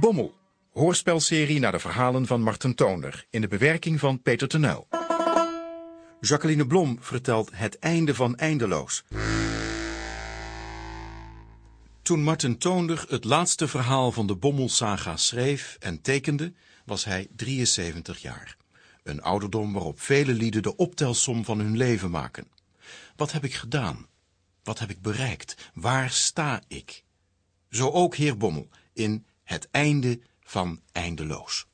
Bommel, hoorspelserie naar de verhalen van Marten Toonder in de bewerking van Peter Tenuil. Jacqueline Blom vertelt het einde van Eindeloos. Toen Marten Toonder het laatste verhaal van de Bommelsaga schreef en tekende, was hij 73 jaar. Een ouderdom waarop vele lieden de optelsom van hun leven maken. Wat heb ik gedaan? Wat heb ik bereikt? Waar sta ik? Zo ook heer Bommel in Het einde van Eindeloos.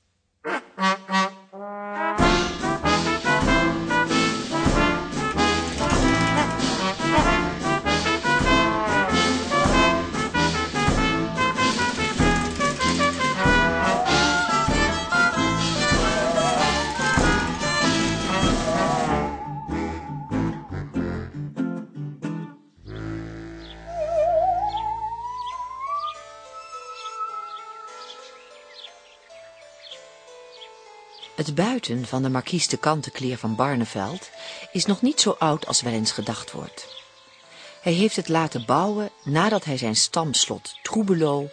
Het buiten van de markies de Kantenkleer van Barneveld is nog niet zo oud als wel eens gedacht wordt. Hij heeft het laten bouwen nadat hij zijn stamslot Troebelo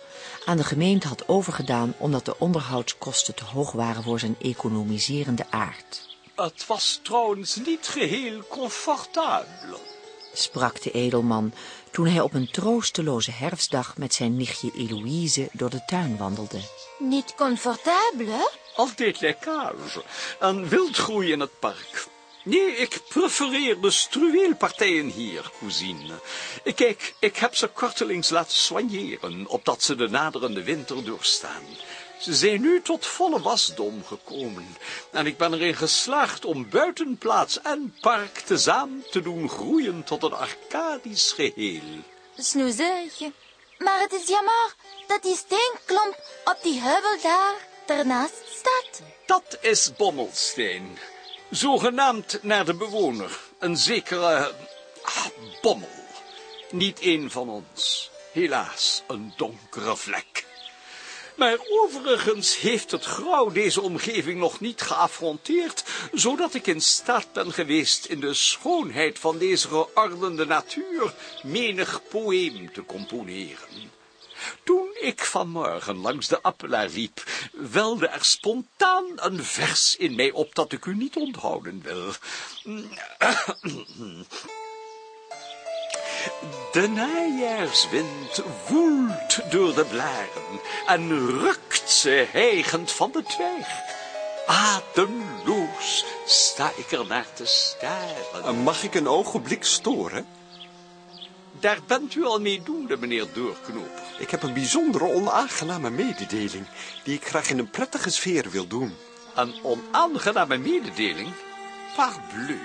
aan de gemeente had overgedaan omdat de onderhoudskosten te hoog waren voor zijn economiserende aard. Het was trouwens niet geheel comfortabel, sprak de edelman toen hij op een troosteloze herfstdag met zijn nichtje Eloïse door de tuin wandelde. Niet comfortabel? Altijd lekkage en wildgroei in het park. Nee, ik prefereer de struweelpartijen hier, cousine. Kijk, ik heb ze kortelings laten soigneren, opdat ze de naderende winter doorstaan. Ze zijn nu tot volle wasdom gekomen, en ik ben erin geslaagd om buitenplaats en park tezamen te doen groeien tot een arcadisch geheel. Snoezertje, maar het is jammer dat die steenklomp op die heuvel daar ernaast staat. Dat is Bommelsteen, zogenaamd naar de bewoner, een zekere ah, Bommel. Niet een van ons, helaas een donkere vlek. Maar overigens heeft het grauw deze omgeving nog niet geaffronteerd, zodat ik in staat ben geweest in de schoonheid van deze geordende natuur menig poëem te componeren. Toen ik vanmorgen langs de appelaar liep, welde er spontaan een vers in mij op dat ik u niet onthouden wil. De najaarswind woelt door de blaren en rukt ze hijgend van de twijg. Ademloos sta ik er naar te staren. Mag ik een ogenblik storen? Daar bent u al mee doende, meneer Doorknoper. Ik heb een bijzondere onaangename mededeling, die ik graag in een prettige sfeer wil doen. Een onaangename mededeling? Parbleu.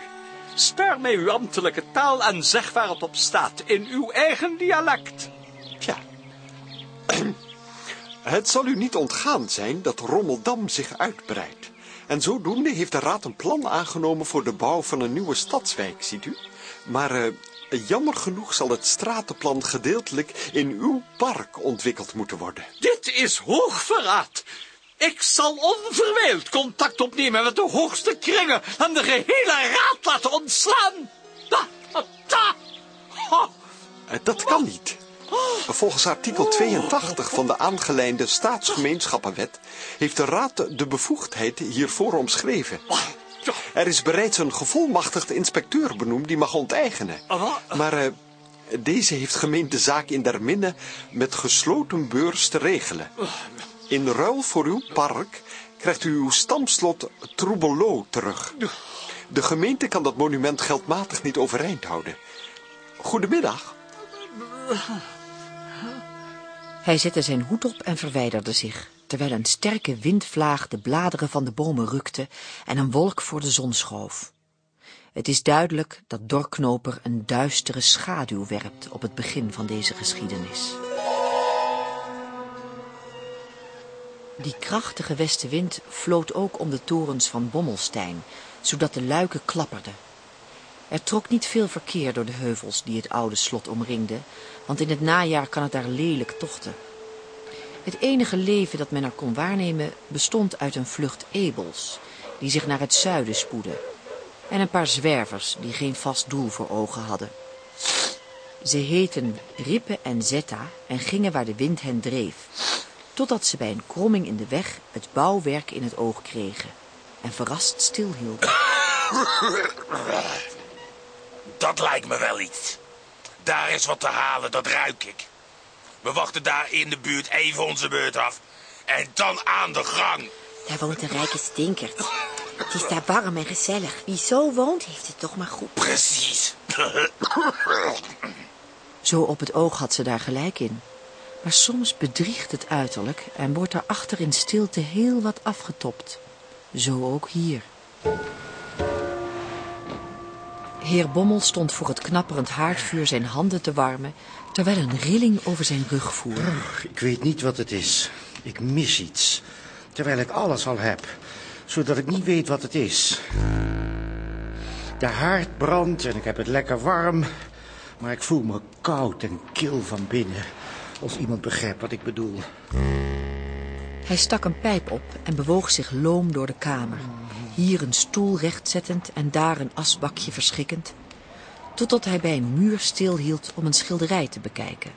Spaar mij uw ambtelijke taal en zeg waar het op staat, in uw eigen dialect. Tja. Het zal u niet ontgaan zijn dat Rommeldam zich uitbreidt. En zodoende heeft de raad een plan aangenomen voor de bouw van een nieuwe stadswijk, ziet u. Maar uh, jammer genoeg zal het stratenplan gedeeltelijk in uw park ontwikkeld moeten worden. Dit is hoogverraad. Ik zal onverwijld contact opnemen met de hoogste kringen en de gehele raad laten ontslaan. Da, da, ha. Eh, dat kan niet. Volgens artikel 82 van de aangeleide staatsgemeenschappenwet heeft de raad de bevoegdheid hiervoor omschreven. Er is bereids een gevolmachtigde inspecteur benoemd die mag onteigenen. Maar uh, deze heeft gemeend de zaak in der minne met gesloten beurs te regelen. In ruil voor uw park krijgt u uw stamslot Troubelot terug. De gemeente kan dat monument geldmatig niet overeind houden. Goedemiddag. Hij zette zijn hoed op en verwijderde zich, terwijl een sterke windvlaag de bladeren van de bomen rukte en een wolk voor de zon schoof. Het is duidelijk dat Dorknoper een duistere schaduw werpt op het begin van deze geschiedenis. Die krachtige westenwind floot ook om de torens van Bommelstein, zodat de luiken klapperden. Er trok niet veel verkeer door de heuvels die het oude slot omringden, want in het najaar kan het daar lelijk tochten. Het enige leven dat men er kon waarnemen bestond uit een vlucht ebels, die zich naar het zuiden spoedden, en een paar zwervers die geen vast doel voor ogen hadden. Ze heten Rippe en Zetta en gingen waar de wind hen dreef. Totdat ze bij een kromming in de weg het bouwwerk in het oog kregen en verrast stilhielden. Dat lijkt me wel iets. Daar is wat te halen, dat ruik ik. We wachten daar in de buurt even onze beurt af. En dan aan de gang. Daar woont een rijke stinkert. Het is daar warm en gezellig. Wie zo woont, heeft het toch maar goed. Precies. Zo op het oog had ze daar gelijk in. Maar soms bedriegt het uiterlijk en wordt er achter in stilte heel wat afgetopt. Zo ook hier. Heer Bommel stond voor het knapperend haardvuur zijn handen te warmen, terwijl een rilling over zijn rug voer. Ik weet niet wat het is. Ik mis iets. Terwijl ik alles al heb. Zodat ik niet weet wat het is. De haard brandt en ik heb het lekker warm. Maar ik voel me koud en kil van binnen. Als iemand begrijpt wat ik bedoel. Hij stak een pijp op en bewoog zich loom door de kamer. Hier een stoel rechtzettend en daar een asbakje verschikkend. Totdat hij bij een muur stilhield om een schilderij te bekijken.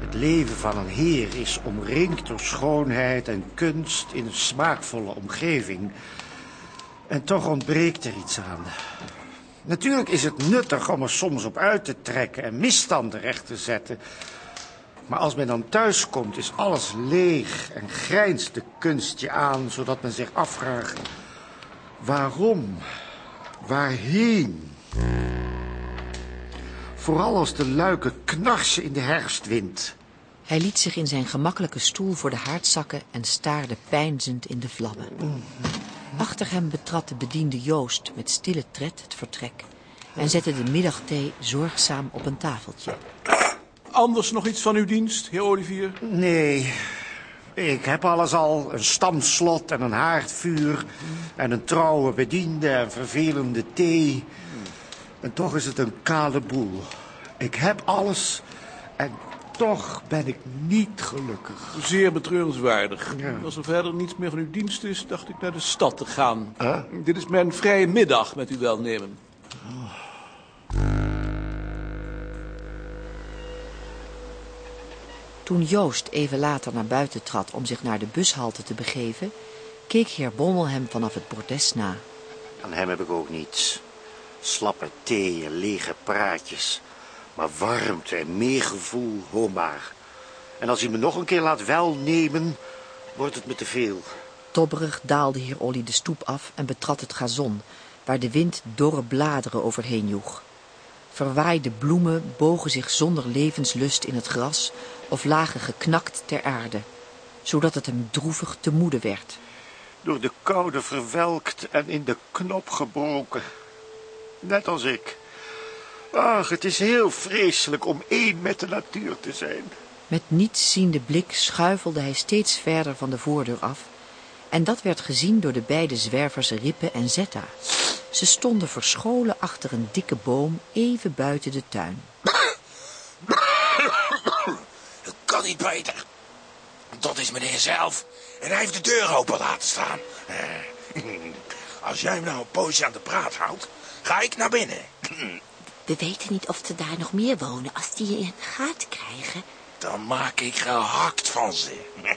Het leven van een heer is omringd door schoonheid en kunst in een smaakvolle omgeving. En toch ontbreekt er iets aan. Natuurlijk is het nuttig om er soms op uit te trekken en misstanden recht te zetten. Maar als men dan thuis komt, is alles leeg en grijnst de kunst je aan, zodat men zich afvraagt: waarom? Waarheen? Vooral als de luiken knarsen in de herfstwind. Hij liet zich in zijn gemakkelijke stoel voor de haard zakken en staarde peinzend in de vlammen. Achter hem betrad de bediende Joost met stille tred het vertrek en zette de middagthee zorgzaam op een tafeltje. Anders nog iets van uw dienst, heer Olivier? Nee, ik heb alles al. Een stamslot en een haardvuur. En een trouwe bediende en vervelende thee. En toch is het een kale boel. Ik heb alles en toch ben ik niet gelukkig. Zeer betreurenswaardig. Ja. Als er verder niets meer van uw dienst is, dacht ik naar de stad te gaan. Dit is mijn vrije middag, met uw welnemen. Toen Joost even later naar buiten trad om zich naar de bushalte te begeven, keek heer Bommel hem vanaf het bordes na. Aan hem heb ik ook niets. Slappe thee en lege praatjes. Maar warmte en meegevoel, hoor maar. En als hij me nog een keer laat welnemen, wordt het me te veel. Tobberig daalde heer Olly de stoep af en betrad het gazon, waar de wind dorre bladeren overheen joeg. Verwaaide bloemen bogen zich zonder levenslust in het gras of lagen geknakt ter aarde, zodat het hem droevig te moede werd. Door de koude verwelkt en in de knop gebroken. Net als ik. Ach, het is heel vreselijk om één met de natuur te zijn. Met nietsziende blik schuifelde hij steeds verder van de voordeur af, en dat werd gezien door de beide zwervers Rippe en Zetta. Ze stonden verscholen achter een dikke boom even buiten de tuin. Het kan niet beter. Dat is meneer zelf. En hij heeft de deur open laten staan. Eh, Als jij hem nou een poosje aan de praat houdt, ga ik naar binnen. We weten niet of er daar nog meer wonen. Als die je in de gaten krijgen. Dan maak ik gehakt van ze.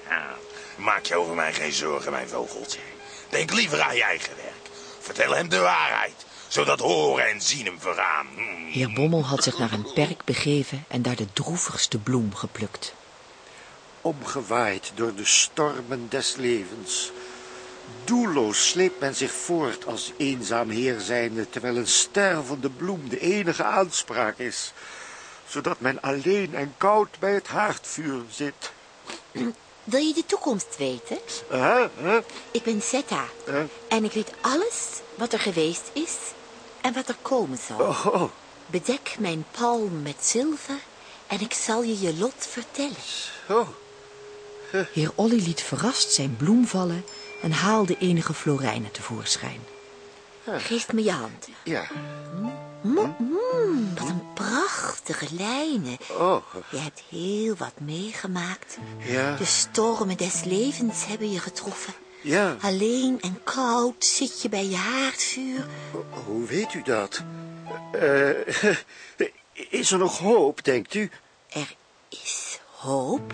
Maak je over mij geen zorgen, mijn vogeltje. Denk liever aan je eigen werk. Vertel hem de waarheid, zodat horen en zien hem vergaan. Heer Bommel had zich naar een perk begeven en daar de droevigste bloem geplukt. Omgewaaid door de stormen des levens. Doelloos sleept men zich voort als eenzaam heer zijnde, terwijl een stervende bloem de enige aanspraak is, zodat men alleen en koud bij het haardvuur zit. Wil je de toekomst weten? Ik ben Zetta. Huh? En ik weet alles wat er geweest is en wat er komen zal. Oh, oh, Bedek mijn palm met zilver en ik zal je je lot vertellen. oh. Heer Olly liet verrast zijn bloem vallen en haalde enige florijnen tevoorschijn. Geef me je hand. Ja. Mm, wat een prachtige lijnen. Oh, Je hebt heel wat meegemaakt. ja. De stormen des levens hebben je getroffen. Ja. Alleen en koud zit je bij je haardvuur. Hoe weet u dat? Eh, is er nog hoop, denkt u? Er is hoop.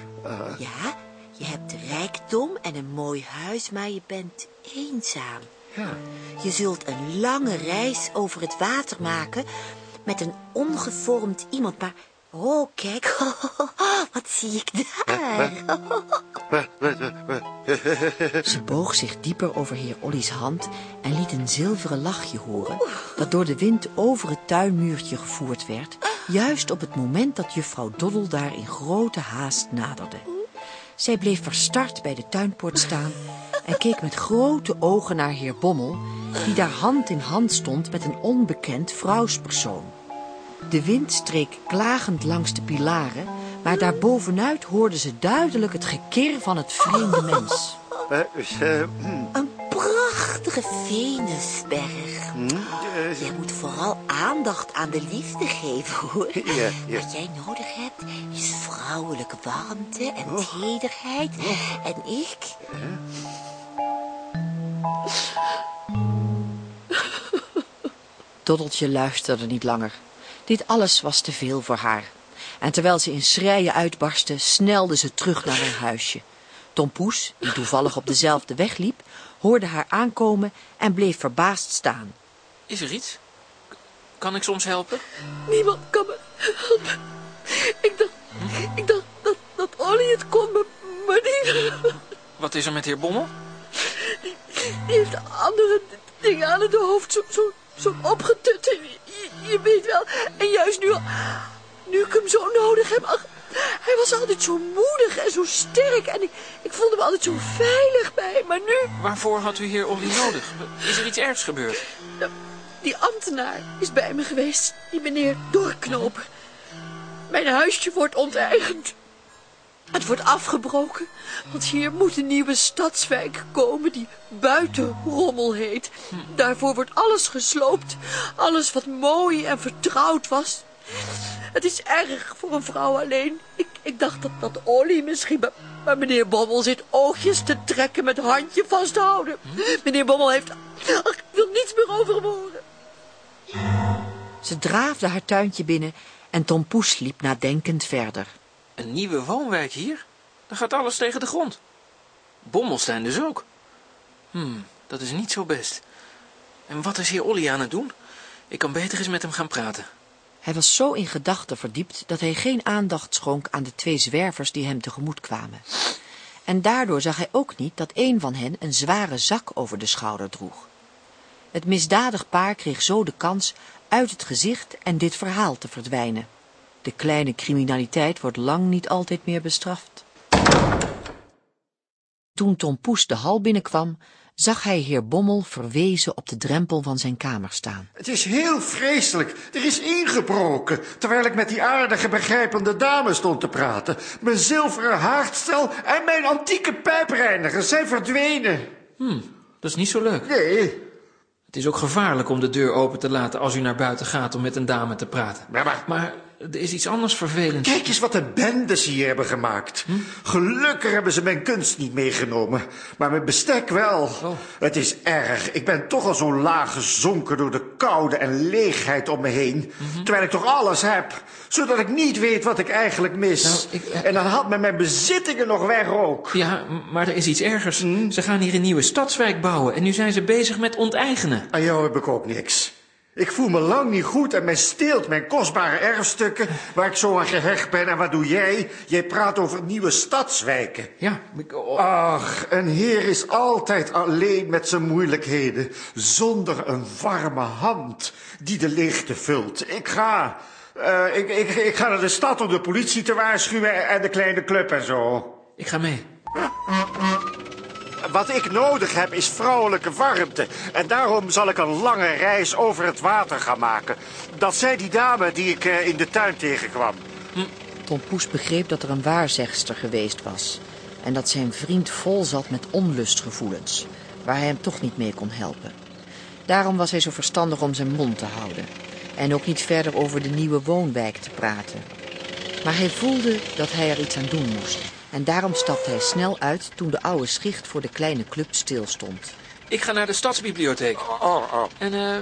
Ja, je rijkdom en een mooi huis, maar je bent eenzaam. Je zult een lange reis over het water maken met een ongevormd iemand, maar... Oh, kijk, wat zie ik daar? Ze boog zich dieper over heer Olly's hand en liet een zilveren lachje horen... dat door de wind over het tuinmuurtje gevoerd werd... juist op het moment dat juffrouw Doddel daar in grote haast naderde. Zij bleef verstard bij de tuinpoort staan... en keek met grote ogen naar heer Bommel... die daar hand in hand stond met een onbekend vrouwspersoon. De wind streek klagend langs de pilaren... maar daarbovenuit hoorden ze duidelijk het gekir van het vreemde mens... Een prachtige Venusberg. Jij moet vooral aandacht aan de liefde geven, hoor. Ja, ja. Wat jij nodig hebt is vrouwelijke warmte en tederheid. En ik... Doddeltje luisterde niet langer. Dit alles was te veel voor haar. En terwijl ze in schreien uitbarstte, snelde ze terug naar haar huisje. Tom Poes, die toevallig op dezelfde weg liep, hoorde haar aankomen en bleef verbaasd staan. Is er iets? K- Kan ik soms helpen? Niemand kan me helpen. Ik dacht, ik dacht dat, dat Olly het kon, maar, maar niet. Wat is er met heer Bommel? Die, die heeft andere dingen aan het hoofd. Zo, zo, zo opgetut. Je, je- weet wel. En juist nu, nu ik hem zo nodig heb. ach, hij was altijd zo moedig en zo sterk. En ik, ik voelde me altijd zo veilig bij hem. Maar nu, Waarvoor had u heer Olly nodig? Is er iets ergs gebeurd? die ambtenaar is bij me geweest. Die meneer Doorknoper. Mijn huisje wordt onteigend. Het wordt afgebroken, want hier moet een nieuwe stadswijk komen die buitenrommel heet. Daarvoor wordt alles gesloopt, alles wat mooi en vertrouwd was. Het is erg voor een vrouw alleen. Ik, ik dacht dat dat Olly misschien... Maar, maar meneer Bommel zit oogjes te trekken met handje vasthouden. Meneer Bommel heeft... Ach, ik wil niets meer over hem horen. Ze draafde haar tuintje binnen en Tom Poes liep nadenkend verder. Een nieuwe woonwijk hier? Dan gaat alles tegen de grond. Bommelstein dus ook. Hmm, dat is niet zo best. En wat is heer Olly aan het doen? Ik kan beter eens met hem gaan praten. Hij was zo in gedachten verdiept dat hij geen aandacht schonk aan de twee zwervers die hem tegemoet kwamen. En daardoor zag hij ook niet dat een van hen een zware zak over de schouder droeg. Het misdadig paar kreeg zo de kans uit het gezicht en dit verhaal te verdwijnen. De kleine criminaliteit wordt lang niet altijd meer bestraft. Toen Tom Poes de hal binnenkwam, zag hij heer Bommel verwezen op de drempel van zijn kamer staan. Het is heel vreselijk. Er is ingebroken, terwijl ik met die aardige, begrijpende dame stond te praten. Mijn zilveren haardstel en mijn antieke pijpreiniger zijn verdwenen. Dat is niet zo leuk. Nee, Het is ook gevaarlijk om de deur open te laten als u naar buiten gaat om met een dame te praten. Ja, maar- Maar er is iets anders vervelends. kijk eens wat de bendes hier hebben gemaakt. Gelukkig hebben ze mijn kunst niet meegenomen, maar mijn bestek wel. Het is erg. Ik ben toch al zo laag gezonken door de koude en leegheid om me heen. Terwijl ik toch alles heb, zodat ik niet weet wat ik eigenlijk mis. Nou, ik, eh, En dan had men mijn bezittingen nog weg ook. Ja, maar er is iets ergers. Ze gaan hier een nieuwe stadswijk bouwen en nu zijn ze bezig met onteigenen. Aan jou heb ik ook niks. Ik voel me lang niet goed en men steelt mijn kostbare erfstukken waar ik zo aan gehecht ben. En wat doe jij? Jij praat over nieuwe stadswijken. Ja, ik- oh, Ach, een heer is altijd alleen met zijn moeilijkheden, zonder een warme hand die de leegte vult. Ik ga, eh, ik, ik, ik ga naar de stad om de politie te waarschuwen en de kleine club en zo. ik ga mee. Wat ik nodig heb is vrouwelijke warmte. En daarom zal ik een lange reis over het water gaan maken. Dat zei die dame die ik eh, in de tuin tegenkwam. Tom Poes begreep dat er een waarzegster geweest was en dat zijn vriend vol zat met onlustgevoelens, waar hij hem toch niet mee kon helpen. Daarom was hij zo verstandig om zijn mond te houden en ook niet verder over de nieuwe woonwijk te praten. Maar hij voelde dat hij er iets aan doen moest en daarom stapte hij snel uit toen de oude schicht voor de kleine club stilstond. Ik ga naar de stadsbibliotheek. Oh, oh. En eh,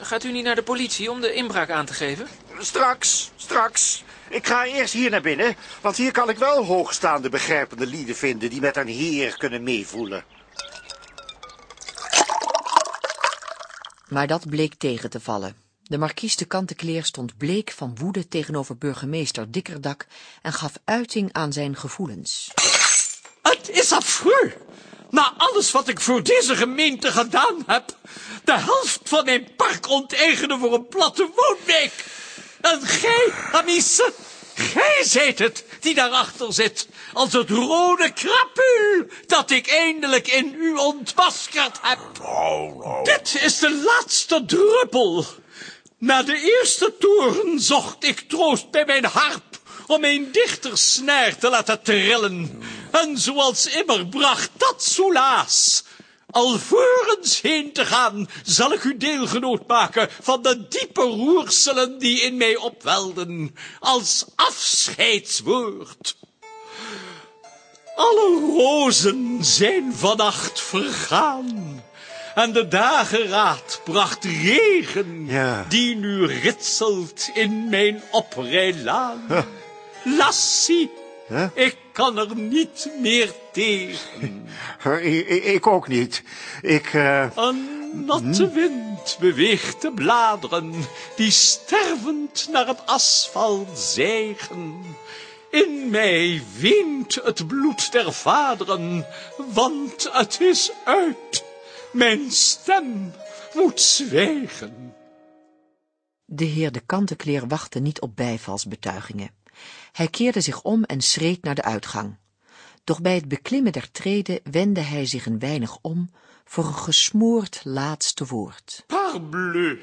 gaat u niet naar de politie om de inbraak aan te geven? Straks, straks. Ik ga eerst hier naar binnen, want hier kan ik wel hoogstaande begrijpende lieden vinden die met een heer kunnen meevoelen. Maar dat bleek tegen te vallen. De markies de Kantekleer stond bleek van woede tegenover burgemeester Dikkerdak en gaf uiting aan zijn gevoelens. Het is afschuw. Na alles wat ik voor deze gemeente gedaan heb, de helft van mijn park onteigenen voor een platte woonwijk. En gij, Amice, gij zijt het die daarachter zit, als het rode krapul dat ik eindelijk in u ontmaskerd heb. Dit is de laatste druppel. Na de eerste toren zocht ik troost bij mijn harp om mijn dichtersnaar te laten trillen. En zoals immer bracht dat soelaas. Alvorens heen te gaan, zal ik u deelgenoot maken van de diepe roerselen die in mij opwelden, als afscheidswoord. Alle rozen zijn vannacht vergaan. En de dageraad bracht regen, Ja. die nu ritselt in mijn oprijlaan. Lassie, Huh? ik kan er niet meer tegen. Ik, ik ook niet. Ik, eh, Een natte wind beweegt de bladeren, die stervend naar het asfalt zijgen. In mij weent het bloed der vaderen, want het is uit. Mijn stem moet zwijgen. De heer de Kantekleer wachtte niet op bijvalsbetuigingen. Hij keerde zich om en schreed naar de uitgang. Doch bij het beklimmen der treden wendde hij zich een weinig om voor een gesmoord laatste woord. Parbleu,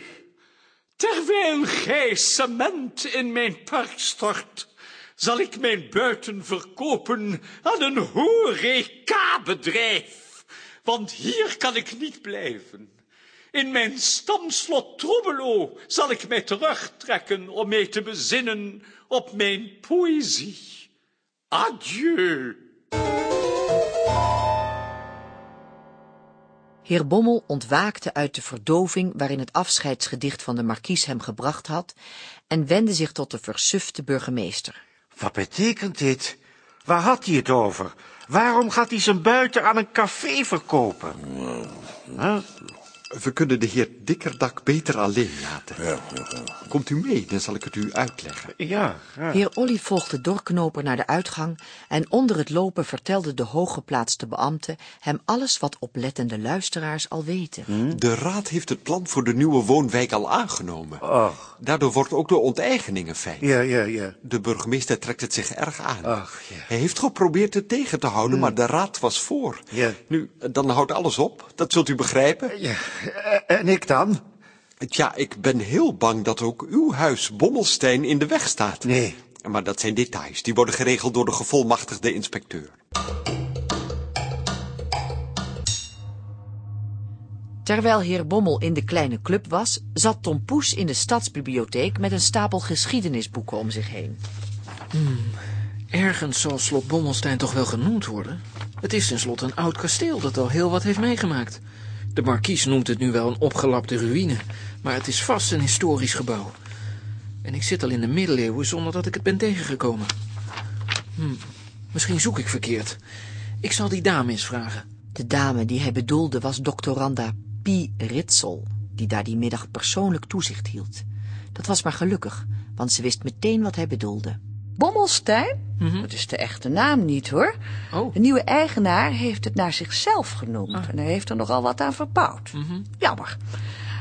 terwijl gij cement in mijn park stort, zal ik mijn buiten verkopen aan een horecabedrijf, want hier kan ik niet blijven. In mijn stamslot Troebelo zal ik mij terugtrekken om mij te bezinnen op mijn poëzie. Adieu. Heer Bommel ontwaakte uit de verdoving waarin het afscheidsgedicht van de markies hem gebracht had en wendde zich tot de versufte burgemeester. wat betekent dit? Waar had hij het over? Waarom gaat hij zijn buiten aan een café verkopen? Huh? We kunnen de heer Dikkerdak beter alleen laten. Komt u mee, dan zal ik het u uitleggen. Ja, ja. Heer Olly volgde Dorknoper naar de uitgang en onder het lopen vertelde de hooggeplaatste beambte hem alles wat oplettende luisteraars al weten. De raad heeft het plan voor de nieuwe woonwijk al aangenomen. Och, Daardoor wordt ook de onteigening een feit. ja, ja, ja. De burgemeester trekt het zich erg aan. Ach, ja. Hij heeft geprobeerd het tegen te houden, maar de raad was voor. Ja. Nu, dan houdt alles op. Dat zult u begrijpen. ja. Eh, En ik dan? Tja, ik ben heel bang dat ook uw huis Bommelstein in de weg staat. Nee. Maar dat zijn details. Die worden geregeld door de gevolmachtigde inspecteur. Terwijl heer Bommel in de kleine club was, zat Tom Poes in de stadsbibliotheek met een stapel geschiedenisboeken om zich heen. Ergens zal slot Bommelstein toch wel genoemd worden? Het is tenslotte een oud kasteel dat al heel wat heeft meegemaakt. De markies noemt het nu wel een opgelapte ruïne, maar het is vast een historisch gebouw. En ik zit al in de middeleeuwen zonder dat ik het ben tegengekomen. Hm, misschien zoek ik verkeerd. Ik zal die dame eens vragen. De dame die hij bedoelde was doctoranda Pie Ritsel, die daar die middag persoonlijk toezicht hield. Dat was maar gelukkig, want ze wist meteen wat hij bedoelde. Bommelstein? Dat is de echte naam niet, hoor. Oh. De nieuwe eigenaar heeft het naar zichzelf genoemd. En hij heeft er nogal wat aan verbouwd. Jammer.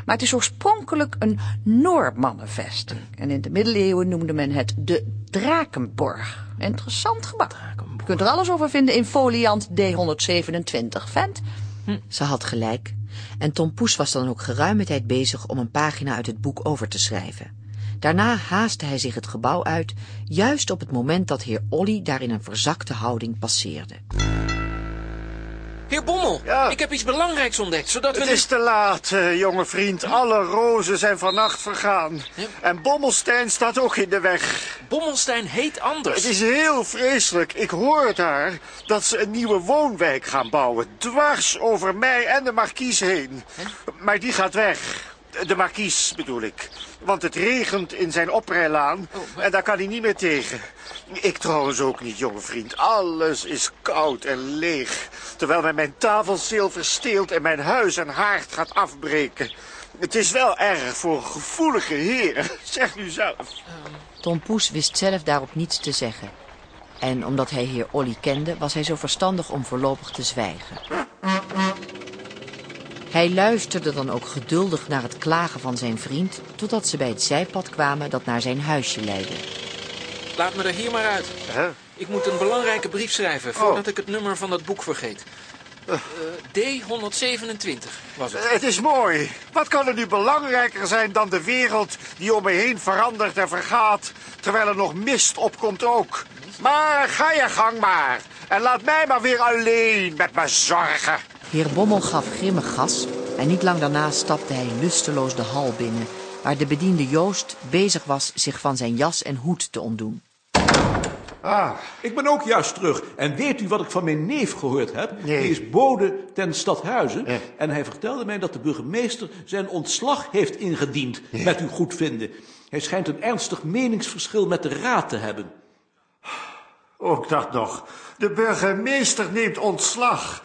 Maar het is oorspronkelijk een Noormannenvesting. En in de middeleeuwen noemde men het de Drakenborg. Interessant gebouw. Je kunt er alles over vinden in foliant D127, vent. Ze had gelijk. En Tom Poes was dan ook geruime tijd bezig om een pagina uit het boek over te schrijven. Daarna haastte hij zich het gebouw uit, juist op het moment dat heer Olly daar in een verzakte houding passeerde. Heer Bommel, Ja? ik heb iets belangrijks ontdekt, zodat we... Het is te laat, eh, jonge vriend. Alle rozen zijn vannacht vergaan. Ja. En Bommelstein staat ook in de weg. Bommelstein heet anders. Het is heel vreselijk. Ik hoor daar dat ze een nieuwe woonwijk gaan bouwen. Dwars over mij en de markies heen. Maar die gaat weg. De markies bedoel ik. Want het regent in zijn oprijlaan en daar kan hij niet meer tegen. Ik trouwens ook niet, jonge vriend. Alles is koud en leeg. Terwijl men mijn tafelzeel versteelt en mijn huis en haard gaat afbreken. Het is wel erg voor gevoelige heren, zeg nu zelf. Tom Poes wist zelf daarop niets te zeggen. En omdat hij heer Olly kende, was hij zo verstandig om voorlopig te zwijgen. Hij luisterde dan ook geduldig naar het klagen van zijn vriend... totdat ze bij het zijpad kwamen dat naar zijn huisje leidde. Laat me er hier maar uit. Ik moet een belangrijke brief schrijven voordat ik het nummer van dat boek vergeet. Eh, D127 was het. Het is mooi. Wat kan er nu belangrijker zijn dan de wereld die om me heen verandert en vergaat... terwijl er nog mist opkomt ook. Maar ga je gang maar. En laat mij maar weer alleen met mijn zorgen. Heer Bommel gaf grimmig gas en niet lang daarna stapte hij lusteloos de hal binnen... waar de bediende Joost bezig was zich van zijn jas en hoed te ontdoen. Ah, ik ben ook juist terug. En weet u wat ik van mijn neef gehoord heb? Nee. Hij is bode ten stadhuizen. En hij vertelde mij dat de burgemeester zijn ontslag heeft ingediend. Met uw goedvinden. Hij schijnt een ernstig meningsverschil met de raad te hebben. Ook dat nog. De burgemeester neemt ontslag.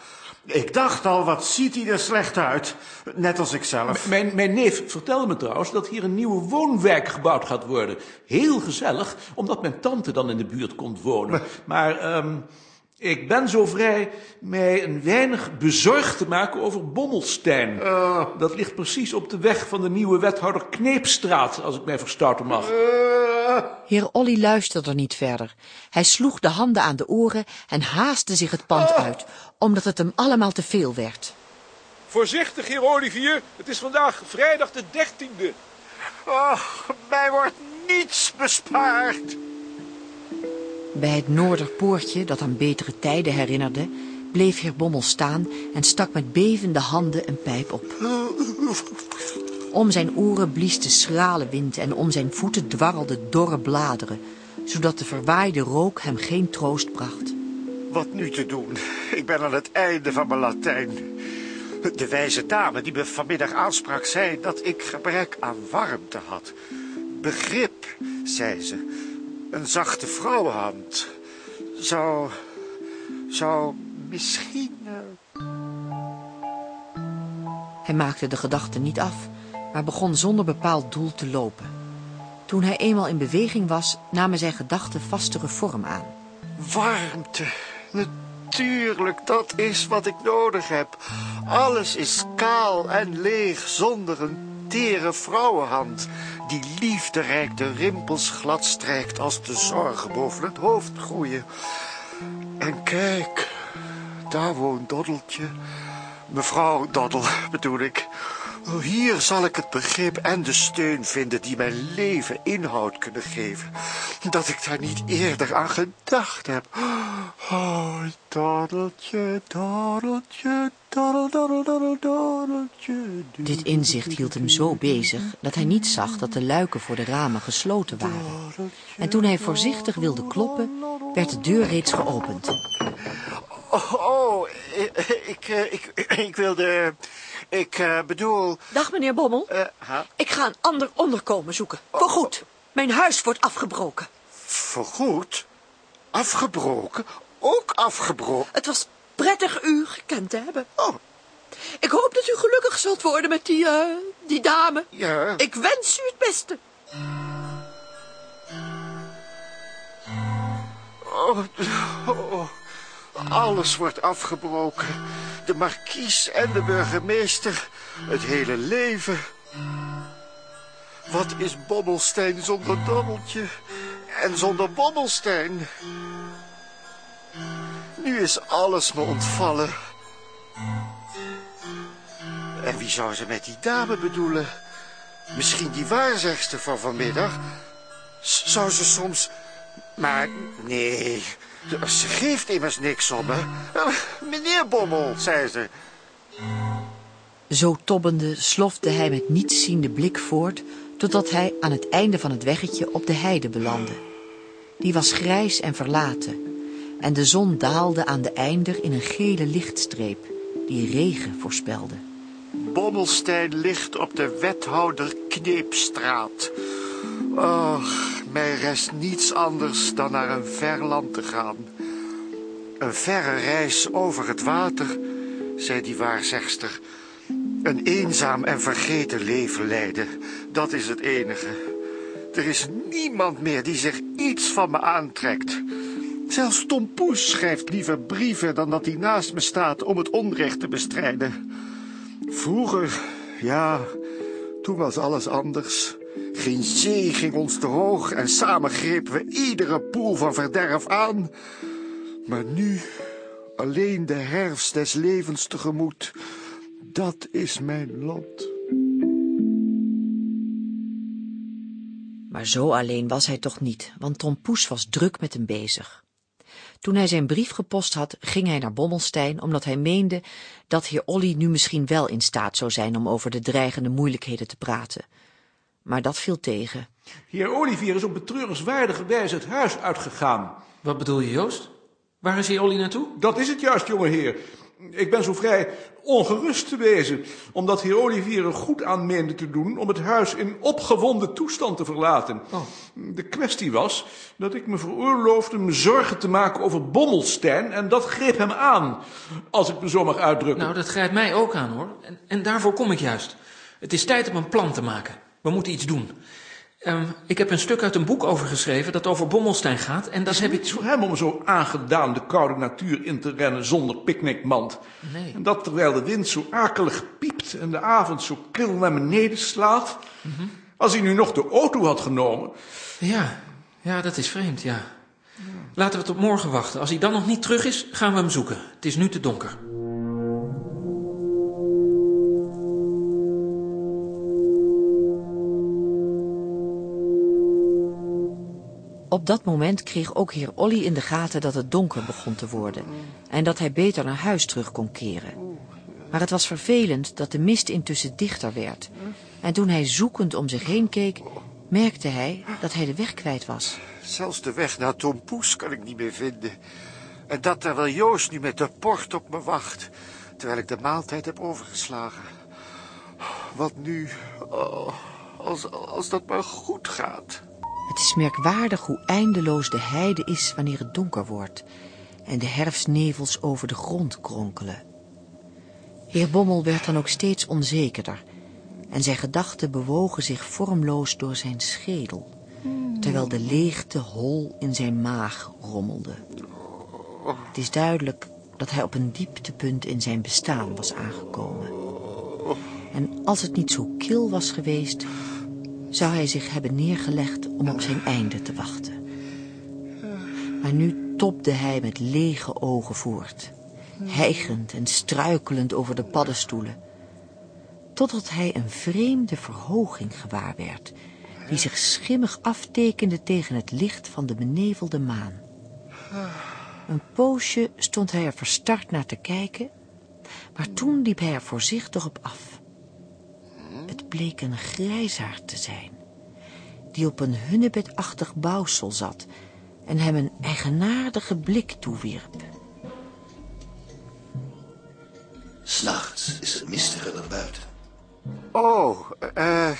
Ik dacht al, wat ziet hij er slecht uit. Net als ik zelf. Mijn, mijn neef vertelde me trouwens dat hier een nieuwe woonwijk gebouwd gaat worden. Heel gezellig, omdat mijn tante dan in de buurt komt wonen. Maar ehm, ik ben zo vrij mij een weinig bezorgd te maken over Bommelstein. Dat ligt precies op de weg van de nieuwe wethouder Kneepstraat, als ik mij verstouten mag. Heer Olly luisterde niet verder. Hij sloeg de handen aan de oren en haastte zich het pand uit, omdat het hem allemaal te veel werd. Voorzichtig, heer Olivier. Het is vandaag vrijdag de dertiende. Oh, mij wordt niets bespaard. Bij het Noorderpoortje, dat aan betere tijden herinnerde, bleef heer Bommel staan en stak met bevende handen een pijp op. Om zijn oren blies de schrale wind en om zijn voeten dwarrelden dorre bladeren, zodat de verwaaide rook hem geen troost bracht. Wat nu te doen? Ik ben aan het einde van mijn Latijn. De wijze dame die me vanmiddag aansprak zei dat ik gebrek aan warmte had. Begrip, zei ze. Een zachte vrouwenhand. Zou... zou misschien... eh, Hij maakte de gedachte niet af, maar begon zonder bepaald doel te lopen. Toen hij eenmaal in beweging was, namen zijn gedachten vastere vorm aan. Warmte. Natuurlijk, dat is wat ik nodig heb. Alles is kaal en leeg zonder een tere vrouwenhand... die liefderijk de rimpels glad strijkt als de zorgen boven het hoofd groeien. En kijk, daar woont Doddeltje. Mevrouw Doddel, bedoel ik. Hier zal ik het begrip en de steun vinden die mijn leven inhoud kunnen geven. Dat ik daar niet eerder aan gedacht heb. Oh. Dit inzicht hield hem zo bezig dat hij niet zag dat de luiken voor de ramen gesloten waren. En toen hij voorzichtig wilde kloppen, werd de deur reeds geopend. Oh, oh ik, ik, eh, ik, ik wilde... Ik eh, bedoel... Dag, meneer Bommel. ha? Ik ga een ander onderkomen zoeken. Voorgoed. Mijn huis wordt afgebroken. Voorgoed? Afgebroken? Ook afgebroken? Het was prettig u gekend te hebben. Oh. Ik hoop dat u gelukkig zult worden met die, eh, die dame. Ja. Ik wens u het beste. Oh, oh, alles wordt afgebroken. De markies en de burgemeester. Het hele leven. Wat is Bobbelstein zonder Dobbeltje? En zonder Bobbelstein? Nu is alles me ontvallen. En wie zou ze met die dame bedoelen? Misschien die waarzegster van vanmiddag? Zou ze soms... Maar nee, ze geeft immers niks om me. Eh, Meneer Bommel, zei ze. Zo tobbende slofte hij met nietsziende blik voort, totdat hij aan het einde van het weggetje op de heide belandde. Die was grijs en verlaten, en de zon daalde aan de einder in een gele lichtstreep, die regen voorspelde. Bommelstein ligt op de wethouder Kneepstraat. Och, mij rest niets anders dan naar een ver land te gaan. Een verre reis over het water, zei die waarzegster. Een eenzaam en vergeten leven leiden, dat is het enige. Er is niemand meer die zich iets van me aantrekt. Zelfs Tom Poes schrijft liever brieven dan dat hij naast me staat om het onrecht te bestrijden. Vroeger, ja, toen was alles anders. Geen zee ging ons te hoog en samen grepen we iedere poel van verderf aan. Maar nu, alleen de herfst des levens tegemoet, dat is mijn lot. Maar zo alleen was hij toch niet, want Tom Poes was druk met hem bezig. Toen hij zijn brief gepost had, ging hij naar Bommelstein, omdat hij meende dat heer Olly nu misschien wel in staat zou zijn om over de dreigende moeilijkheden te praten. Maar dat viel tegen. Heer Olivier is op betreurenswaardige wijze het huis uitgegaan. Wat bedoel je, Joost? Waar is heer Olly naartoe? Dat is het juist, jongeheer. Ik ben zo vrij ongerust te wezen, omdat heer Olivier er goed aan meende te doen om het huis in opgewonden toestand te verlaten. Oh. De kwestie was dat ik me veroorloofde me zorgen te maken over Bommelstein en dat greep hem aan, als ik me zo mag uitdrukken. Nou, dat grijpt mij ook aan, hoor. En, en daarvoor kom ik juist. Het is tijd om een plan te maken. We moeten iets doen. Ehm, ik heb een stuk uit een boek over geschreven dat over Bommelstein gaat. En dat heb ik... Het voor hem om zo aangedaan de koude natuur in te rennen zonder picknickmand. Nee. En dat terwijl de wind zo akelig piept en de avond zo kil naar beneden slaat. Als hij nu nog de auto had genomen. Ja, ja, dat is vreemd, ja. Laten we tot morgen wachten. Als hij dan nog niet terug is, gaan we hem zoeken. Het is nu te donker. Op dat moment kreeg ook heer Olly in de gaten dat het donker begon te worden en dat hij beter naar huis terug kon keren. Maar het was vervelend dat de mist intussen dichter werd. En toen hij zoekend om zich heen keek, merkte hij dat hij de weg kwijt was. Zelfs de weg naar Tom Poes kan ik niet meer vinden. En dat terwijl Joost nu met de port op me wacht, terwijl ik de maaltijd heb overgeslagen. Wat nu, oh, als, als dat maar goed gaat. Het is merkwaardig hoe eindeloos de heide is wanneer het donker wordt en de herfstnevels over de grond kronkelen. Heer Bommel werd dan ook steeds onzekerder en zijn gedachten bewogen zich vormloos door zijn schedel, terwijl de leegte hol in zijn maag rommelde. Het is duidelijk dat hij op een dieptepunt in zijn bestaan was aangekomen. En als het niet zo kil was geweest, zou hij zich hebben neergelegd om op zijn einde te wachten. Maar nu topde hij met lege ogen voort, hijgend en struikelend over de paddenstoelen, totdat hij een vreemde verhoging gewaar werd, die zich schimmig aftekende tegen het licht van de benevelde maan. Een poosje stond hij er verstard naar te kijken, maar toen liep hij er voorzichtig op af. Het bleek een grijsaard te zijn, die op een hunnebedachtig bouwsel zat en hem een eigenaardige blik toewierp. S'nachts is het mistiger dan buiten. Oh, eh...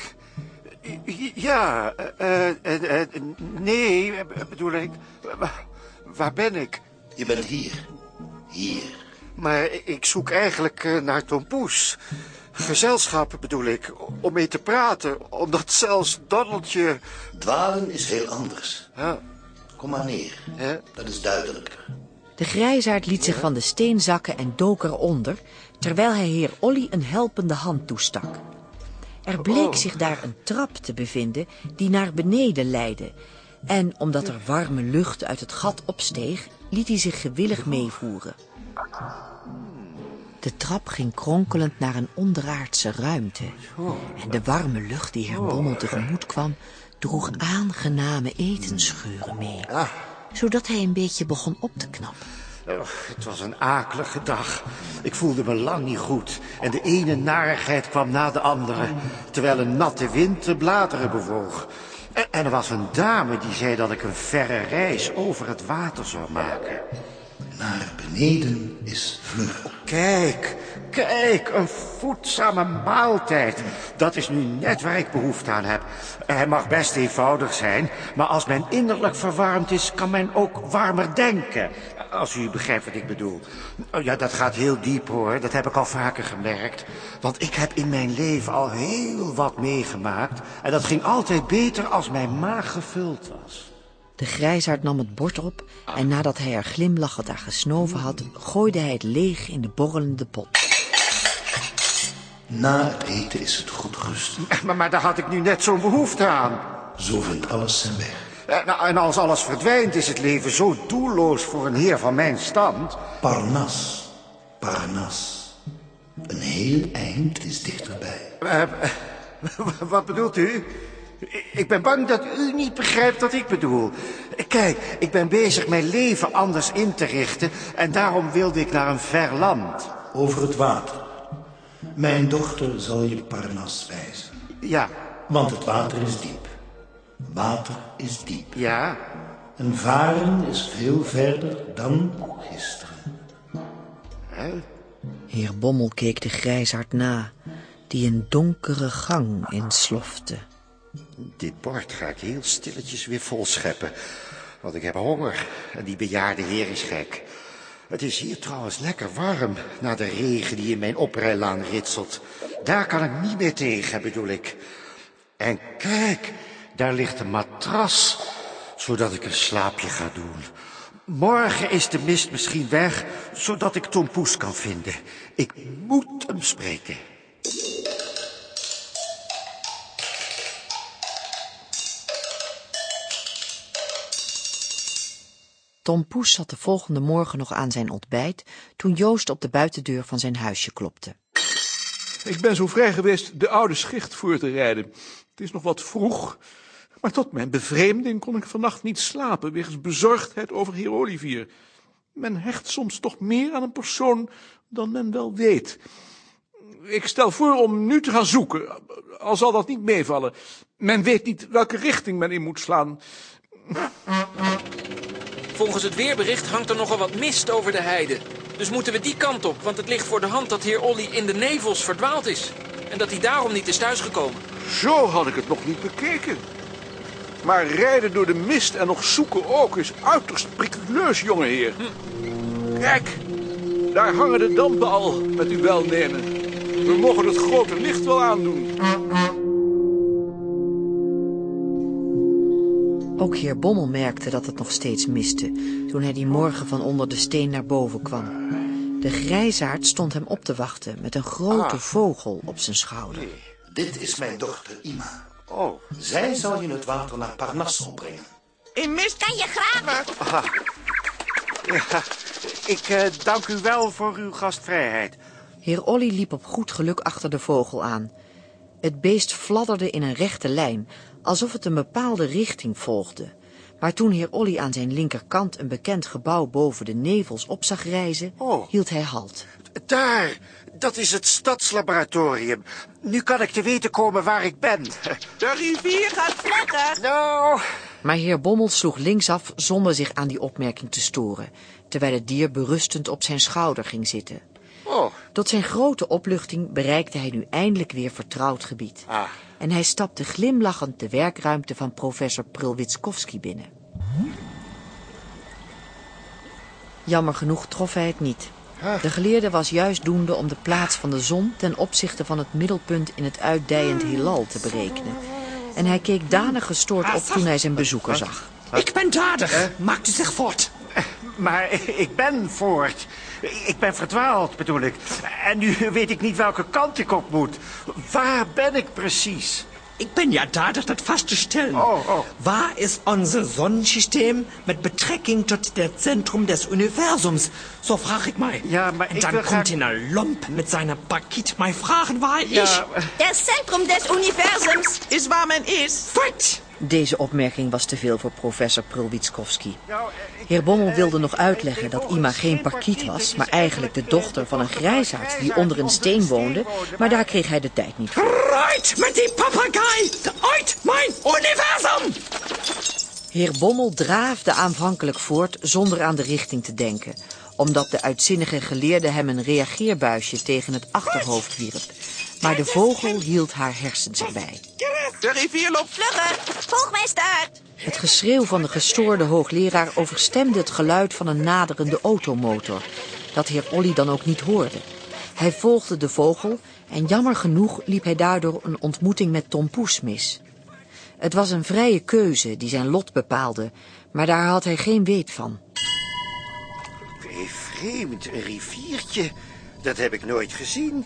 ja, eh... nee, bedoel ik... Waar ben ik? Je bent hier. Hier. Maar ik zoek eigenlijk naar Tom Poes. Gezelschap bedoel ik, om mee te praten, omdat zelfs Donaldje... Dwalen is heel anders. Ja. Kom maar neer, Ja. dat is duidelijker. De grijsaard liet zich van de steen zakken en dook eronder, terwijl hij heer Olly een helpende hand toestak. Er bleek zich daar een trap te bevinden die naar beneden leidde. En omdat er warme lucht uit het gat opsteeg, liet hij zich gewillig meevoeren. De trap ging kronkelend naar een onderaardse ruimte. En de warme lucht die heer Bommel tegemoet kwam, droeg aangename etensgeuren mee. Zodat hij een beetje begon op te knappen. Oh, het was een akelige dag. Ik voelde me lang niet goed. En de ene narigheid kwam na de andere. Terwijl een natte wind de bladeren bewoog. En, en er was een dame die zei dat ik een verre reis over het water zou maken. Naar beneden is vlug. Kijk, Kijk, een voedzame maaltijd. Dat is nu net waar ik behoefte aan heb. Hij mag best eenvoudig zijn, maar als men innerlijk verwarmd is, kan men ook warmer denken. Als u begrijpt wat ik bedoel. Oh Ja, dat gaat heel diep hoor, dat heb ik al vaker gemerkt. Want ik heb in mijn leven al heel wat meegemaakt. En dat ging altijd beter als mijn maag gevuld was. De grijsaard nam het bord op en nadat hij er glimlachend aan gesnoven had, gooide hij het leeg in de borrelende pot. Na het eten is het goed rusten. Maar, maar daar had ik nu net zo'n behoefte aan. Zo vindt alles zijn weg. Eh, nou, en als alles verdwijnt, is het leven zo doelloos voor een heer van mijn stand. Parnas. Parnas. Een heel eind is dichterbij. Eh, eh, wat bedoelt u? Ik ben bang dat u niet begrijpt wat ik bedoel. Kijk, ik ben bezig mijn leven anders in te richten... en daarom wilde ik naar een ver land. Over het water. Mijn dochter zal je Parnas wijzen. Ja, Want het water is diep. Water is diep. ja. En varen is veel verder dan gisteren. Heer Bommel keek de grijsaard na, die een donkere gang inslofte. Dit bord ga ik heel stilletjes weer vol scheppen. Want ik heb honger en die bejaarde heer is gek. Het is hier trouwens lekker warm na de regen die in mijn oprijlaan ritselt. Daar kan ik niet meer tegen, bedoel ik. En kijk, daar ligt een matras, zodat ik een slaapje ga doen. Morgen is de mist misschien weg, zodat ik Tom Poes kan vinden. Ik moet hem spreken. Tom Poes zat de volgende morgen nog aan zijn ontbijt toen Joost op de buitendeur van zijn huisje klopte. Ik ben zo vrij geweest de oude schicht voor te rijden. Het is nog wat vroeg, maar tot mijn bevreemding kon ik vannacht niet slapen wegens bezorgdheid over heer Olivier. Men hecht soms toch meer aan een persoon dan men wel weet. Ik stel voor om nu te gaan zoeken, al zal dat niet meevallen. Men weet niet welke richting men in moet slaan. Volgens het weerbericht hangt er nogal wat mist over de heide. Dus moeten we die kant op, want het ligt voor de hand dat heer Olly in de nevels verdwaald is. En dat hij daarom niet is thuisgekomen. Zo had ik het nog niet bekeken. Maar rijden door de mist en nog zoeken ook is uiterst prikkeleus, jongeheer. Kijk, daar hangen de dampen al met uw welnemen. We mogen het grote licht wel aandoen. Ook heer Bommel merkte dat het nog steeds miste, toen hij die morgen van onder de steen naar boven kwam. De grijsaard stond hem op te wachten met een grote vogel op zijn schouder. Dit is mijn dochter Ima. Oh, Zij zal je het water naar Parnas opbrengen. In mist kan je graven. ja, ik eh, dank u wel voor uw gastvrijheid. Heer Olly liep op goed geluk achter de vogel aan. Het beest fladderde in een rechte lijn, alsof het een bepaalde richting volgde. Maar toen heer Olly aan zijn linkerkant een bekend gebouw boven de nevels op zag rijzen, Oh. hield hij halt. Daar, dat is het stadslaboratorium. Nu kan ik te weten komen waar ik ben. De rivier gaat vlekken. Nou, Maar heer Bommel sloeg linksaf zonder zich aan die opmerking te storen, terwijl het dier berustend op zijn schouder ging zitten. oh, Tot zijn grote opluchting bereikte hij nu eindelijk weer vertrouwd gebied. ah. En hij stapte glimlachend de werkruimte van professor Prilwitskowski binnen. Jammer genoeg trof hij het niet. De geleerde was juist doende om de plaats van de zon ten opzichte van het middelpunt in het uitdijend heelal te berekenen. En hij keek danig gestoord op toen hij zijn bezoeker zag. Ik ben dadig. Maakt u zich voort. Maar ik ben voort. Ik ben verdwaald, bedoel ik. En nu weet ik niet welke kant ik op moet. Waar ben ik precies? Ik ben ja dadig dat vast te stellen. Oh, oh. Waar ist unser Sonnensystem mit Betrekking tot der Zentrum des Universums? So frag ich mal. Ja, maar Und ik dann wil kommt graag- in ein Lomp mit seiner Pakit mal fragen, waar ich. Ja, Das Zentrum des Universums. Is waar men is. Fort! Deze opmerking was te veel voor professor Prulwitskowski. nou, eh, Heer Bommel eh, wilde nog uitleggen dat Ima een geen parkiet was, maar eigenlijk de dochter van een grijsaard die onder een steen woonde, maar daar kreeg hij de tijd niet voor. Right met die papegaai. Uit mijn universum. Heer Bommel draafde aanvankelijk voort zonder aan de richting te denken. omdat de uitzinnige geleerde hem een reageerbuisje tegen het achterhoofd wierp. Maar de vogel hield haar hersens erbij. De rivier loopt Vlugger, volg mijn staart. Het geschreeuw van de gestoorde hoogleraar overstemde het geluid van een naderende automotor, dat heer Olly dan ook niet hoorde. Hij volgde de vogel en jammer genoeg liep hij daardoor een ontmoeting met Tom Poes mis. Het was een vrije keuze die zijn lot bepaalde, maar daar had hij geen weet van. Vreemd, een riviertje. Dat heb ik nooit gezien.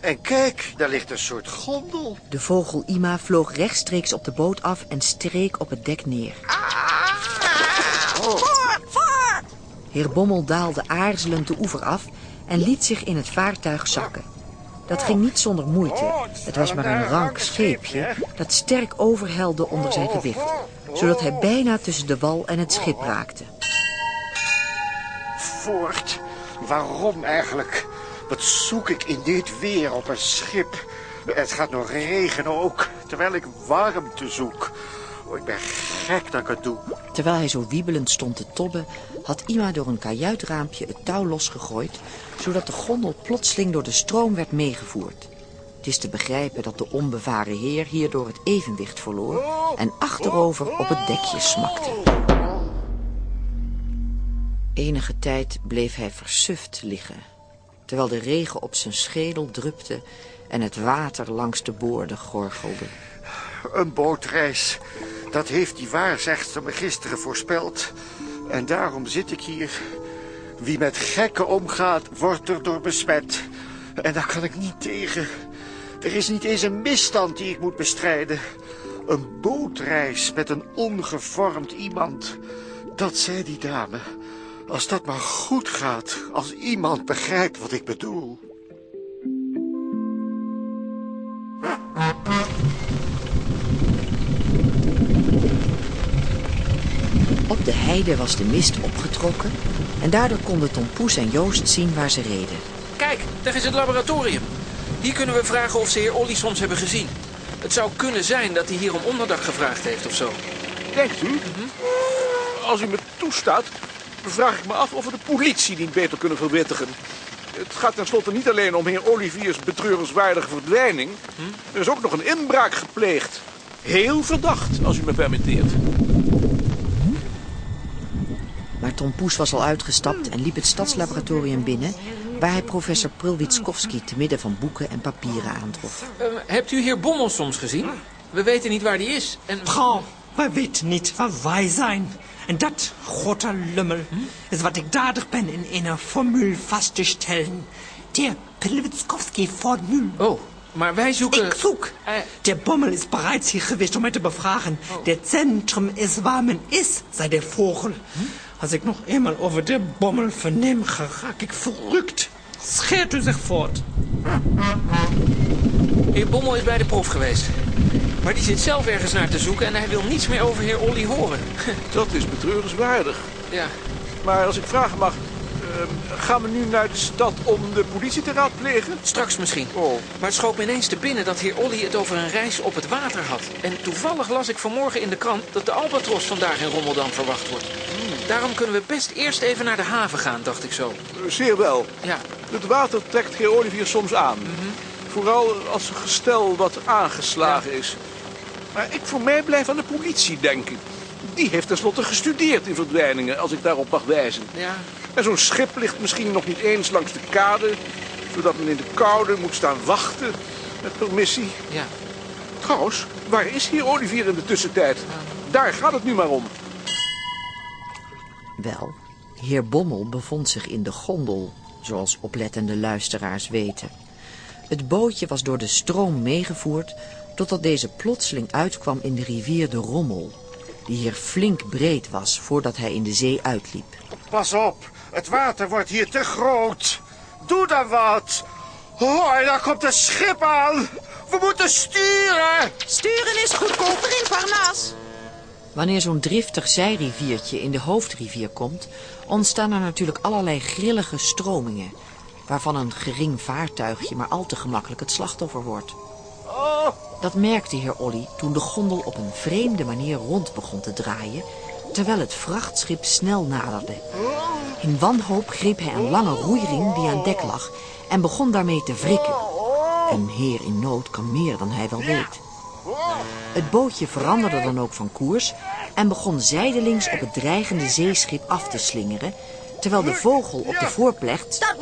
En kijk, daar ligt een soort gondel. De vogel Ima vloog rechtstreeks op de boot af en streek op het dek neer. Voor, voor. Heer Bommel daalde aarzelend de oever af en liet zich in het vaartuig zakken. Dat ging niet zonder moeite. Het was maar een rank scheepje dat sterk overhelde onder zijn gewicht, zodat hij bijna tussen de wal en het schip raakte. Voort. Waarom eigenlijk? Wat zoek ik in dit weer op een schip? Het gaat nog regenen ook, terwijl ik warmte zoek. Oh, ik ben gek dat ik het doe. Terwijl hij zo wiebelend stond te tobben, had Ima door een kajuitraampje het touw losgegooid, zodat de gondel plotseling door de stroom werd meegevoerd. Het is te begrijpen dat de onbevaren heer hierdoor het evenwicht verloor en achterover op het dekje smakte. Enige tijd bleef hij versuft liggen, terwijl de regen op zijn schedel drupte en het water langs de boorden gorgelde. Een bootreis. Dat heeft die waarzegster me gisteren voorspeld. En daarom zit ik hier. Wie met gekken omgaat, wordt er door besmet. En daar kan ik niet tegen. Er is niet eens een misstand die ik moet bestrijden. Een bootreis met een ongevormd iemand. Dat zei die dame. Als dat maar goed gaat, als iemand begrijpt wat ik bedoel. Op de heide was de mist opgetrokken en daardoor konden Tom Poes en Joost zien waar ze reden. Kijk, daar is het laboratorium. Hier kunnen we vragen of ze heer Olly soms hebben gezien. Het zou kunnen zijn dat hij hier om onderdak gevraagd heeft of zo. Denkt u? Als u me toestaat, vraag ik me af of we de politie niet beter kunnen verwittigen. Het gaat tenslotte niet alleen om heer Oliviers betreurenswaardige verdwijning. Er is ook nog een inbraak gepleegd. Heel verdacht, als u me permitteert. Maar Tom Poes was al uitgestapt en liep het stadslaboratorium binnen... waar hij professor Prulwitskowski te midden van boeken en papieren aantrof. Eh, hebt u heer Bommel soms gezien? We weten niet waar die is. En... Frau, we weten niet waar wij zijn. En dat, grote lummel, is wat ik dadig ben in een formule vast te stellen. Der Pilwitskowski-Formule. Oh, maar wij zoeken... Ik zoek. Der Bommel is bereits hier geweest om mij te bevragen. Der Zentrum is waar men is, zei de vogel. Als ik nog eenmaal over de Bommel verneem, raak ik verrukt. Scheert u zich voort. Heer Bommel is bij de prof geweest. Maar die zit zelf ergens naar te zoeken en hij wil niets meer over heer Olly horen. Dat is betreurenswaardig. Ja. Maar als ik vragen mag, ehm, gaan we nu naar de stad om de politie te raadplegen? Straks misschien. Oh. Maar het schoot me ineens te binnen dat heer Olly het over een reis op het water had. En toevallig las ik vanmorgen in de krant dat de Albatros vandaag in Rommeldam verwacht wordt. Daarom kunnen we best eerst even naar de haven gaan, dacht ik zo. Zeer wel. Ja. Het water trekt heer Olivier soms aan. Vooral als een gestel wat aangeslagen is. Maar ik voor mij blijf aan de politie denken. Die heeft tenslotte gestudeerd in verdwijningen, als ik daarop mag wijzen. Ja. En zo'n schip ligt misschien nog niet eens langs de kade... zodat men in de koude moet staan wachten met permissie. Ja. Trouwens, waar is hier Olivier in de tussentijd? Daar gaat het nu maar om. Wel, heer Bommel bevond zich in de gondel, zoals oplettende luisteraars weten. Het bootje was door de stroom meegevoerd, totdat deze plotseling uitkwam in de rivier de Rommel, die hier flink breed was voordat hij in de zee uitliep. Pas op, het water wordt hier te groot. Doe dan wat. Oh, en daar komt een schip aan. We moeten sturen. Sturen is goedkoper in Parnas. Wanneer zo'n driftig zijriviertje in de hoofdrivier komt, ontstaan er natuurlijk allerlei grillige stromingen, waarvan een gering vaartuigje maar al te gemakkelijk het slachtoffer wordt. Dat merkte heer Olly toen de gondel op een vreemde manier rond begon te draaien, terwijl het vrachtschip snel naderde. In wanhoop greep hij een lange roeiring die aan dek lag en begon daarmee te wrikken. Een heer in nood kan meer dan hij wel weet. Het bootje veranderde dan ook van koers en begon zijdelings op het dreigende zeeschip af te slingeren, terwijl de vogel op de voorplecht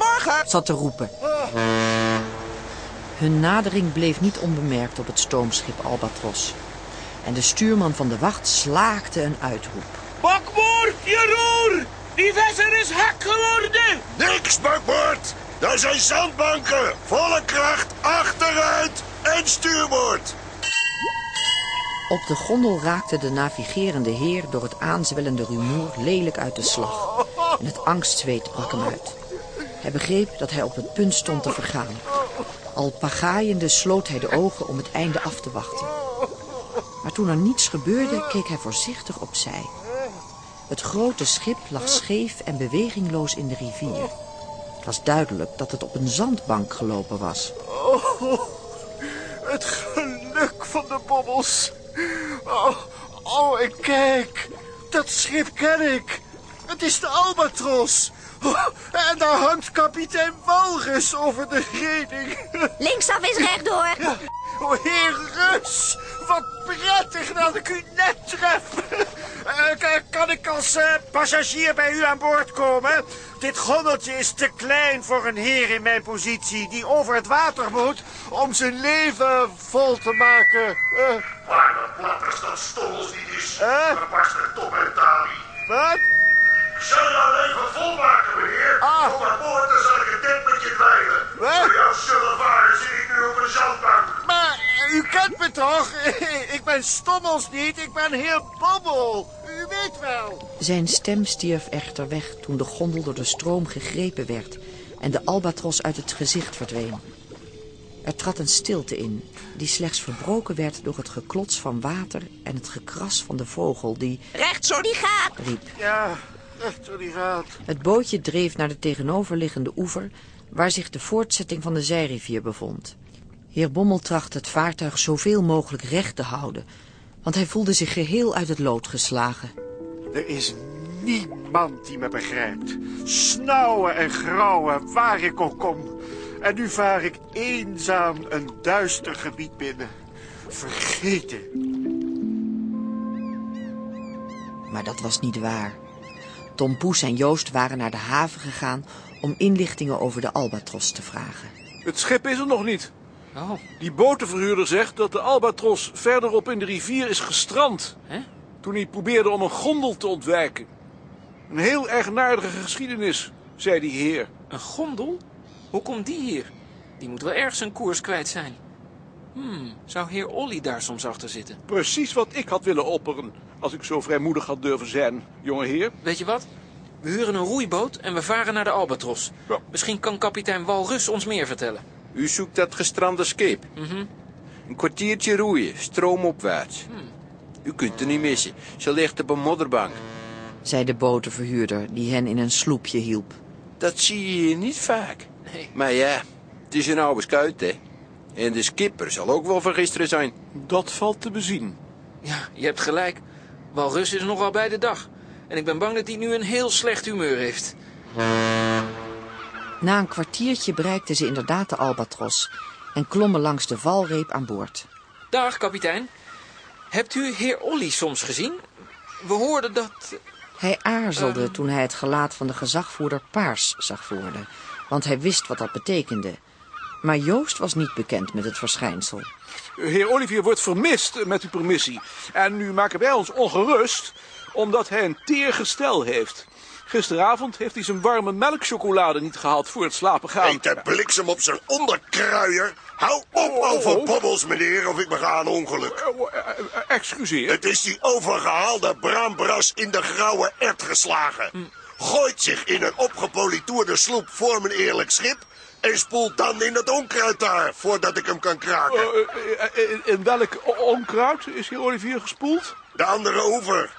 zat te roepen. Hun nadering bleef niet onbemerkt op het stoomschip Albatros. En de stuurman van de wacht slaakte een uitroep. Bakboord, je roer! Die visser is hek geworden! Niks, bakboord! Daar zijn zandbanken! Volle kracht, achteruit en stuurboord! Op de gondel raakte de navigerende heer door het aanzwellende rumoer lelijk uit de slag. En het angstzweet brak hem uit. Hij begreep dat hij op het punt stond te vergaan. Al pagaaiende sloot hij de ogen om het einde af te wachten. Maar toen er niets gebeurde, keek hij voorzichtig opzij. Het grote schip lag scheef en bewegingloos in de rivier. Het was duidelijk dat het op een zandbank gelopen was. Oh, het geluk van de bobbels. Oh, oh, en kijk, dat schip ken ik. Het is de Albatros. En daar hangt kapitein Walrus over de reding. Linksaf is rechtdoor. Oh, heer Rus, wat prettig dat ik u net tref. Eh, kan ik als eh, passagier bij u aan boord komen? Dit gondeltje is te klein voor een heer in mijn positie... die over het water moet om zijn leven vol te maken. Uh, Waar dat platters dat stommels niet is, Eh? dan er top en wat? Zou je al even volmaken, meneer? Ah. Kom aan boord, dan zal ik het tent met je dweilen. Wat? Voor jouw sulle varen zit ik nu op een zandbank. Maar u kent me toch? ik ben Stommels niet, ik ben heer Bobbel. U weet wel. Zijn stem stierf echter weg toen de gondel door de stroom gegrepen werd en de albatros uit het gezicht verdween. Er trad een stilte in, die slechts verbroken werd door het geklots van water en het gekras van de vogel die Recht zo die gaat. riep. Ja, echt die gaat. Het bootje dreef naar de tegenoverliggende oever, waar zich de voortzetting van de zijrivier bevond. Heer Bommel tracht het vaartuig zoveel mogelijk recht te houden, want hij voelde zich geheel uit het lood geslagen. Er is niemand die me begrijpt. Snauwen en grauwen waar ik ook kom. En nu vaar ik eenzaam een duister gebied binnen. Vergeten. Maar dat was niet waar. Tom Poes en Joost waren naar de haven gegaan om inlichtingen over de Albatros te vragen. Het schip is er nog niet. Oh, Die botenverhuurder zegt dat de Albatros verderop in de rivier is gestrand. Hè? Toen hij probeerde om een gondel te ontwijken. Een heel eigenaardige geschiedenis, zei die heer. een gondel? Hoe komt die hier? Die moet wel ergens een koers kwijt zijn. Hmm, zou heer Olly daar soms achter zitten? Precies wat ik had willen opperen, als ik zo vrijmoedig had durven zijn, jonge heer. Weet je wat? We huren een roeiboot en we varen naar de Albatros. Ja. Misschien kan kapitein Walrus ons meer vertellen. U zoekt dat gestrande schip. Mhm. Een kwartiertje roeien, stroomopwaarts. U kunt er niet missen. Ze ligt op een modderbank. zei de botenverhuurder die hen in een sloepje hielp. Dat zie je hier niet vaak. Nee. Maar ja, het is een oude skuit, hè. En de skipper zal ook wel van gisteren zijn. Dat valt te bezien. Ja, je hebt gelijk. Walrus is nogal bij de dag. En ik ben bang dat hij nu een heel slecht humeur heeft. Na een kwartiertje bereikten ze inderdaad de Albatros en klommen langs de valreep aan boord. Dag, kapitein. Hebt u heer Olly soms gezien? We hoorden dat... Hij aarzelde Ehm. toen hij het gelaat van de gezagvoerder paars zag worden, want hij wist wat dat betekende. Maar Joost was niet bekend met het verschijnsel. Heer Olivier wordt vermist, met uw permissie. En nu maken wij ons ongerust, omdat hij een teer gestel heeft. Gisteravond heeft hij zijn warme melkchocolade niet gehaald voor het slapen gaan. Eet de bliksem op zijn onderkruier. Hou op over bobbels, meneer, of ik bega een ongeluk. Eh, eh, eh, Excuseer. Het is die overgehaalde braambras in de grauwe ert geslagen. Gooit zich in een opgepolitoerde sloep voor mijn eerlijk schip... en spoelt dan in het onkruid daar, voordat ik hem kan kraken. Eh, eh, eh, in, in welk onkruid is heer Olivier gespoeld? De andere oever.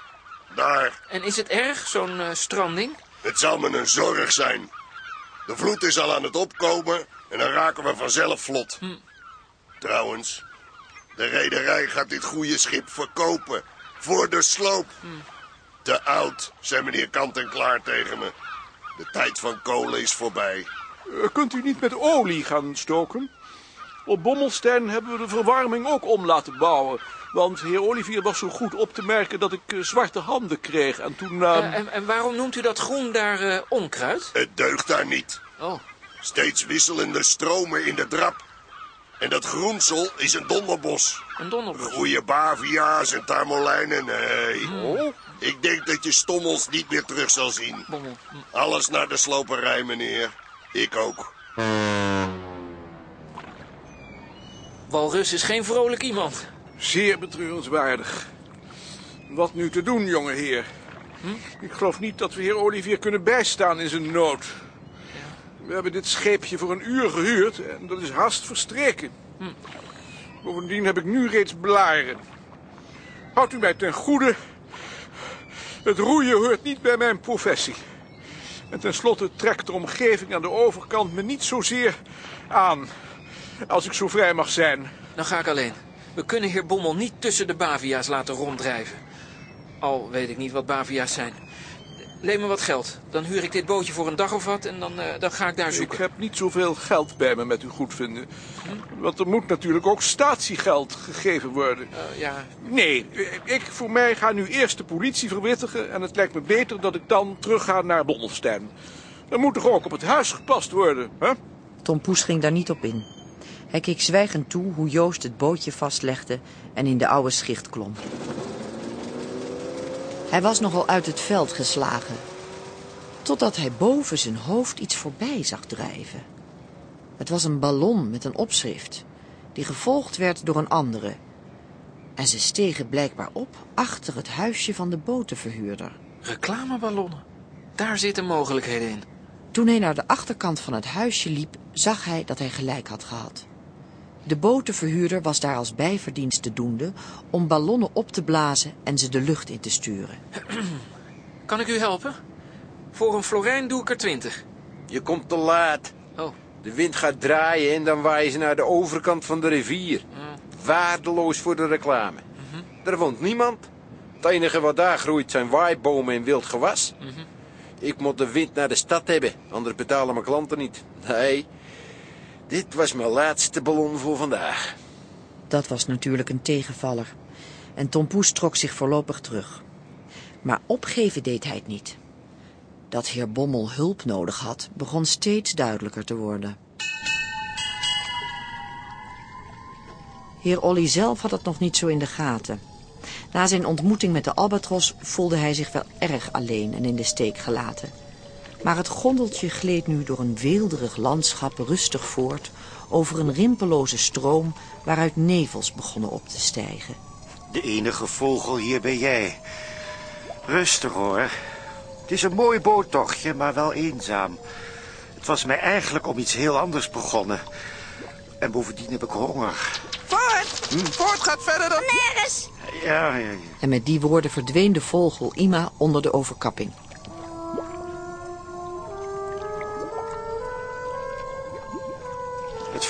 Daar. En is het erg, zo'n eh, stranding? Het zal me een zorg zijn. De vloed is al aan het opkomen en dan raken we vanzelf vlot. Trouwens, de rederij gaat dit goede schip verkopen. Voor de sloop. Te oud, zei meneer kant-en-klaar tegen me. De tijd van kolen is voorbij. Eh, kunt u niet met olie gaan stoken? Op Bommelstein hebben we de verwarming ook om laten bouwen. Want heer Olivier was zo goed op te merken dat ik eh, zwarte handen kreeg. En toen... Eh, en, en waarom noemt u dat groen daar onkruid? Het deugt daar niet. Oh. Steeds wisselende stromen in de drap. En dat groensel is een donderbos. Een donderbos? Groeien bavia's en tarmolijnen, nee. Oh. Ik denk dat je stommels niet meer terug zal zien. Bommel. Alles naar de sloperij, meneer. Ik ook. Walrus is geen vrolijk iemand. Zeer betreurenswaardig. Wat nu te doen, jonge heer? Ik geloof niet dat we heer Olivier kunnen bijstaan in zijn nood. We hebben dit scheepje voor een uur gehuurd en dat is haast verstreken. Bovendien heb ik nu reeds blaren. Houdt u mij ten goede. Het roeien hoort niet bij mijn professie. En tenslotte trekt de omgeving aan de overkant me niet zozeer aan. Als ik zo vrij mag zijn. Dan ga ik alleen. We kunnen heer Bommel niet tussen de bavia's laten ronddrijven. Al weet ik niet wat bavia's zijn. Leen me wat geld. Dan huur ik dit bootje voor een dag of wat en dan, eh, dan ga ik daar zoeken. Ik heb niet zoveel geld bij me met uw goedvinden. Want er moet natuurlijk ook statiegeld gegeven worden. Eh, ja. Nee, ik voor mij ga nu eerst de politie verwittigen... en het lijkt me beter dat ik dan terug ga naar Bommelstein. Er moet toch ook op het huis gepast worden, hè? Tom Poes ging daar niet op in. Hij keek zwijgend toe hoe Joost het bootje vastlegde en in de oude schicht klom. Hij was nogal uit het veld geslagen, totdat hij boven zijn hoofd iets voorbij zag drijven. Het was een ballon met een opschrift, die gevolgd werd door een andere. En ze stegen blijkbaar op achter het huisje van de botenverhuurder. Reclameballonnen. Daar zitten mogelijkheden in. Toen hij naar de achterkant van het huisje liep, zag hij dat hij gelijk had gehad. De botenverhuurder was daar als bijverdienste doende om ballonnen op te blazen en ze de lucht in te sturen. Kan ik u helpen? Voor een florijn doe ik er twintig. Je komt te laat. Oh. De wind gaat draaien en dan waaien ze naar de overkant van de rivier. Waardeloos voor de reclame. Er woont niemand. Het enige wat daar groeit zijn waaibomen en wild gewas. Ik moet de wind naar de stad hebben, anders betalen mijn klanten niet. Nee, dit was mijn laatste ballon voor vandaag. Dat was natuurlijk een tegenvaller. En Tom Poes trok zich voorlopig terug. Maar opgeven deed hij het niet. Dat heer Bommel hulp nodig had, begon steeds duidelijker te worden. Heer Olly zelf had het nog niet zo in de gaten. Na zijn ontmoeting met de albatros voelde hij zich wel erg alleen en in de steek gelaten. Maar het gondeltje gleed nu door een weelderig landschap rustig voort... over een rimpeloze stroom waaruit nevels begonnen op te stijgen. De enige vogel hier ben jij. Rustig hoor. Het is een mooi boottochtje, maar wel eenzaam. Het was mij eigenlijk om iets heel anders begonnen. En bovendien heb ik honger. Voort! Voort gaat verder dan... Nergens! Ja, ja, ja. En met die woorden verdween de vogel Ima onder de overkapping.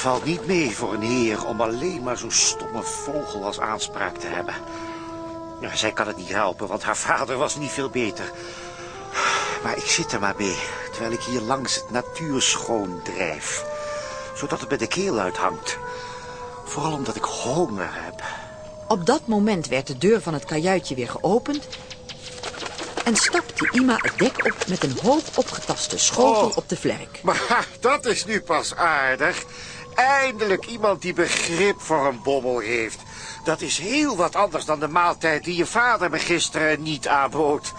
Valt niet mee voor een heer om alleen maar zo'n stomme vogel als aanspraak te hebben. Zij kan het niet helpen, want haar vader was niet veel beter. Maar ik zit er maar mee, terwijl ik hier langs het natuurschoon drijf. Zodat het bij de keel uithangt. Vooral omdat ik honger heb. Op dat moment werd de deur van het kajuitje weer geopend... en stapte Ima het dek op met een hoog opgetaste schotel Oh. op de vlerk. Maar dat is nu pas aardig. Eindelijk iemand die begrip voor een bommel heeft. Dat is heel wat anders dan de maaltijd die je vader me gisteren niet aanbood.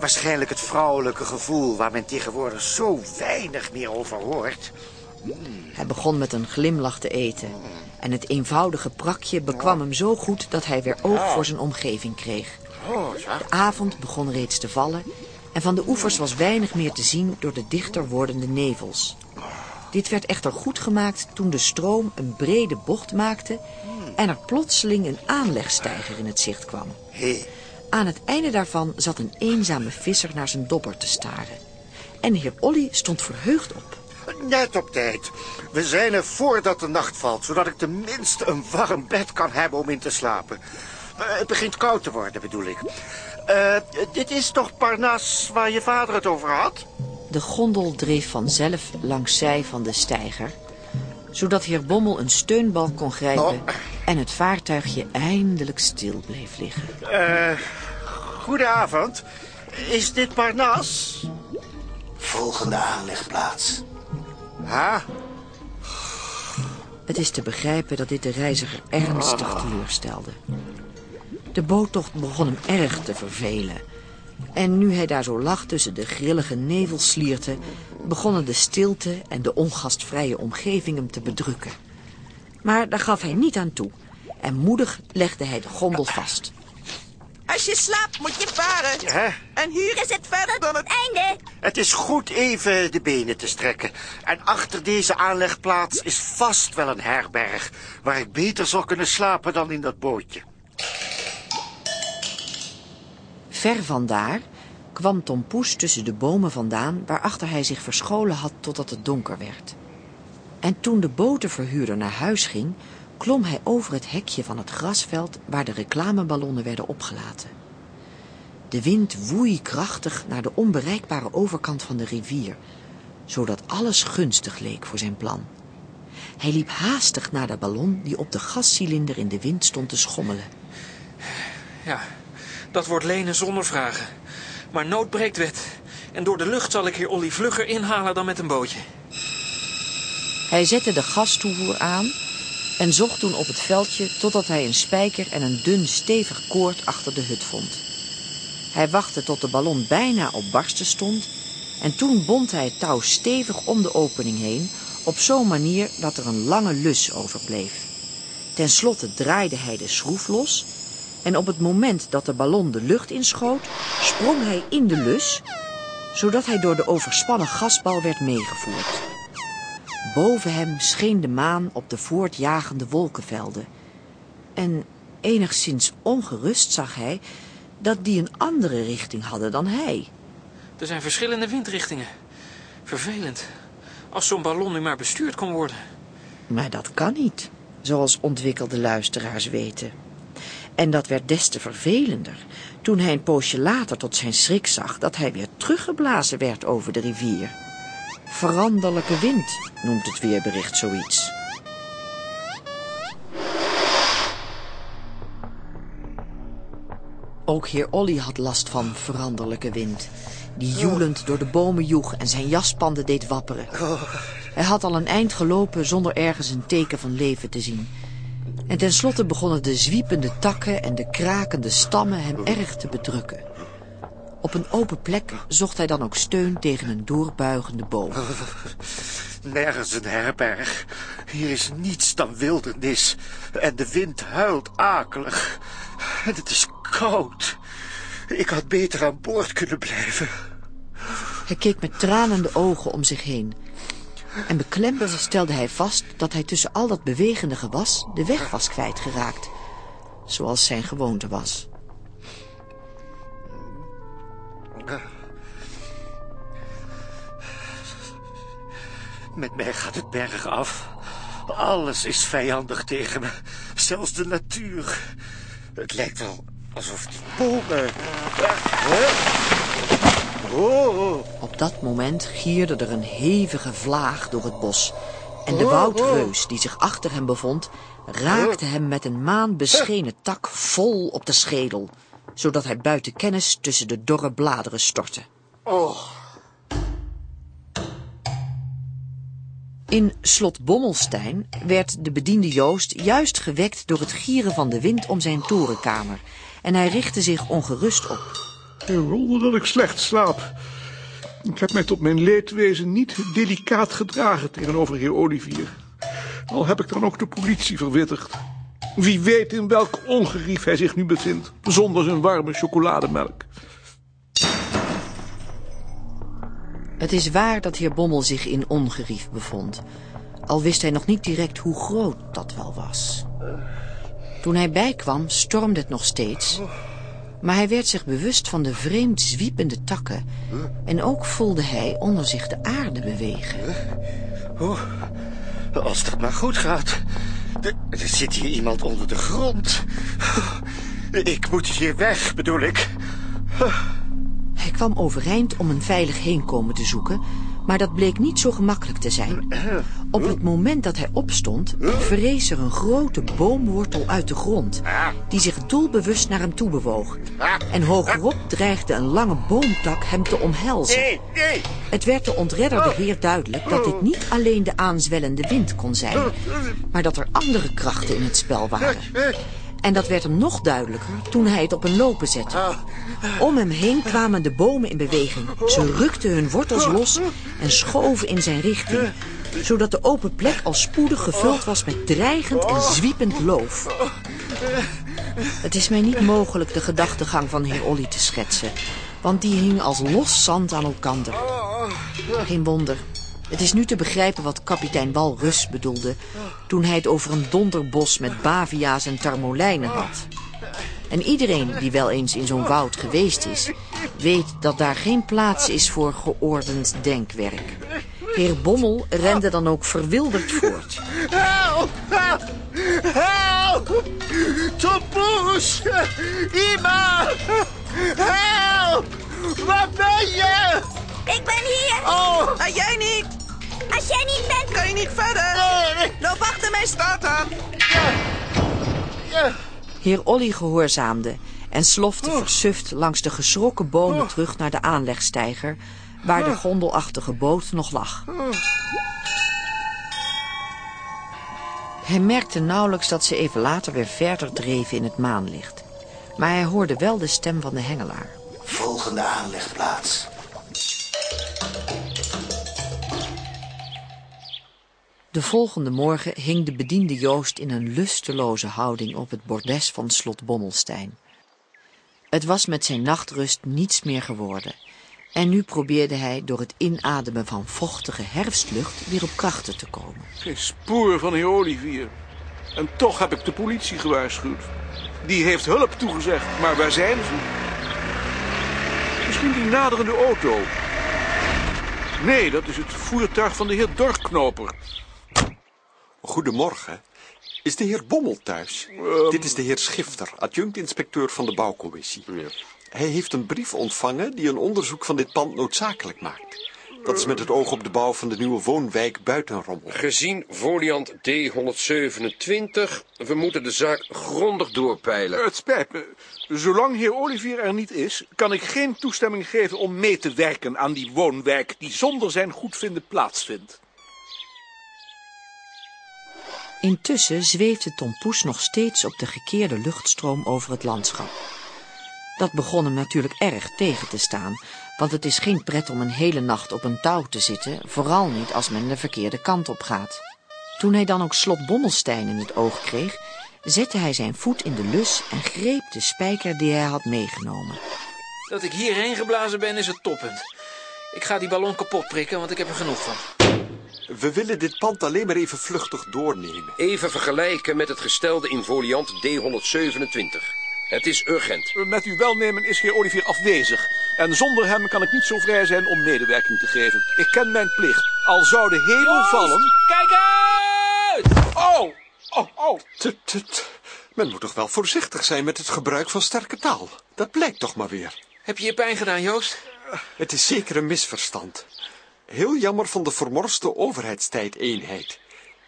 Waarschijnlijk het vrouwelijke gevoel waar men tegenwoordig zo weinig meer over hoort. Hij begon met een glimlach te eten. En het eenvoudige prakje bekwam hem zo goed dat hij weer oog voor zijn omgeving kreeg. Oh, De avond begon reeds te vallen en van de oevers was weinig meer te zien door de dichter wordende nevels. Dit werd echter goed gemaakt toen de stroom een brede bocht maakte en er plotseling een aanlegsteiger in het zicht kwam. Aan het einde daarvan zat een eenzame visser naar zijn dobber te staren. En heer Olly stond verheugd op. Net op tijd. We zijn er voordat de nacht valt, zodat ik tenminste een warm bed kan hebben om in te slapen. Eh, Het begint koud te worden, bedoel ik. Eh, dit is toch Parnas waar je vader het over had? De gondel dreef vanzelf langs zij van de steiger, zodat heer Bommel een steunbalk kon grijpen en het vaartuigje eindelijk stil bleef liggen. Eh, goedenavond. Is dit Parnas? Volgende aanlegplaats. Ha? Het is te begrijpen dat dit de reiziger ernstig teleurstelde. De boottocht begon hem erg te vervelen. En nu hij daar zo lag tussen de grillige nevelslierten... begonnen de stilte en de ongastvrije omgeving hem te bedrukken. Maar daar gaf hij niet aan toe. En moedig legde hij de gondel vast. Als je slaapt, moet je varen. En hier is het verder dan het einde. Het is goed even de benen te strekken. En achter deze aanlegplaats is vast wel een herberg... waar ik beter zou kunnen slapen dan in dat bootje. Ver vandaar kwam Tom Poes tussen de bomen vandaan... waarachter hij zich verscholen had totdat het donker werd. En toen de botenverhuurder naar huis ging... klom hij over het hekje van het grasveld... waar de reclameballonnen werden opgelaten. De wind woei krachtig naar de onbereikbare overkant van de rivier... zodat alles gunstig leek voor zijn plan. Hij liep haastig naar de ballon die op de gascilinder in de wind stond te schommelen. Ja, dat wordt lenen zonder vragen. Maar nood breekt wet. En door de lucht zal ik hier Olly vlugger inhalen dan met een bootje. Hij zette de gastoevoer aan en zocht toen op het veldje totdat hij een spijker en een dun stevig koord achter de hut vond. Hij wachtte tot de ballon bijna op barsten stond en toen bond hij het touw stevig om de opening heen op zo'n manier dat er een lange lus overbleef. Ten slotte draaide hij de schroef los en op het moment dat de ballon de lucht inschoot, sprong hij in de lus, zodat hij door de overspannen gasbal werd meegevoerd. Boven hem scheen de maan op de voortjagende wolkenvelden. En enigszins ongerust zag hij dat die een andere richting hadden dan hij. Er zijn verschillende windrichtingen. Vervelend. Als zo'n ballon nu maar bestuurd kon worden. Maar dat kan niet, zoals ontwikkelde luisteraars weten. En dat werd des te vervelender toen hij een poosje later tot zijn schrik zag dat hij weer teruggeblazen werd over de rivier. Veranderlijke wind noemt het weerbericht zoiets. Ook heer Olly had last van veranderlijke wind, die joelend door de bomen joeg en zijn jaspanden deed wapperen. Hij had al een eind gelopen zonder ergens een teken van leven te zien. En tenslotte begonnen de zwiepende takken en de krakende stammen hem erg te bedrukken. Op een open plek zocht hij dan ook steun tegen een doorbuigende boom. Nergens een herberg. Hier is niets dan wildernis. En de wind huilt akelig. En het is koud. Ik had beter aan boord kunnen blijven. Hij keek met tranende ogen om zich heen. En beklemd stelde hij vast dat hij tussen al dat bewegende gewas de weg was kwijtgeraakt. Zoals zijn gewoonte was. Met mij gaat het berg af. Alles is vijandig tegen me. Zelfs de natuur. Het lijkt wel alsof die bomen... Oh. Op dat moment gierde er een hevige vlaag door het bos. En de woudreus die zich achter hem bevond... raakte hem met een maanbeschenen tak vol op de schedel... zodat hij buiten kennis tussen de dorre bladeren stortte. Oh. In slot Bommelstein werd de bediende Joost juist gewekt door het gieren van de wind om zijn torenkamer. En hij richtte zich ongerust op. Geen wonder dat ik slecht slaap. Ik heb mij tot mijn leedwezen niet delicaat gedragen tegenover heer Olivier. Al heb ik dan ook de politie verwittigd. Wie weet in welk ongerief hij zich nu bevindt, zonder zijn warme chocolademelk. Het is waar dat heer Bommel zich in ongerief bevond. Al wist hij nog niet direct hoe groot dat wel was. Toen hij bijkwam stormde het nog steeds... maar hij werd zich bewust van de vreemd zwiepende takken... en ook voelde hij onder zich de aarde bewegen. Oh, als dat maar goed gaat. Er, er zit hier iemand onder de grond. Ik moet hier weg, bedoel ik. Hij kwam overeind om een veilig heenkomen te zoeken, maar dat bleek niet zo gemakkelijk te zijn. Op het moment dat hij opstond, verrees er een grote boomwortel uit de grond, die zich doelbewust naar hem toe bewoog. En hogerop dreigde een lange boomtak hem te omhelzen. Het werd de ontredderde heer duidelijk dat dit niet alleen de aanzwellende wind kon zijn, maar dat er andere krachten in het spel waren. En dat werd hem nog duidelijker toen hij het op een lopen zette. Om hem heen kwamen de bomen in beweging. Ze rukten hun wortels los en schoven in zijn richting, zodat de open plek al spoedig gevuld was met dreigend en zwiepend loof. Het is mij niet mogelijk de gedachtegang van heer Olly te schetsen, want die hing als los zand aan elkander. Geen wonder. Het is nu te begrijpen wat kapitein Walrus bedoelde... toen hij het over een donderbos met bavia's en tarmolijnen had. En iedereen die wel eens in zo'n woud geweest is... weet dat daar geen plaats is voor geordend denkwerk. Heer Bommel rende dan ook verwilderd voort. Help! Help! Help! Tompoes! Ima! Help! Waar ben je? Ik ben hier. Oh! Maar jij niet. Als jij niet bent... Kan je niet verder. Loop achter mij. Staat aan. Heer Olly gehoorzaamde en slofte versuft langs de geschrokken bomen terug naar de aanlegsteiger... waar de gondelachtige boot nog lag. Hij merkte nauwelijks dat ze even later weer verder dreven in het maanlicht. Maar hij hoorde wel de stem van de hengelaar. Volgende aanlegplaats. De volgende morgen hing de bediende Joost in een lusteloze houding op het bordes van slot Bommelstein. Het was met zijn nachtrust niets meer geworden. En nu probeerde hij door het inademen van vochtige herfstlucht weer op krachten te komen. Geen spoor van heer Olivier. En toch heb ik de politie gewaarschuwd. Die heeft hulp toegezegd, maar waar zijn ze? Misschien die naderende auto. Nee, dat is het voertuig van de heer Dorknoper. Goedemorgen. Is de heer Bommel thuis? Ehm. Dit is de heer Schifter, adjunct-inspecteur van de bouwcommissie. Hij heeft een brief ontvangen die een onderzoek van dit pand noodzakelijk maakt. Dat is met het oog op de bouw van de nieuwe woonwijk Buitenrommel. Gezien foliant D127, we moeten de zaak grondig doorpeilen. Het spijt me. Zolang heer Olivier er niet is, kan ik geen toestemming geven om mee te werken aan die woonwijk die zonder zijn goedvinden plaatsvindt. Intussen zweefde Tom Poes nog steeds op de gekeerde luchtstroom over het landschap. Dat begon hem natuurlijk erg tegen te staan, want het is geen pret om een hele nacht op een touw te zitten, vooral niet als men de verkeerde kant op gaat. Toen hij dan ook slot Bommelstein in het oog kreeg, zette hij zijn voet in de lus en greep de spijker die hij had meegenomen. Dat ik hierheen geblazen ben is het toppunt. Ik ga die ballon kapot prikken, want ik heb er genoeg van. We willen dit pand alleen maar even vluchtig doornemen. Even vergelijken met het gestelde in foliant D127. Het is urgent. Met uw welnemen is heer Olivier afwezig. En zonder hem kan ik niet zo vrij zijn om medewerking te geven. Ik ken mijn plicht. Al zou de hemel vallen... Kijk uit! Oh! Oh, oh! Tut, tut. Men moet toch wel voorzichtig zijn met het gebruik van sterke taal. Dat blijkt toch maar weer. Heb je je pijn gedaan, Joost? Het is zeker een misverstand. Heel jammer van de vermorste overheidstijdeenheid.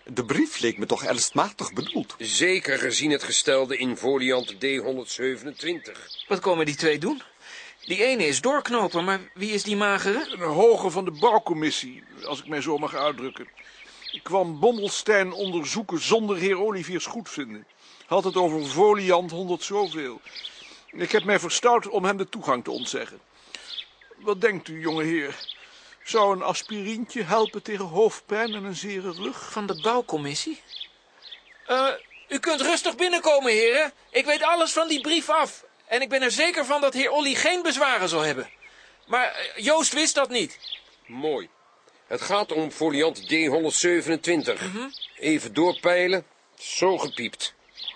De brief leek me toch ernstig bedoeld. Zeker gezien het gestelde in foliant D127. Wat komen die twee doen? Die ene is doorknopen, maar wie is die magere? Een hoge van de bouwcommissie, als ik mij zo mag uitdrukken. Ik kwam Bommelstein onderzoeken zonder heer Oliviers goedvinden. Had het over foliant 100 zoveel. Ik heb mij verstout om hem de toegang te ontzeggen. Wat denkt u, jonge heer? Zou een aspirintje helpen tegen hoofdpijn en een zere rug? Van de bouwcommissie? Eh, u kunt rustig binnenkomen, heren. Ik weet alles van die brief af. En ik ben er zeker van dat heer Olly geen bezwaren zal hebben. Maar eh, Joost wist dat niet. Mooi. Het gaat om foliant D127. Even doorpeilen. Zo gepiept.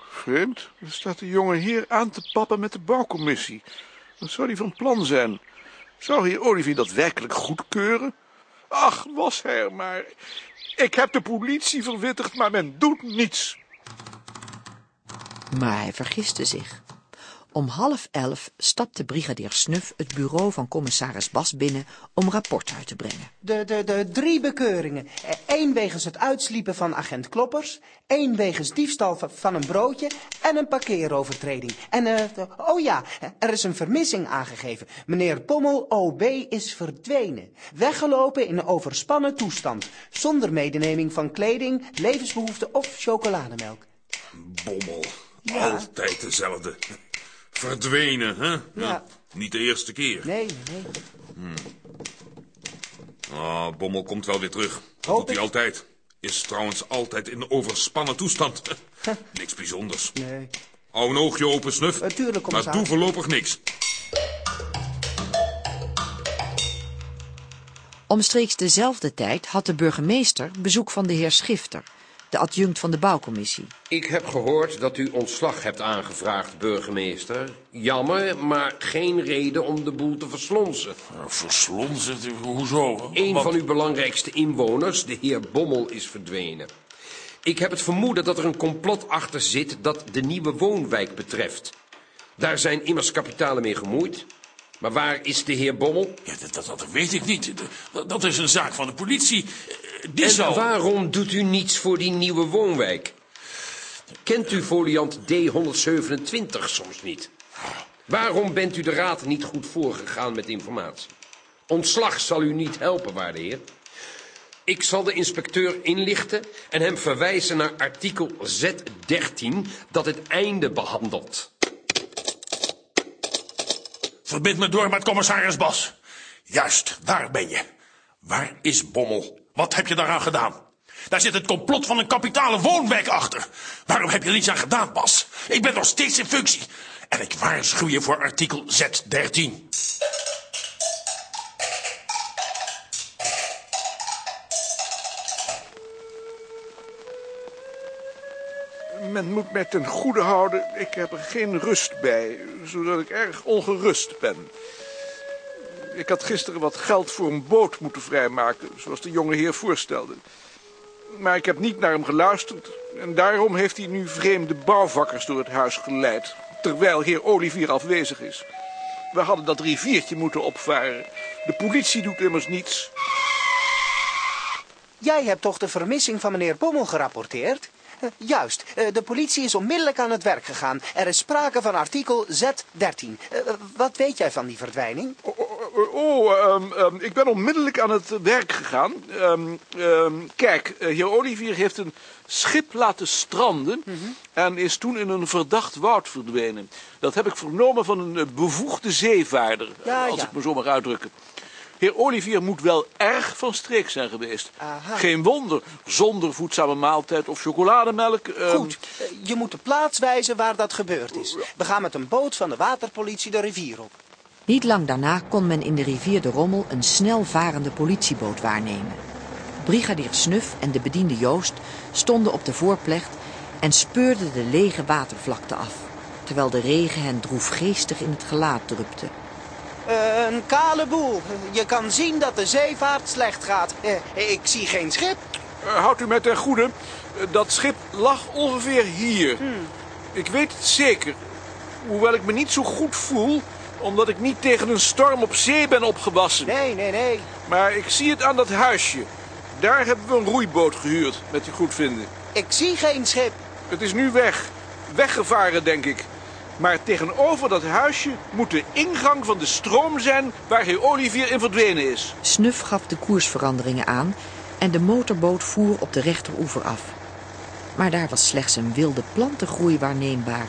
Vreemd, er staat de jonge heer aan te pappen met de bouwcommissie. Wat zou die van plan zijn? Zou heer Olivier dat werkelijk goedkeuren? Ach, was hij er maar. Ik heb de politie verwittigd, maar men doet niets. Maar hij vergiste zich. Om half elf stapte brigadier Snuf het bureau van commissaris Bas binnen om rapport uit te brengen. De, de, de drie bekeuringen. Eén wegens het uitsliepen van agent Kloppers. één wegens diefstal va- van een broodje. En een parkeerovertreding. En, eh, de- oh ja, er is een vermissing aangegeven. Meneer Pommel OB is verdwenen. Weggelopen in een overspannen toestand. Zonder medeneming van kleding, levensbehoeften of chocolademelk. Bommel. Ja. Altijd dezelfde. Verdwenen, hè? Ja. Niet de eerste keer. Nee, nee. Hmm. Ah, Bommel komt wel weer terug. Dat doet hij altijd. Is trouwens altijd in overspannen toestand. niks bijzonders. Nee. Hou een oogje open, Snuf. Natuurlijk, maar commissaris. doe voorlopig niks. Omstreeks dezelfde tijd had de burgemeester bezoek van de heer Schifter, de adjunct van de bouwcommissie. Ik heb gehoord dat u ontslag hebt aangevraagd, burgemeester. Jammer, maar geen reden om de boel te verslonsen. Verslonsen? Hoezo? Een Wat? van uw belangrijkste inwoners, de heer Bommel, is verdwenen. Ik heb het vermoeden dat er een complot achter zit dat de nieuwe woonwijk betreft. Daar zijn immers kapitalen mee gemoeid. Maar waar is de heer Bommel? Ja, dat, dat, dat weet ik niet. Dat, dat is een zaak van de politie. Eh, en zal... waarom doet u niets voor die nieuwe woonwijk? Kent u foliant D127 soms niet? Waarom bent u de raad niet goed voorgegaan met informatie? Ontslag zal u niet helpen, waarde heer. Ik zal de inspecteur inlichten en hem verwijzen naar artikel Z13 dat het einde behandelt. Verbind me door met commissaris Bas. Juist, daar ben je. Waar is Bommel? Wat heb je daaraan gedaan? Daar zit het complot van een kapitale woonwijk achter. Waarom heb je er niets aan gedaan, Bas? Ik ben nog steeds in functie. En ik waarschuw je voor artikel Z13. Men moet mij ten goede houden, ik heb er geen rust bij, zodat ik erg ongerust ben. Ik had gisteren wat geld voor een boot moeten vrijmaken, zoals de jonge heer voorstelde. Maar ik heb niet naar hem geluisterd en daarom heeft hij nu vreemde bouwvakkers door het huis geleid, terwijl heer Olivier afwezig is. We hadden dat riviertje moeten opvaren. De politie doet immers niets. Jij hebt toch de vermissing van meneer Pommel gerapporteerd? Eh, juist, eh, de politie is onmiddellijk aan het werk gegaan. Er is sprake van artikel Z13. Eh, wat weet jij van die verdwijning? Oh, ik ben onmiddellijk aan het werk gegaan. Ehm, kijk, heer Olivier heeft een schip laten stranden en is toen in een verdacht woud verdwenen. Dat heb ik vernomen van een bevoegde zeevaarder, Ja, als ja. ik me zo mag uitdrukken. Heer Olivier moet wel erg van streek zijn geweest. Aha. Geen wonder, zonder voedzame maaltijd of chocolademelk. ehm, Goed, eh, je moet de plaats wijzen waar dat gebeurd is. We gaan met een boot van de waterpolitie de rivier op. Niet lang daarna kon men in de rivier de Rommel een snel varende politieboot waarnemen. Brigadier Snuf en de bediende Joost stonden op de voorplecht en speurden de lege watervlakte af, terwijl de regen hen droefgeestig in het gelaat drupte. Een kale boel. Je kan zien dat de zeevaart slecht gaat. Eh, ik zie geen schip. Eh, houdt u mij ten goede. Eh, Dat schip lag ongeveer hier. Hmm. Ik weet het zeker. Hoewel ik me niet zo goed voel, omdat ik niet tegen een storm op zee ben opgewassen. Nee, nee, nee. Maar ik zie het aan dat huisje. Daar hebben we een roeiboot gehuurd, met je goedvinden. Ik zie geen schip. Het is nu weg. Weggevaren, denk ik. Maar tegenover dat huisje moet de ingang van de stroom zijn waar heer Olivier in verdwenen is. Snuf gaf de koersveranderingen aan en de motorboot voer op de rechteroever af. Maar daar was slechts een wilde plantengroei waarneembaar.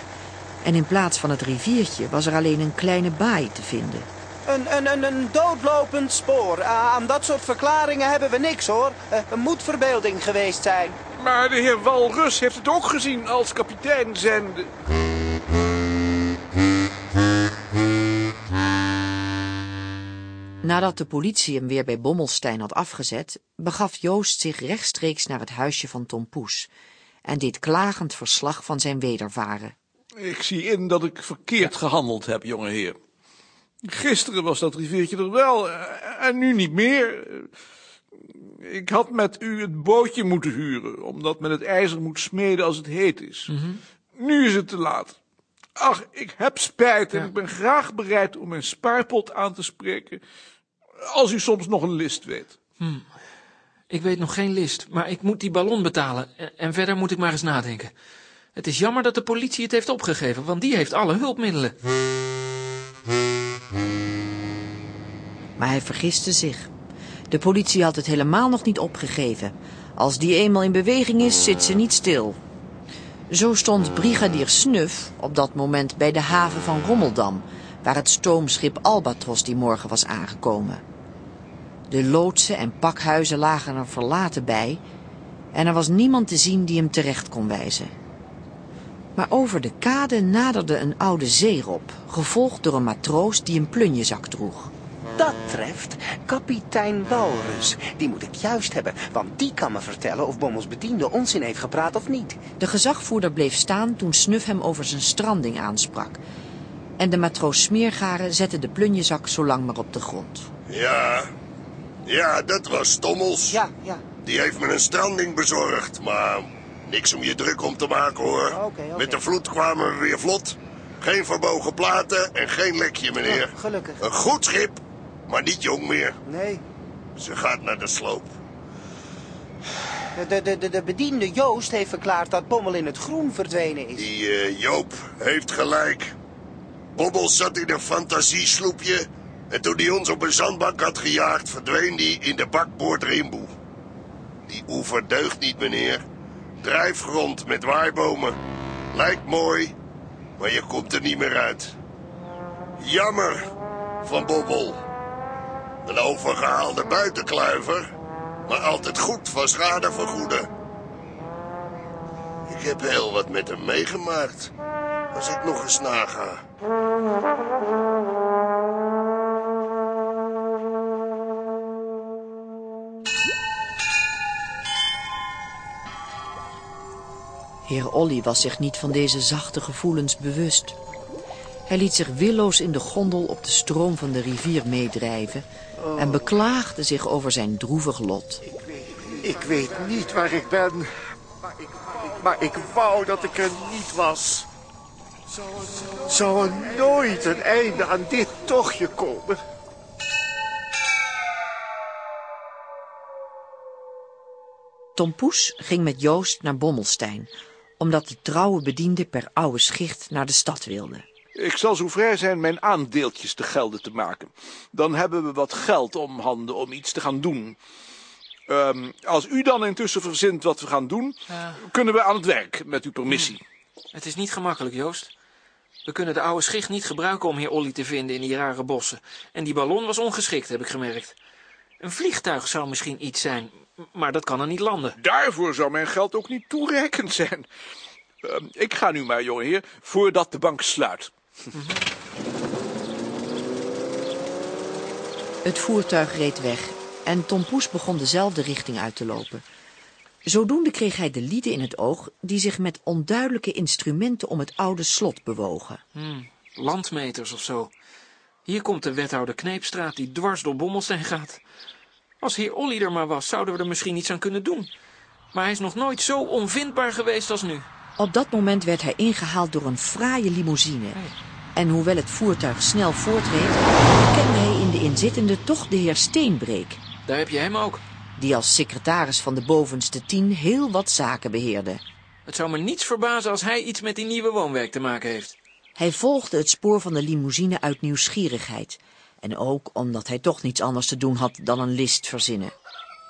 En in plaats van het riviertje was er alleen een kleine baai te vinden. Een, een, een, een doodlopend spoor. Ah, aan dat soort verklaringen hebben we niks, hoor. Eh, een moet verbeelding geweest zijn. Maar de heer Walrus heeft het ook gezien als kapitein zijnde. Nadat de politie hem weer bij Bommelstein had afgezet, begaf Joost zich rechtstreeks naar het huisje van Tom Poes en deed klagend verslag van zijn wedervaren. Ik zie in dat ik verkeerd gehandeld heb, jonge heer. Gisteren was dat riviertje er wel eh, en nu niet meer. Ik had met u het bootje moeten huren, omdat men het ijzer moet smeden als het heet is. Nu is het te laat. Ach, ik heb spijt en ik ben graag bereid om mijn spaarpot aan te spreken. Als u soms nog een list weet. Hm. Ik weet nog geen list, maar ik moet die ballon betalen. En, en verder moet ik maar eens nadenken. Het is jammer dat de politie het heeft opgegeven, want die heeft alle hulpmiddelen. Maar hij vergiste zich. De politie had het helemaal nog niet opgegeven. Als die eenmaal in beweging is, zit ze niet stil. Zo stond brigadier Snuf op dat moment bij de haven van Rommeldam, waar het stoomschip Albatros die morgen was aangekomen. De loodsen en pakhuizen lagen er verlaten bij en er was niemand te zien die hem terecht kon wijzen. Maar over de kade naderde een oude zeerop, gevolgd door een matroos die een plunjezak droeg. Dat treft kapitein Walrus. Die moet ik juist hebben, want die kan me vertellen of Bommels bediende onzin heeft gepraat of niet. De gezagvoerder bleef staan toen Snuf hem over zijn stranding aansprak. En de matroos Smeergaren zette de plunjezak zo lang maar op de grond. Ja, ja, dat was Stommels. Ja, ja. Die heeft me een stranding bezorgd, maar niks om je druk om te maken hoor. Oké, oké. Met de vloed kwamen we weer vlot. Geen verbogen platen en geen lekje, meneer. Ja, gelukkig. Een goed schip, maar niet jong meer. Nee. Ze gaat naar de sloop. De, de, de, de bediende Joost heeft verklaard dat Bommel in het groen verdwenen is. Die eh, Joop heeft gelijk. Bobbel zat in een fantasiesloepje. En toen hij ons op een zandbank had gejaagd, verdween die in de bakboord Rimboe. Die oever deugt niet, meneer. Drijfgrond met waaibomen. Lijkt mooi, maar je komt er niet meer uit. Jammer van Bobbel. Een overgehaalde buitenkluiver, maar altijd goed van schade vergoeden. Ik heb heel wat met hem meegemaakt. Als ik nog eens naga. Heer Olly was zich niet van deze zachte gevoelens bewust. Hij liet zich willoos in de gondel op de stroom van de rivier meedrijven... en beklaagde zich over zijn droevig lot. Ik weet niet waar ik ben. Maar ik wou dat ik er niet was. Zou er nooit een einde aan dit tochtje komen? Tom Poes ging met Joost naar Bommelstein... omdat de trouwe bediende per oude schicht naar de stad wilde. Ik zal zo vrij zijn mijn aandeeltjes te gelden te maken. Dan hebben we wat geld om handen om iets te gaan doen. Ehm, als u dan intussen verzint wat we gaan doen, kunnen we aan het werk, met uw permissie. Het is niet gemakkelijk, Joost. We kunnen de oude schicht niet gebruiken om heer Olly te vinden in die rare bossen. En die ballon was ongeschikt, heb ik gemerkt. Een vliegtuig zou misschien iets zijn, maar dat kan er niet landen. Daarvoor zou mijn geld ook niet toereikend zijn. Ehm, ik ga nu maar, jongeheer, voordat de bank sluit. Het voertuig reed weg en Tom Poes begon dezelfde richting uit te lopen. Zodoende kreeg hij de lieden in het oog die zich met onduidelijke instrumenten om het oude slot bewogen. Hmm, landmeters of zo. Hier komt de wethouder Kneepstraat die dwars door Bommelstein gaat. Als heer Olly er maar was, zouden we er misschien iets aan kunnen doen. Maar hij is nog nooit zo onvindbaar geweest als nu. Op dat moment werd hij ingehaald door een fraaie limousine. En hoewel het voertuig snel voortreed, kende hij in de inzittende toch de heer Steenbreek. Daar heb je hem ook. Die als secretaris van de bovenste tien heel wat zaken beheerde. Het zou me niets verbazen als hij iets met die nieuwe woonwerk te maken heeft. Hij volgde het spoor van de limousine uit nieuwsgierigheid. En ook omdat hij toch niets anders te doen had dan een list verzinnen.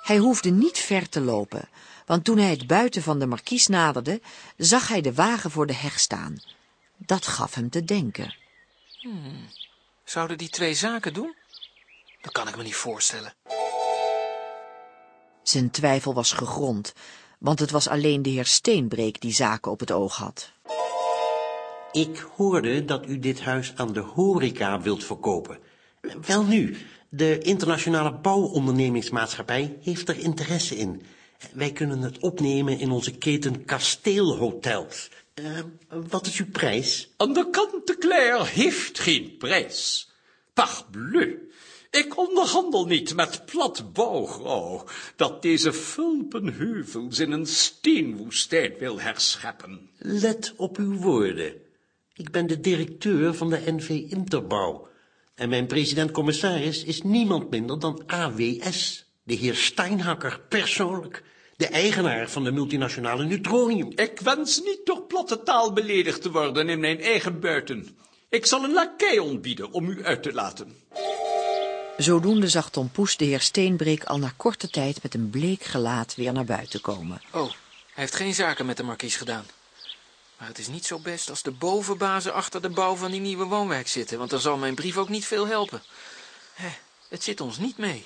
Hij hoefde niet ver te lopen, want toen hij het buiten van de markies naderde, zag hij de wagen voor de heg staan. Dat gaf hem te denken. Hmm. Zouden die twee zaken doen? Dat kan ik me niet voorstellen. Zijn twijfel was gegrond, want het was alleen de heer Steenbreek die zaken op het oog had. Ik hoorde dat u dit huis aan de horeca wilt verkopen. Welnu, de internationale bouwondernemingsmaatschappij heeft er interesse in. Wij kunnen het opnemen in onze keten kasteelhotels. Uh, wat is uw prijs? Aan de kant-de-Claire heeft geen prijs. Parbleu, ik onderhandel niet met plat bouwgrauw dat deze fulpenheuvels in een steenwoestijn wil herscheppen. Let op uw woorden. Ik ben de directeur van de NV Interbouw. En mijn president-commissaris is niemand minder dan AWS. De heer Steinhakker, persoonlijk. De eigenaar van de multinationale Neutronium. Ik wens niet door platte taal beledigd te worden in mijn eigen buiten. Ik zal een lakij ontbieden om u uit te laten. Zodoende zag Tom Poes de heer Steenbreek al na korte tijd met een bleek gelaat weer naar buiten komen. Oh, hij heeft geen zaken met de markies gedaan. Maar het is niet zo best als de bovenbazen achter de bouw van die nieuwe woonwijk zitten, want dan zal mijn brief ook niet veel helpen. Hé, het zit ons niet mee.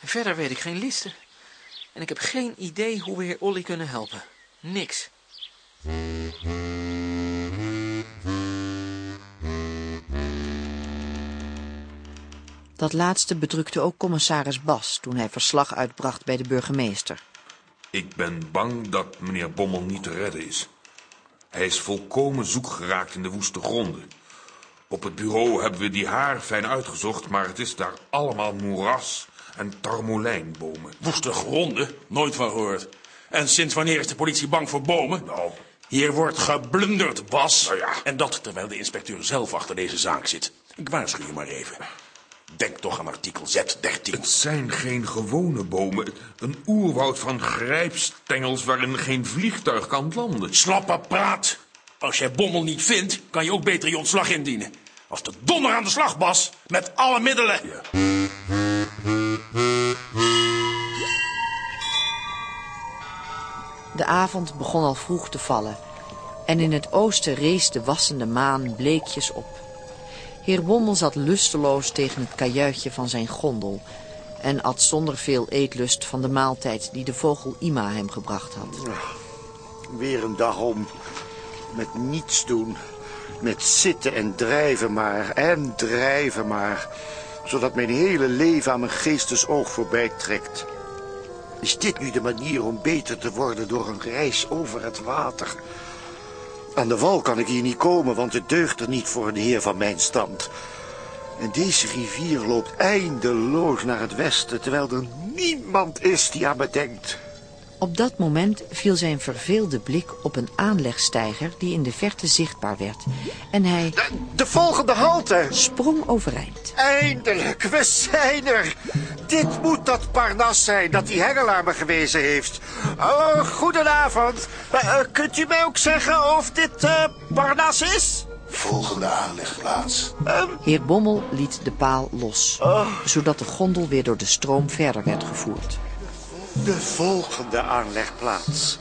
En verder weet ik geen listen. En ik heb geen idee hoe we heer Olly kunnen helpen. Niks. Dat laatste bedrukte ook commissaris Bas toen hij verslag uitbracht bij de burgemeester. Ik ben bang dat meneer Bommel niet te redden is. Hij is volkomen zoek geraakt in de woeste gronden. Op het bureau hebben we die haar fijn uitgezocht, maar het is daar allemaal moeras en tarmolijnbomen. Woeste gronden? Nooit van gehoord. En sinds wanneer is de politie bang voor bomen? Nou. Hier wordt geblunderd, Bas. Nou ja. En dat terwijl de inspecteur zelf achter deze zaak zit. Ik waarschuw je maar even. Denk toch aan artikel Z13. Het zijn geen gewone bomen. Een oerwoud van grijpstengels waarin geen vliegtuig kan landen. Slappe praat. Als jij Bommel niet vindt, kan je ook beter je ontslag indienen. Als de donder aan de slag, Bas. Met alle middelen. De avond begon al vroeg te vallen. En in het oosten rees de wassende maan bleekjes op. Heer Bommel zat lusteloos tegen het kajuitje van zijn gondel... en at zonder veel eetlust van de maaltijd die de vogel Ima hem gebracht had. Weer een dag om. Met niets doen. Met zitten en drijven maar. En drijven maar. Zodat mijn hele leven aan mijn geestesoog voorbij trekt. Is dit nu de manier om beter te worden door een reis over het water? Aan de wal kan ik hier niet komen, want het deugt er niet voor een heer van mijn stand. En deze rivier loopt eindeloos naar het westen, terwijl er niemand is die aan me denkt. Op dat moment viel zijn verveelde blik op een aanlegstijger die in de verte zichtbaar werd. En hij... De, de volgende halte! Sprong overeind. Eindelijk, we zijn er! Dit moet dat Parnas zijn dat die hengelaar me gewezen heeft. Oh, goedenavond. Uh, kunt u mij ook zeggen of dit uh, Parnas is? Volgende aanlegplaats. Um, Heer Bommel liet de paal los, oh. zodat de gondel weer door de stroom verder werd gevoerd. De volgende aanlegplaats.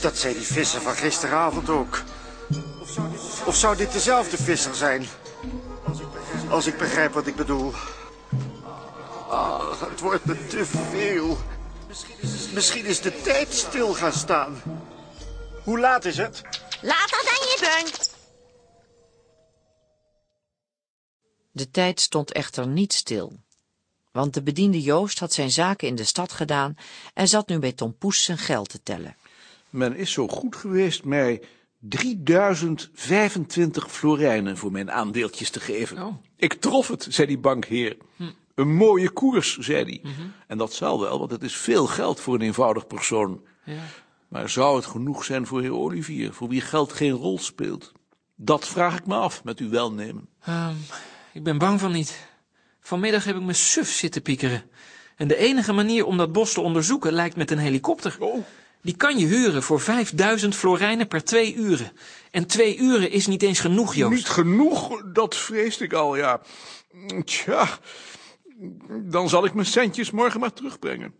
Dat zei die visser van gisteravond ook. Of zou dit dezelfde visser zijn? Als ik begrijp wat ik bedoel. Ah, het wordt me te veel. Misschien is de tijd stil gaan staan. Hoe laat is het? Later dan je denkt. De tijd stond echter niet stil. Want de bediende Joost had zijn zaken in de stad gedaan en zat nu bij Tom Poes zijn geld te tellen. Men is zo goed geweest mij 3025 florijnen voor mijn aandeeltjes te geven. Oh. Ik trof het, zei die bankheer. Hm. Een mooie koers, zei hij. Mhm. En dat zal wel, want het is veel geld voor een eenvoudig persoon. Ja. Maar zou het genoeg zijn voor heer Olivier, voor wie geld geen rol speelt? Dat vraag ik me af, met uw welnemen. Um, ik ben bang van niet. Vanmiddag heb ik me suf zitten piekeren. En de enige manier om dat bos te onderzoeken lijkt met een helikopter. Oh. Die kan je huren voor 5000 florijnen per twee uren. En twee uren is niet eens genoeg, Joost. Niet genoeg, dat vreesde ik al, ja. Tja, dan zal ik mijn centjes morgen maar terugbrengen.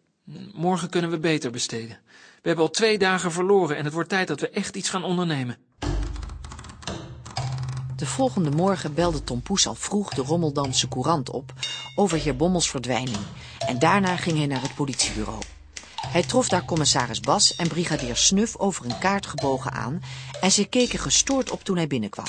Morgen kunnen we beter besteden. We hebben al twee dagen verloren en het wordt tijd dat we echt iets gaan ondernemen. De volgende morgen belde Tom Poes al vroeg de Rommeldamse courant op over heer Bommels verdwijning. En daarna ging hij naar het politiebureau. Hij trof daar commissaris Bas en brigadier Snuf over een kaart gebogen aan en ze keken gestoord op toen hij binnenkwam.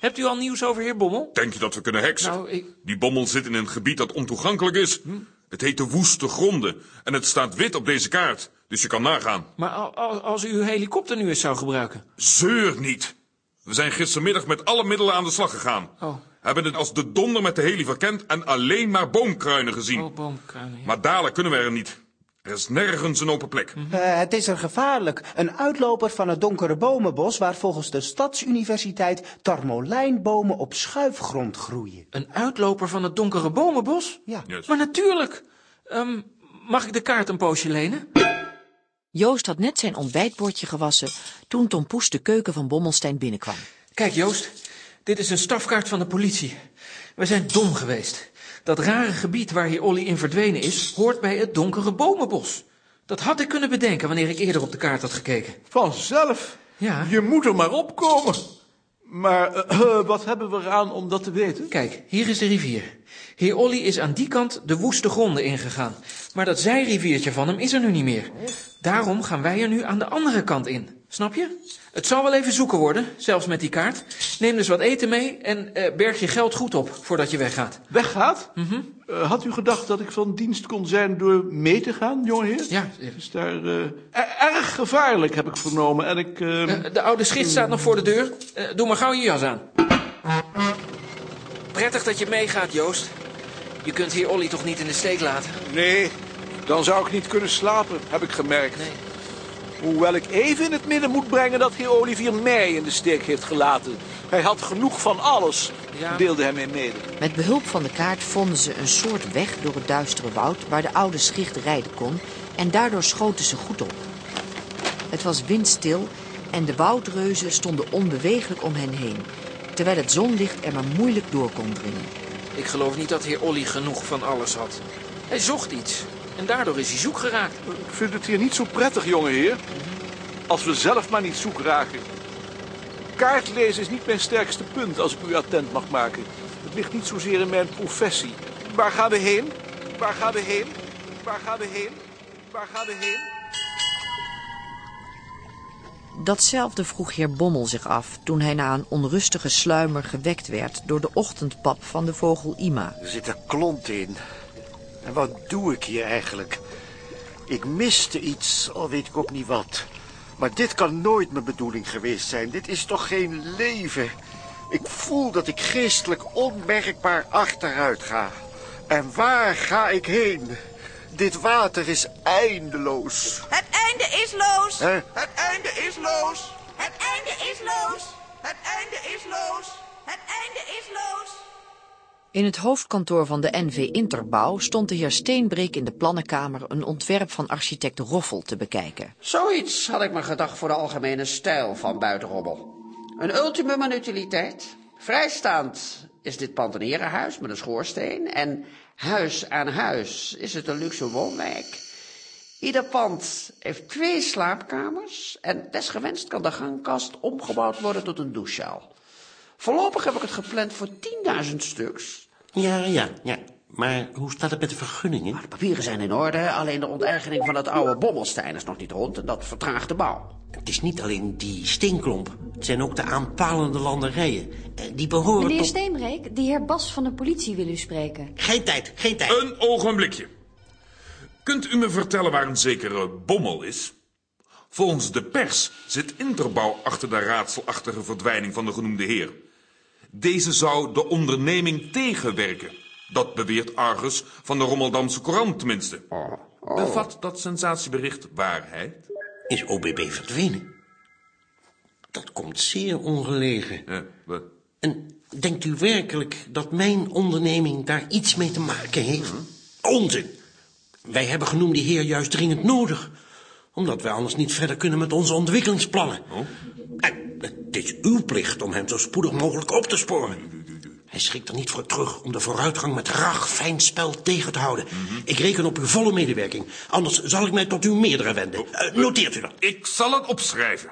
Hebt u al nieuws over heer Bommel? Denk je dat we kunnen heksen? Nou, ik... Die Bommel zit in een gebied dat ontoegankelijk is. Het heet de Woeste Gronden en het staat wit op deze kaart, dus je kan nagaan. Maar als, als u uw helikopter nu eens zou gebruiken? Zeur niet. We zijn gistermiddag met alle middelen aan de slag gegaan. Oh. Hebben het als de donder met de heli verkend en alleen maar boomkruinen gezien. Oh, boomkruinen, ja. Maar dalen kunnen we er niet. Er is nergens een open plek. Eh, het is er gevaarlijk. Een uitloper van het donkere bomenbos waar volgens de Stadsuniversiteit tarmolijnbomen op schuifgrond groeien. Een uitloper van het donkere bomenbos? Ja. Maar natuurlijk. Ehm, mag ik de kaart een poosje lenen? Joost had net zijn ontbijtbordje gewassen toen Tom Poes de keuken van Bommelstein binnenkwam. Kijk, Joost. Dit is een stafkaart van de politie. We zijn dom geweest. Dat rare gebied waar hier Olly in verdwenen is, hoort bij het donkere bomenbos. Dat had ik kunnen bedenken wanneer ik eerder op de kaart had gekeken. Vanzelf. Ja. Je moet er maar opkomen. Maar eh, eh, wat hebben we eraan om dat te weten? Kijk, hier is de rivier. Heer Olly is aan die kant de woeste gronden ingegaan. Maar dat zijriviertje van hem is er nu niet meer. Daarom gaan wij er nu aan de andere kant in. Snap je? Het zal wel even zoeken worden, zelfs met die kaart. Neem dus wat eten mee en eh, berg je geld goed op voordat je weggaat. Weggaat? Mhm. Had u gedacht dat ik van dienst kon zijn door mee te gaan, jongeheer? Ja. Het is daar eh, er- erg gevaarlijk, heb ik vernomen. En ik... ehm, Eh, de oude schicht staat nog voor de deur. Eh, doe maar gauw je jas aan. Prettig dat je meegaat, Joost. Je kunt hier Olly toch niet in de steek laten? Nee, dan zou ik niet kunnen slapen, heb ik gemerkt. Hoewel ik even in het midden moet brengen dat heer Olivier mij in de steek heeft gelaten. Hij had genoeg van alles, Ja. deelde hij mij mede. Met behulp van de kaart vonden ze een soort weg door het duistere woud waar de oude schicht rijden kon en daardoor schoten ze goed op. Het was windstil en de woudreuzen stonden onbeweeglijk om hen heen, terwijl het zonlicht er maar moeilijk door kon dringen. Ik geloof niet dat heer Olly genoeg van alles had. Hij zocht iets. En daardoor is hij zoek geraakt. Ik vind het hier niet zo prettig, jongeheer. Als we zelf maar niet zoek raken. Kaartlezen is niet mijn sterkste punt, als ik u attent mag maken. Het ligt niet zozeer in mijn professie. Waar gaan we heen? Waar gaan we heen? Waar gaan we heen? Waar gaan we heen? Datzelfde vroeg heer Bommel zich af toen hij na een onrustige sluimer gewekt werd door de ochtendpap van de vogel Ima. Er zit een klont in. En wat doe ik hier eigenlijk? Ik miste iets, al weet ik ook niet wat. Maar dit kan nooit mijn bedoeling geweest zijn. Dit is toch geen leven? Ik voel dat ik geestelijk onmerkbaar achteruit ga. En waar ga ik heen? Dit water is eindeloos. Het einde is loos. Het einde is loos. Het einde is loos. Het einde is loos. Het einde is loos. In het hoofdkantoor van de NV Interbouw stond de heer Steenbreek in de plannenkamer een ontwerp van architect Roffel te bekijken. Zoiets had ik me gedacht voor de algemene stijl van buitenrommel. Een ultimum aan utiliteit. Vrijstaand is dit pand een herenhuis met een schoorsteen. En huis aan huis is het een luxe woonwijk. Ieder pand heeft twee slaapkamers. En desgewenst kan de gangkast omgebouwd worden tot een douchezaal. Voorlopig heb ik het gepland voor 10.000 stuks. Ja, ja, ja. Maar hoe staat het met de vergunningen? De papieren zijn in orde, alleen de ontergening van het oude Bobbelstein is nog niet rond en dat vertraagt de bouw. Het is niet alleen die steenklomp. Het zijn ook de aanpalende landerijen. Eh, Die behoren Meneer tot... Steenbreek, de heer Bas van de politie wil u spreken. Geen tijd, geen tijd. Een ogenblikje. Kunt u me vertellen waar een zekere Bommel is? Volgens de pers zit Interbouw achter de raadselachtige verdwijning van de genoemde heer. Deze zou de onderneming tegenwerken. Dat beweert Argus van de Rommeldamse Courant tenminste. Bevat dat sensatiebericht waarheid? Is OBB verdwenen? Dat komt zeer ongelegen. Ja, wat? En denkt u werkelijk dat mijn onderneming daar iets mee te maken heeft? Onzin! Wij hebben genoemde heer juist dringend nodig. Omdat wij anders niet verder kunnen met onze ontwikkelingsplannen. En het is uw plicht om hem zo spoedig mogelijk op te sporen. Hij schrikt er niet voor terug om de vooruitgang met rag fijn spel tegen te houden. Ik reken op uw volle medewerking. Anders zal ik mij tot uw meerdere wenden. Eh, noteert u dat. Ik zal het opschrijven.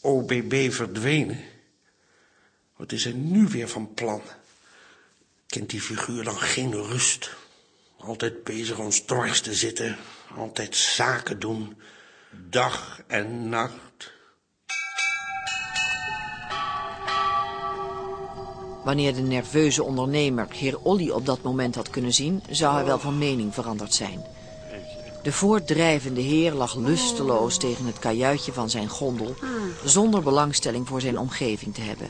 OBB verdwenen. Wat is er nu weer van plan? Kent die figuur dan geen rust? Altijd bezig ons dwars te zitten. Altijd zaken doen. Dag en nacht. Wanneer de nerveuze ondernemer heer Olly op dat moment had kunnen zien, zou hij wel van mening veranderd zijn. De voortdrijvende heer lag lusteloos tegen het kajuitje van zijn gondel, zonder belangstelling voor zijn omgeving te hebben.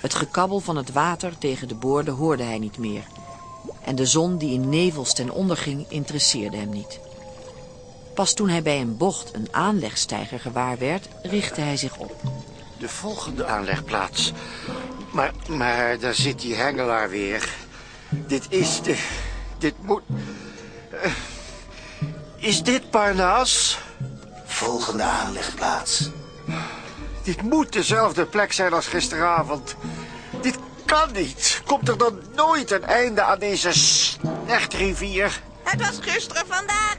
Het gekabbel van het water tegen de boorden hoorde hij niet meer. En de zon die in nevels ten onder ging, interesseerde hem niet. Pas toen hij bij een bocht een aanlegstijger gewaar werd, richtte hij zich op. De volgende aanlegplaats. Maar, maar daar zit die hengelaar weer. Dit is de... Dit moet... eh, is dit Parnas? Volgende aanlegplaats. Dit moet dezelfde plek zijn als gisteravond. Dit kan niet. Komt er dan nooit een einde aan deze snechtrivier? Het was gisteren vandaag.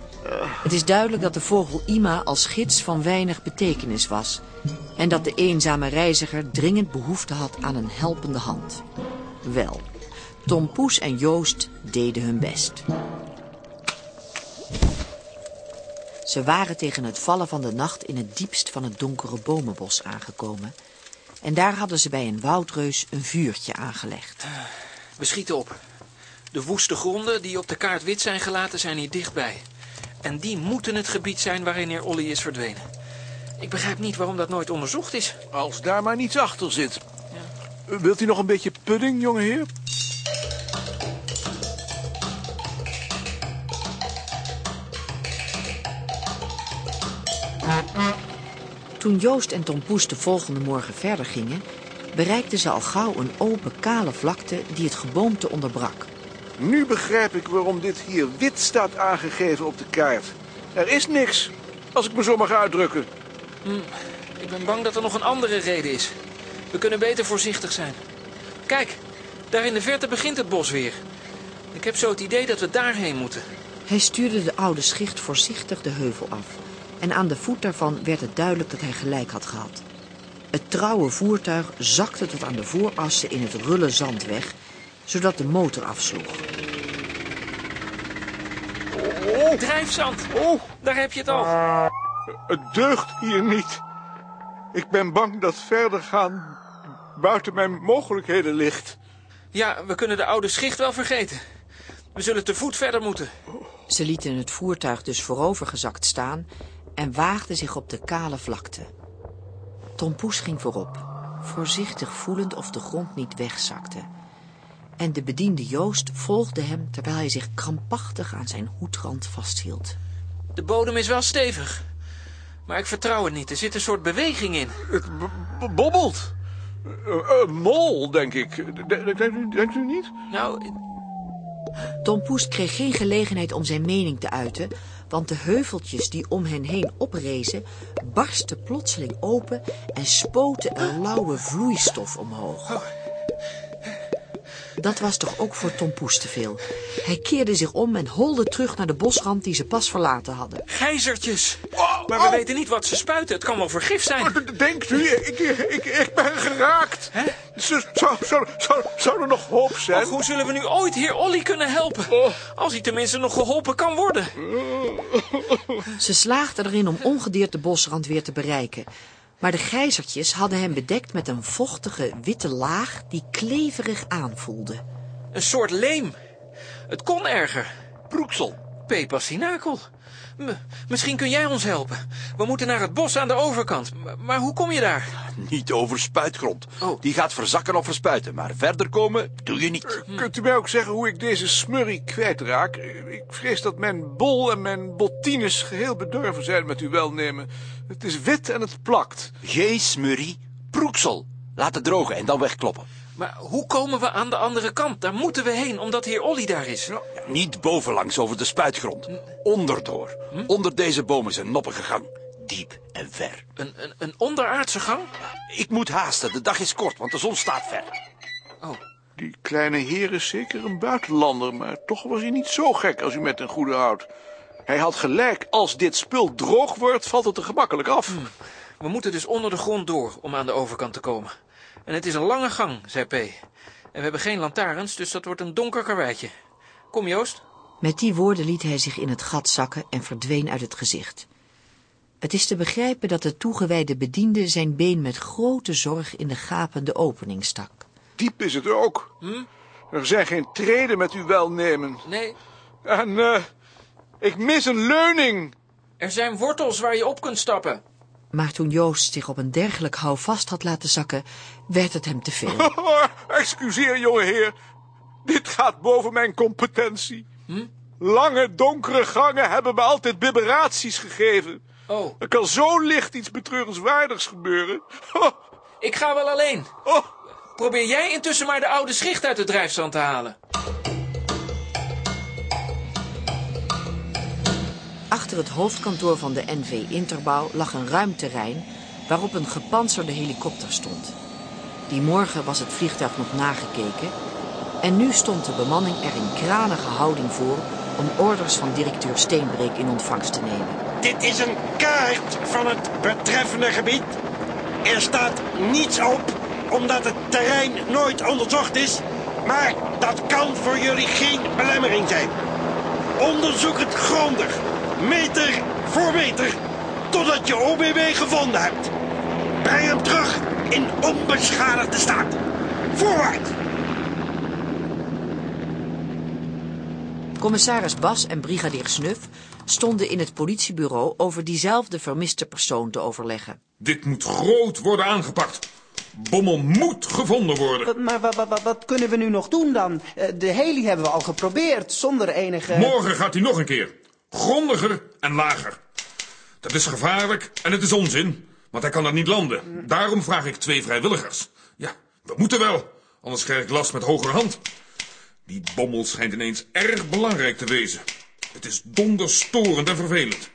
Het is duidelijk dat de vogel Ima als gids van weinig betekenis was. En dat de eenzame reiziger dringend behoefte had aan een helpende hand. Wel, Tom Poes en Joost deden hun best. Ze waren tegen het vallen van de nacht in het diepst van het donkere bomenbos aangekomen. En daar hadden ze bij een woudreus een vuurtje aangelegd. We schieten op. De woeste gronden die op de kaart wit zijn gelaten zijn hier dichtbij. En die moeten het gebied zijn waarin heer Olly is verdwenen. Ik begrijp niet waarom dat nooit onderzocht is. Als daar maar niets achter zit. Wilt u nog een beetje pudding, jongeheer? Toen Joost en Tom Poes de volgende morgen verder gingen... bereikten ze al gauw een open, kale vlakte die het geboomte onderbrak. Nu begrijp ik waarom dit hier wit staat aangegeven op de kaart. Er is niks, als ik me zo mag uitdrukken. Hm, ik ben bang dat er nog een andere reden is. We kunnen beter voorzichtig zijn. Kijk, daar in de verte begint het bos weer. Ik heb zo het idee dat we daarheen moeten. Hij stuurde de oude schicht voorzichtig de heuvel af. En aan de voet daarvan werd het duidelijk dat hij gelijk had gehad. Het trouwe voertuig zakte tot aan de voorassen in het rulle zand weg, zodat de motor afsloeg. Oh, Drijfzand! Daar heb je het al. Het deugt hier niet. Ik ben bang dat verder gaan buiten mijn mogelijkheden ligt. Ja, we kunnen de oude schicht wel vergeten. We zullen te voet verder moeten. Ze lieten het voertuig dus voorovergezakt staan en waagden zich op de kale vlakte. Tom Poes ging voorop, voorzichtig voelend of de grond niet wegzakte. En de bediende Joost volgde hem terwijl hij zich krampachtig aan zijn hoedrand vasthield. De bodem is wel stevig. Maar ik vertrouw het niet. Er zit een soort beweging in. Het bobbelt. Eh, Een mol, denk ik. Denkt u, denkt u niet? Nou, Tom Poes kreeg geen gelegenheid om zijn mening te uiten, want de heuveltjes die om hen heen oprezen, barsten plotseling open en spoten een lauwe vloeistof omhoog. Dat was toch ook voor Tom Poes te veel. Hij keerde zich om en holde terug naar de bosrand die ze pas verlaten hadden. gijzertjes. Maar we weten niet wat ze spuiten. Het kan wel vergif zijn. Denkt u, ik, ik, ik ben geraakt. Zou, zou, zou, zou, zou er nog hoop zijn? Och, hoe zullen we nu ooit heer Olly kunnen helpen? Als hij tenminste nog geholpen kan worden. Ze slaagden erin om ongedeerd de bosrand weer te bereiken. Maar de gijzertjes hadden hem bedekt met een vochtige witte laag die kleverig aanvoelde. Een soort leem. Het kon erger. Broeksel. Pepasinakel. M- misschien kun jij ons helpen. We moeten naar het bos aan de overkant. M- Maar hoe kom je daar? Niet over spuitgrond. Oh. Die gaat verzakken of verspuiten, maar verder komen doe je niet. Kunt u mij ook zeggen hoe ik deze smurrie kwijtraak? Ik vrees dat mijn bol en mijn bottines geheel bedorven zijn met uw welnemen. Het is wit en het plakt. Geen smurrie, broeksel. Laat het drogen en dan wegkloppen. Maar hoe komen we aan de andere kant? Daar moeten we heen, omdat heer Olly daar is. Niet bovenlangs over de spuitgrond. Onderdoor. Onder deze bomen is een noppige gang. Diep en ver. Een, een, een onderaardse gang? Ik moet haasten, de dag is kort, want de zon staat ver. Die kleine heer is zeker een buitenlander, maar toch was hij niet zo gek als u met een goede houdt. Hij had gelijk, als dit spul droog wordt, valt het er gemakkelijk af. We moeten dus onder de grond door om aan de overkant te komen. En het is een lange gang, zei P. En we hebben geen lantaarns, dus dat wordt een donker karweitje. Kom, Joost. Met die woorden liet hij zich in het gat zakken en verdween uit het gezicht. Het is te begrijpen dat de toegewijde bediende zijn been met grote zorg in de gapende opening stak. Diep is het ook. Er zijn geen treden met uw welnemen. Nee. En eh, ik mis een leuning. Er zijn wortels waar je op kunt stappen. Maar toen Joost zich op een dergelijk houvast had laten zakken, werd het hem te veel. Excuseer, jonge heer. Dit gaat boven mijn competentie. Lange, donkere gangen hebben me altijd bibberaties gegeven. Oh. Er kan zo licht iets betreurenswaardigs gebeuren. Ik ga wel alleen. Probeer jij intussen maar de oude schicht uit de drijfstand te halen. Achter het hoofdkantoor van de NV Interbouw lag een ruim terrein waarop een gepantserde helikopter stond. Die morgen was het vliegtuig nog nagekeken en nu stond de bemanning er in kranige houding voor om orders van directeur Steenbreek in ontvangst te nemen. Dit is een kaart van het betreffende gebied. Er staat niets op, omdat het terrein nooit onderzocht is. Maar dat kan voor jullie geen belemmering zijn. Onderzoek het grondig, meter voor meter, totdat je OBB gevonden hebt. Breng hem terug in onbeschadigde staat. Voorwaarts! Commissaris Bas en brigadier Snuf stonden in het politiebureau over diezelfde vermiste persoon te overleggen. Dit moet groot worden aangepakt. Bommel moet gevonden worden. Maar wat, wat, wat, wat kunnen we nu nog doen dan? Eh, De heli hebben we al geprobeerd, zonder enige... Morgen gaat hij nog een keer. Grondiger en lager. Dat is gevaarlijk en het is onzin, want hij kan er niet landen. Daarom vraag ik twee vrijwilligers. Ja, we moeten wel, anders krijg ik last met hogerhand. Die bommel schijnt ineens erg belangrijk te wezen. Het is donderstorend en vervelend.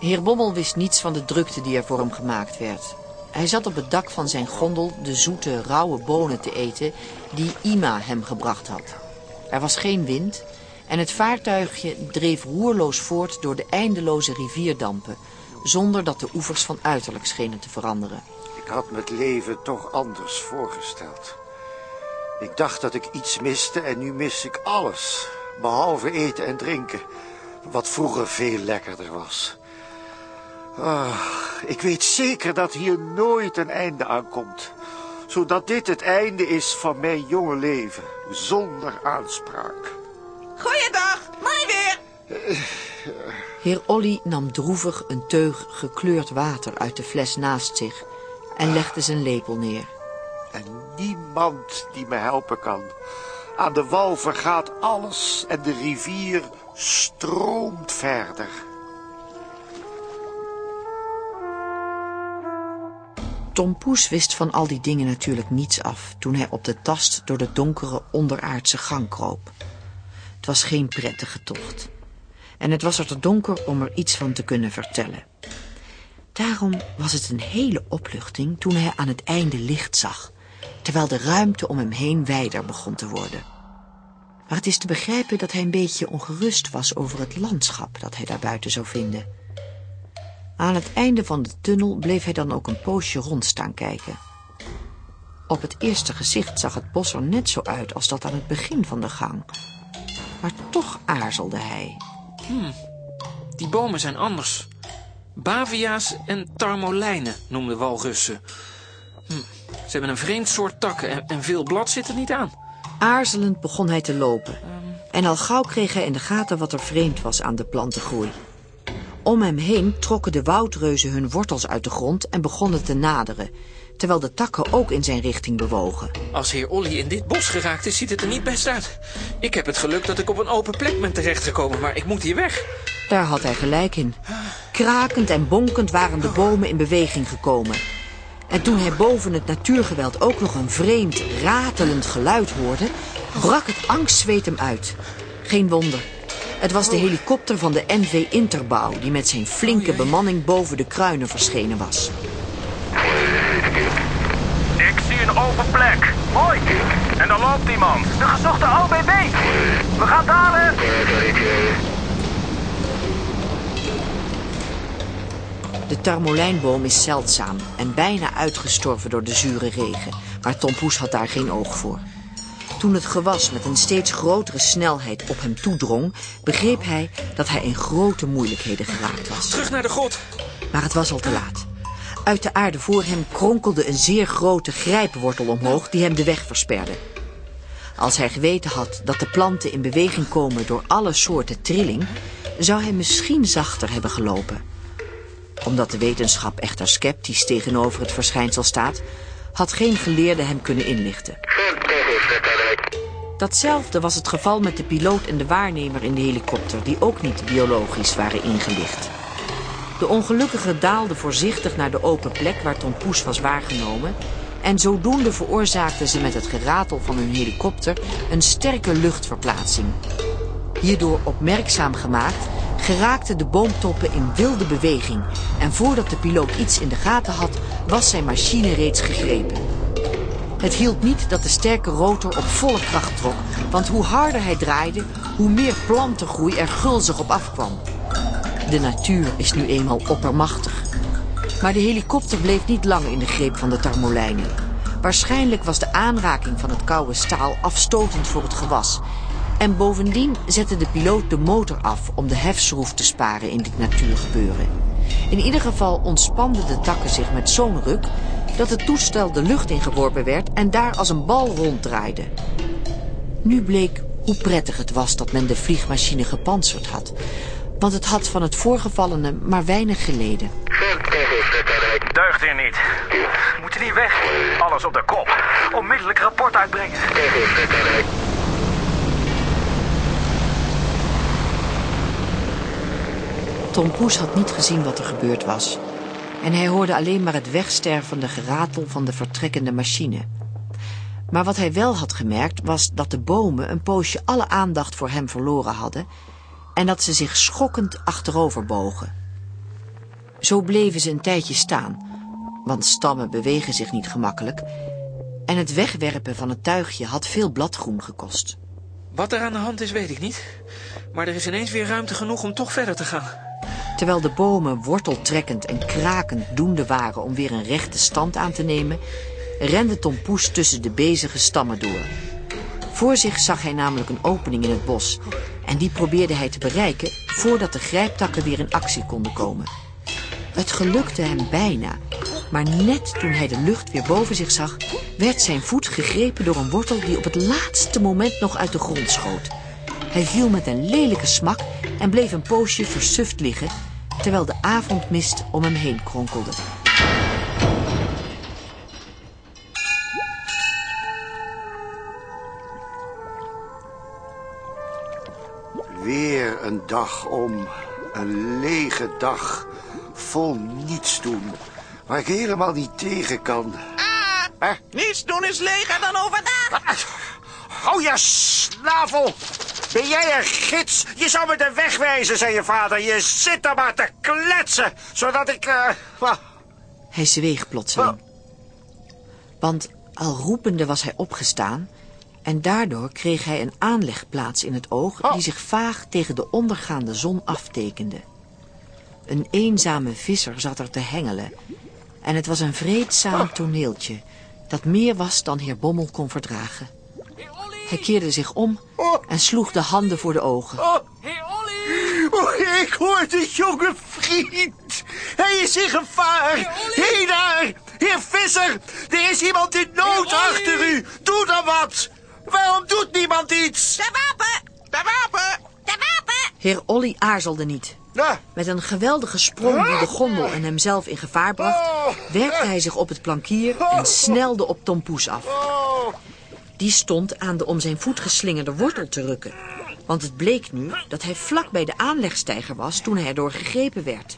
Heer Bommel wist niets van de drukte die er voor hem gemaakt werd. Hij zat op het dak van zijn gondel de zoete, rauwe bonen te eten die Ima hem gebracht had. Er was geen wind en het vaartuigje dreef roerloos voort door de eindeloze rivierdampen, zonder dat de oevers van uiterlijk schenen te veranderen. Ik had me het leven toch anders voorgesteld. Ik dacht dat ik iets miste en nu mis ik alles. Behalve eten en drinken. Wat vroeger veel lekkerder was. Ah, ik weet zeker dat hier nooit een einde aankomt. Zodat dit het einde is van mijn jonge leven. Zonder aanspraak. Goeiedag, mooi weer. Heer Olly nam droevig een teug gekleurd water uit de fles naast zich en legde zijn lepel neer. En niemand die me helpen kan. Aan de wal vergaat alles en de rivier stroomt verder. Tom Poes wist van al die dingen natuurlijk niets af toen hij op de tast door de donkere onderaardse gang kroop. Was geen prettige tocht. En het was er te donker om er iets van te kunnen vertellen. Daarom was het een hele opluchting toen hij aan het einde licht zag, terwijl de ruimte om hem heen wijder begon te worden. Maar het is te begrijpen dat hij een beetje ongerust was over het landschap dat hij daar buiten zou vinden. Aan het einde van de tunnel bleef hij dan ook een poosje rond staan kijken. Op het eerste gezicht zag het bos er net zo uit als dat aan het begin van de gang. Maar toch aarzelde hij. Hmm, die bomen zijn anders. Bavia's en tarmolijnen noemden walrussen. Hm, ze hebben een vreemd soort takken en, en veel blad zit er niet aan. Aarzelend begon hij te lopen. En al gauw kreeg hij in de gaten wat er vreemd was aan de plantengroei. Om hem heen trokken de woudreuzen hun wortels uit de grond en begonnen te naderen, terwijl de takken ook in zijn richting bewogen. Als heer Olly in dit bos geraakt is, ziet het er niet best uit. Ik heb het geluk dat ik op een open plek ben terechtgekomen, maar ik moet hier weg. Daar had hij gelijk in. Krakend en bonkend waren de bomen in beweging gekomen. En toen hij boven het natuurgeweld ook nog een vreemd, ratelend geluid hoorde, brak het angstzweet hem uit. Geen wonder. Het was de helikopter van de NV Interbouw die met zijn flinke bemanning boven de kruinen verschenen was. Ik zie een open plek. Mooi. En daar loopt iemand. De gezochte OBB. We gaan dalen. De tarmolijnboom is zeldzaam en bijna uitgestorven door de zure regen. Maar Tom Poes had daar geen oog voor. Toen het gewas met een steeds grotere snelheid op hem toedrong... begreep hij dat hij in grote moeilijkheden geraakt was. Terug naar de grot. Maar het was al te laat. Uit de aarde voor hem kronkelde een zeer grote grijpwortel omhoog... die hem de weg versperde. Als hij geweten had dat de planten in beweging komen door alle soorten trilling... zou hij misschien zachter hebben gelopen. Omdat de wetenschap echter sceptisch tegenover het verschijnsel staat... had geen geleerde hem kunnen inlichten. Datzelfde was het geval met de piloot en de waarnemer in de helikopter, die ook niet biologisch waren ingelicht. De ongelukkige daalde voorzichtig naar de open plek waar Tom Poes was waargenomen en zodoende veroorzaakten ze met het geratel van hun helikopter een sterke luchtverplaatsing. Hierdoor opmerkzaam gemaakt geraakten de boomtoppen in wilde beweging en voordat de piloot iets in de gaten had, was zijn machine reeds gegrepen. Het hield niet dat de sterke rotor op volle kracht trok, want hoe harder hij draaide, hoe meer plantengroei er gulzig op afkwam. De natuur is nu eenmaal oppermachtig. Maar de helikopter bleef niet lang in de greep van de tarmolijnen. Waarschijnlijk was de aanraking van het koude staal afstotend voor het gewas. En bovendien zette de piloot de motor af om de hefschroef te sparen in dit natuurgebeuren. In ieder geval ontspanden de takken zich met zo'n ruk dat het toestel de lucht ingeworpen werd en daar als een bal ronddraaide. Nu bleek hoe prettig het was dat men de vliegmachine gepantserd had. Want het had van het voorgevallene maar weinig geleden. Deugt hier niet. Moeten niet weg. Alles op de kop. Onmiddellijk rapport uitbrengen. Tom Poes had niet gezien wat er gebeurd was. En hij hoorde alleen maar het wegstervende geratel van de vertrekkende machine. Maar wat hij wel had gemerkt was dat de bomen een poosje alle aandacht voor hem verloren hadden en dat ze zich schokkend achterover bogen. Zo bleven ze een tijdje staan, want stammen bewegen zich niet gemakkelijk en het wegwerpen van het tuigje had veel bladgroen gekost. Wat er aan de hand is, weet ik niet. Maar er is ineens weer ruimte genoeg om toch verder te gaan. Terwijl de bomen worteltrekkend en krakend doende waren om weer een rechte stand aan te nemen, rende Tom Poes tussen de bezige stammen door. Voor zich zag hij namelijk een opening in het bos en die probeerde hij te bereiken voordat de grijptakken weer in actie konden komen. Het gelukte hem bijna, maar net toen hij de lucht weer boven zich zag, werd zijn voet gegrepen door een wortel die op het laatste moment nog uit de grond schoot. Hij viel met een lelijke smak en bleef een poosje versuft liggen, terwijl de avondmist om hem heen kronkelde. Weer een dag om. Een lege dag. Vol niets doen. Waar ik helemaal niet tegen kan. Ah, niets doen is leger dan overdag. Hou je snavel. Ben jij een gids? Je zou me de weg wijzen, zei je vader. Je zit er maar te kletsen, zodat ik... eh, Hij zweeg plotseling. Want al roepende was hij opgestaan... en daardoor kreeg hij een aanlegplaats in het oog... die zich vaag tegen de ondergaande zon aftekende. Een eenzame visser zat er te hengelen... en het was een vreedzaam toneeltje... dat meer was dan heer Bommel kon verdragen. Hij keerde zich om en sloeg de handen voor de ogen. Oh, ik hoor de jonge vriend. Hij is in gevaar. Hé daar, heer Visser. Er is iemand in nood achter u. Doe dan wat. Waarom doet niemand iets? De wapen! De wapen! De wapen! Heer Olly aarzelde niet. Met een geweldige sprong die de gondel en hemzelf in gevaar bracht... werkte hij zich op het plankier en snelde op Tom Poes af. Die stond aan de om zijn voet geslingerde wortel te rukken. Want het bleek nu dat hij vlak bij de aanlegstijger was toen hij erdoor gegrepen werd.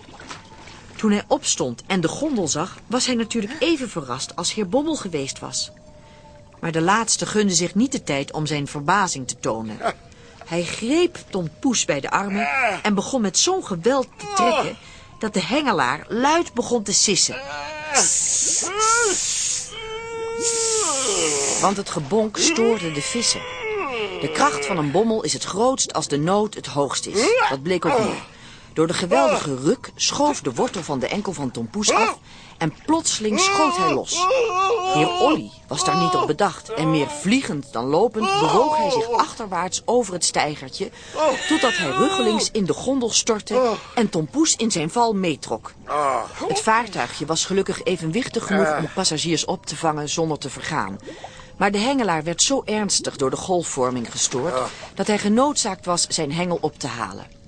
Toen hij opstond en de gondel zag, was hij natuurlijk even verrast als heer Bommel geweest was. Maar de laatste gunde zich niet de tijd om zijn verbazing te tonen. Hij greep Tom Poes bij de armen en begon met zo'n geweld te trekken... dat de hengelaar luid begon te sissen. Want het gebonk stoorde de vissen. De kracht van een bommel is het grootst als de nood het hoogst is. Dat bleek ook hier. Door de geweldige ruk schoof de wortel van de enkel van Tom Poes af... en plotseling schoot hij los. Heer Olly was daar niet op bedacht... en meer vliegend dan lopend bewoog hij zich achterwaarts over het steigertje... totdat hij ruggelings in de gondel stortte... en Tom Poes in zijn val meetrok. Het vaartuigje was gelukkig evenwichtig genoeg om passagiers op te vangen zonder te vergaan... Maar de hengelaar werd zo ernstig door de golfvorming gestoord... dat hij genoodzaakt was zijn hengel op te halen.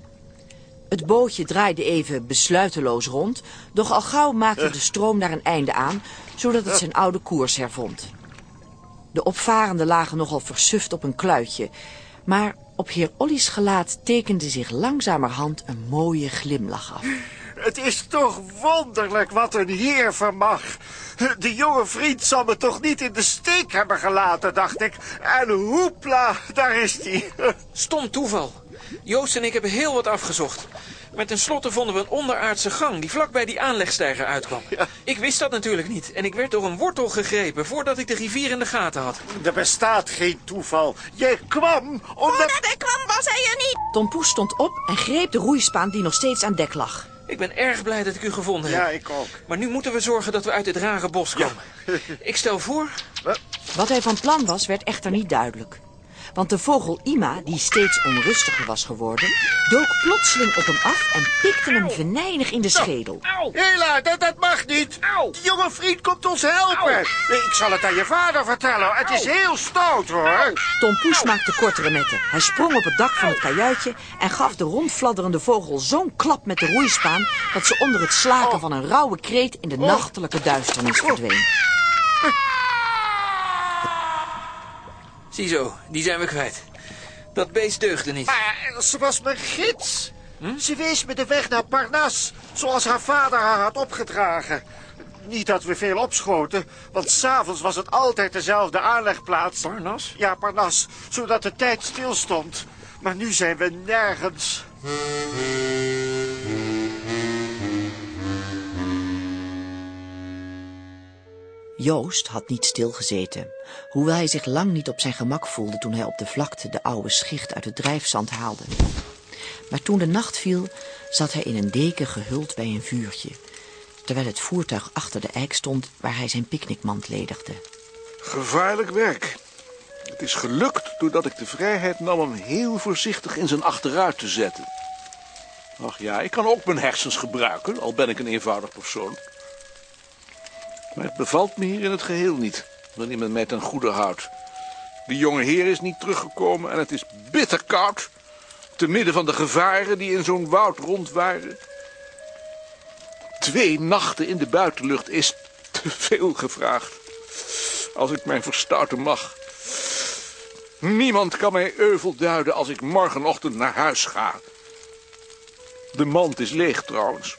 Het bootje draaide even besluiteloos rond, doch al gauw maakte de stroom daar een einde aan, zodat het zijn oude koers hervond. De opvarenden lagen nogal versuft op een kluitje, maar op heer Olly's gelaat tekende zich langzamerhand een mooie glimlach af. Het is toch wonderlijk wat een heer vermag. De jonge vriend zal me toch niet in de steek hebben gelaten, dacht ik. En hoepla, daar is hij. Stom toeval. Joost en ik hebben heel wat afgezocht. Maar tenslotte vonden we een onderaardse gang die vlak bij die aanlegstijger uitkwam. Ik wist dat natuurlijk niet en ik werd door een wortel gegrepen voordat ik de rivier in de gaten had. Er bestaat geen toeval. Jij kwam omdat... Voordat ik kwam was hij er niet. Tom Poes stond op en greep de roeispaan die nog steeds aan dek lag. Ik ben erg blij dat ik u gevonden heb. Ja, ik ook. Maar nu moeten we zorgen dat we uit dit rare bos komen. Ik stel voor... Wat hij van plan was, werd echter niet duidelijk. Want de vogel Ima, die steeds onrustiger was geworden, dook plotseling op hem af en pikte hem venijnig in de schedel. Hela, dat, dat mag niet. Die jonge vriend komt ons helpen. Ik zal het aan je vader vertellen. Het is heel stout, hoor. Tom Poes maakte kortere metten. Hij sprong op het dak van het kajuitje en gaf de rondfladderende vogel zo'n klap met de roeispaan dat ze onder het slaken van een rauwe kreet in de nachtelijke duisternis verdween. Ziezo, die zijn we kwijt. Dat beest deugde niet. Maar ze was mijn gids. Ze wees me de weg naar Parnas, zoals haar vader haar had opgedragen. Niet dat we veel opschoten, want s'avonds was het altijd dezelfde aanlegplaats. Parnas? Ja, Parnas, zodat de tijd stilstond. Maar nu zijn we nergens. Joost had niet stilgezeten, hoewel hij zich lang niet op zijn gemak voelde toen hij op de vlakte de oude schicht uit het drijfzand haalde. Maar toen de nacht viel, zat hij in een deken gehuld bij een vuurtje, terwijl het voertuig achter de eik stond waar hij zijn picknickmand ledigde. Gevaarlijk werk. Het is gelukt doordat ik de vrijheid nam hem heel voorzichtig in zijn achteruit te zetten. Ach ja, ik kan ook mijn hersens gebruiken, al ben ik een eenvoudig persoon. Maar het bevalt me hier in het geheel niet, wanneer men mij ten goede houdt. De jonge heer is niet teruggekomen en het is bitter koud. Te midden van de gevaren die in zo'n woud rondwaren. Twee nachten in de buitenlucht is te veel gevraagd. Als ik mijn verstouten mag. Niemand kan mij euvel duiden als ik morgenochtend naar huis ga. De mand is leeg trouwens.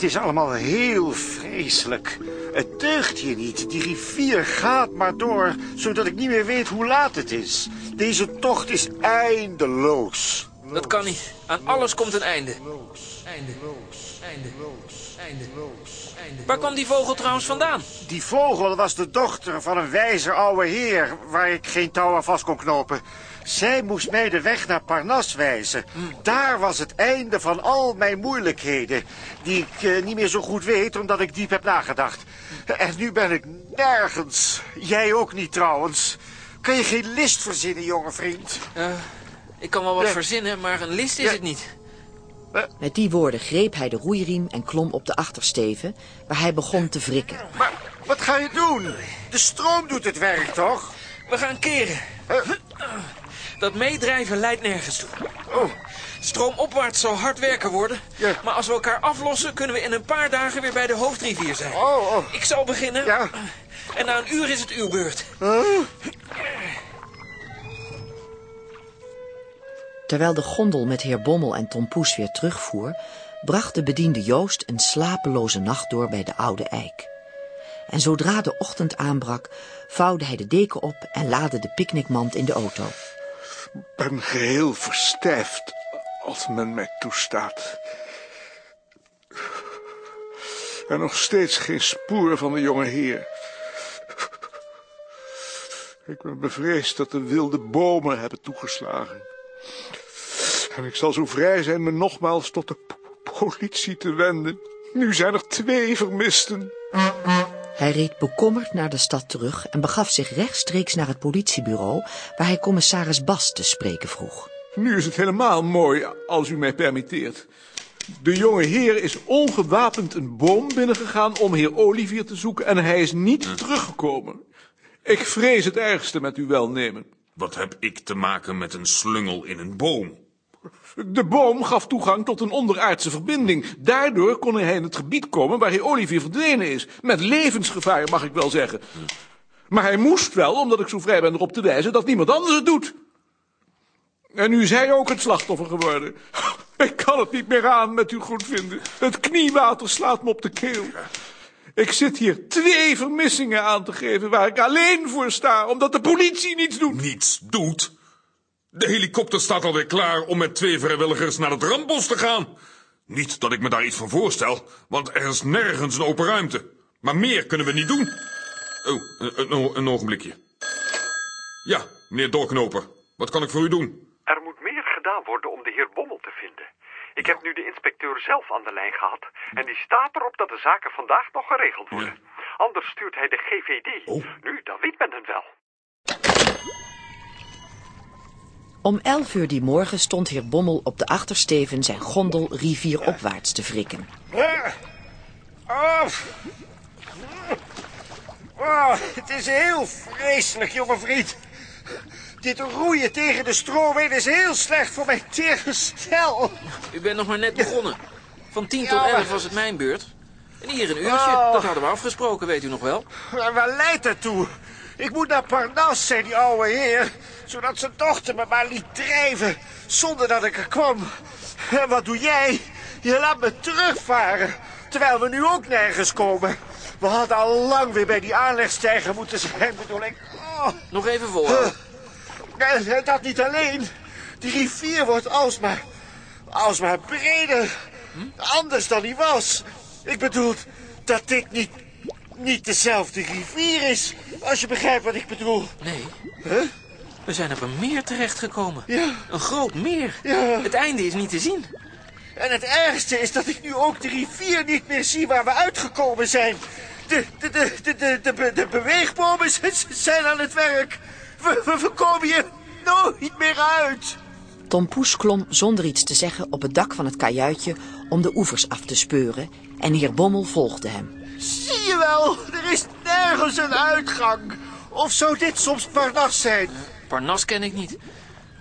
Het is allemaal heel vreselijk. Het deugt hier niet. Die rivier gaat maar door, zodat ik niet meer weet hoe laat het is. Deze tocht is eindeloos. Dat kan niet. Aan alles komt een einde. Einde. Einde. Einde. Einde. Waar kwam die vogel trouwens vandaan? Die vogel was de dochter van een wijze oude heer... waar ik geen touw aan vast kon knopen. Zij moest mij de weg naar Parnas wijzen. Daar was het einde van al mijn moeilijkheden... die ik eh, niet meer zo goed weet, omdat ik diep heb nagedacht. En nu ben ik nergens. Jij ook niet trouwens. Kan je geen list verzinnen, jonge vriend? Eh, ik kan wel wat Ja. verzinnen, maar een list is Ja. het niet. Met die woorden greep hij de roeiriem en klom op de achtersteven, waar hij begon te wrikken. Maar wat ga je doen? De stroom doet het werk, toch? We gaan keren. Dat meedrijven leidt nergens toe. Oh. Stroomopwaarts zal hard werken worden. Maar als we elkaar aflossen, kunnen we in een paar dagen weer bij de hoofdrivier zijn. Oh, oh. Ik zal beginnen. Ja. En na een uur is het uw beurt. Terwijl de gondel met heer Bommel en Tom Poes weer terugvoer, bracht de bediende Joost een slapeloze nacht door bij de oude eik. En zodra de ochtend aanbrak, vouwde hij de deken op en laadde de picknickmand in de auto. Ben geheel verstijfd als men mij toestaat. En nog steeds geen spoor van de jonge heer. Ik ben bevreesd dat de wilde bomen hebben toegeslagen. En ik zal zo vrij zijn me nogmaals tot de politie te wenden. Nu zijn er twee vermisten. Hij reed bekommerd naar de stad terug en begaf zich rechtstreeks naar het politiebureau, waar hij commissaris Bas te spreken vroeg. Nu is het helemaal mooi, als u mij permitteert. De jonge heer is ongewapend een boom binnengegaan om heer Olivier te zoeken en hij is niet teruggekomen. Ik vrees het ergste met uw welnemen. Wat heb ik te maken met een slungel in een boom? De boom gaf toegang tot een onderaardse verbinding. Daardoor kon hij in het gebied komen waar heer Olivier verdwenen is. Met levensgevaar, mag ik wel zeggen. Maar hij moest wel, omdat ik zo vrij ben erop te wijzen dat niemand anders het doet. En nu is hij ook het slachtoffer geworden. Ik kan het niet meer aan met uw goedvinden. Het kniewater slaat me op de keel. Ik zit hier twee vermissingen aan te geven waar ik alleen voor sta, omdat de politie niets doet. Niets doet? De helikopter staat alweer klaar om met twee vrijwilligers naar het rampbos te gaan. Niet dat ik me daar iets van voorstel, want er is nergens een open ruimte. Maar meer kunnen we niet doen. Oh, een, een, een ogenblikje. Ja, meneer Doorknoper, wat kan ik voor u doen? Er moet meer gedaan worden om de heer Bommel te vinden. Ik heb nu de inspecteur zelf aan de lijn gehad. En die staat erop dat de zaken vandaag nog geregeld worden. Anders stuurt hij de GVD. Nu, dan weet men het wel. Om elf uur die morgen stond heer Bommel op de achtersteven zijn gondel rivieropwaarts te wrikken. Oh. Oh, het is heel vreselijk, jonge vriend. Dit roeien tegen de stroom heen is heel slecht voor mijn tegenstel. U bent nog maar net begonnen. Van tien tot elf was het mijn beurt. En hier een uurtje, Oh. dat hadden we afgesproken, weet u nog wel. Maar waar leidt dat toe? Ik moet naar Parnas, zei die oude heer. Zodat zijn dochter me maar liet drijven. Zonder dat ik er kwam. En wat doe jij? Je laat me terugvaren. Terwijl we nu ook nergens komen. We hadden al lang weer bij die aanlegstijger moeten zijn, bedoel ik. Oh. Nog even. En en dat niet alleen. Die rivier wordt alsmaar, alsmaar breder. Anders dan die was. Ik bedoel dat dit niet, niet dezelfde rivier is. Als je begrijpt wat ik bedoel. Nee. We zijn op een meer terechtgekomen. Ja. Een groot meer. Ja. Het einde is niet te zien. En het ergste is dat ik nu ook de rivier niet meer zie waar we uitgekomen zijn. De, de, de, de, de, de, de beweegbomen zijn aan het werk. We, we, we komen hier nooit meer uit. Tom Poes klom zonder iets te zeggen op het dak van het kajuitje om de oevers af te speuren en heer Bommel volgde hem. Zie je wel, er is nergens een uitgang. Of zou dit soms Parnas zijn? Parnas ken ik niet.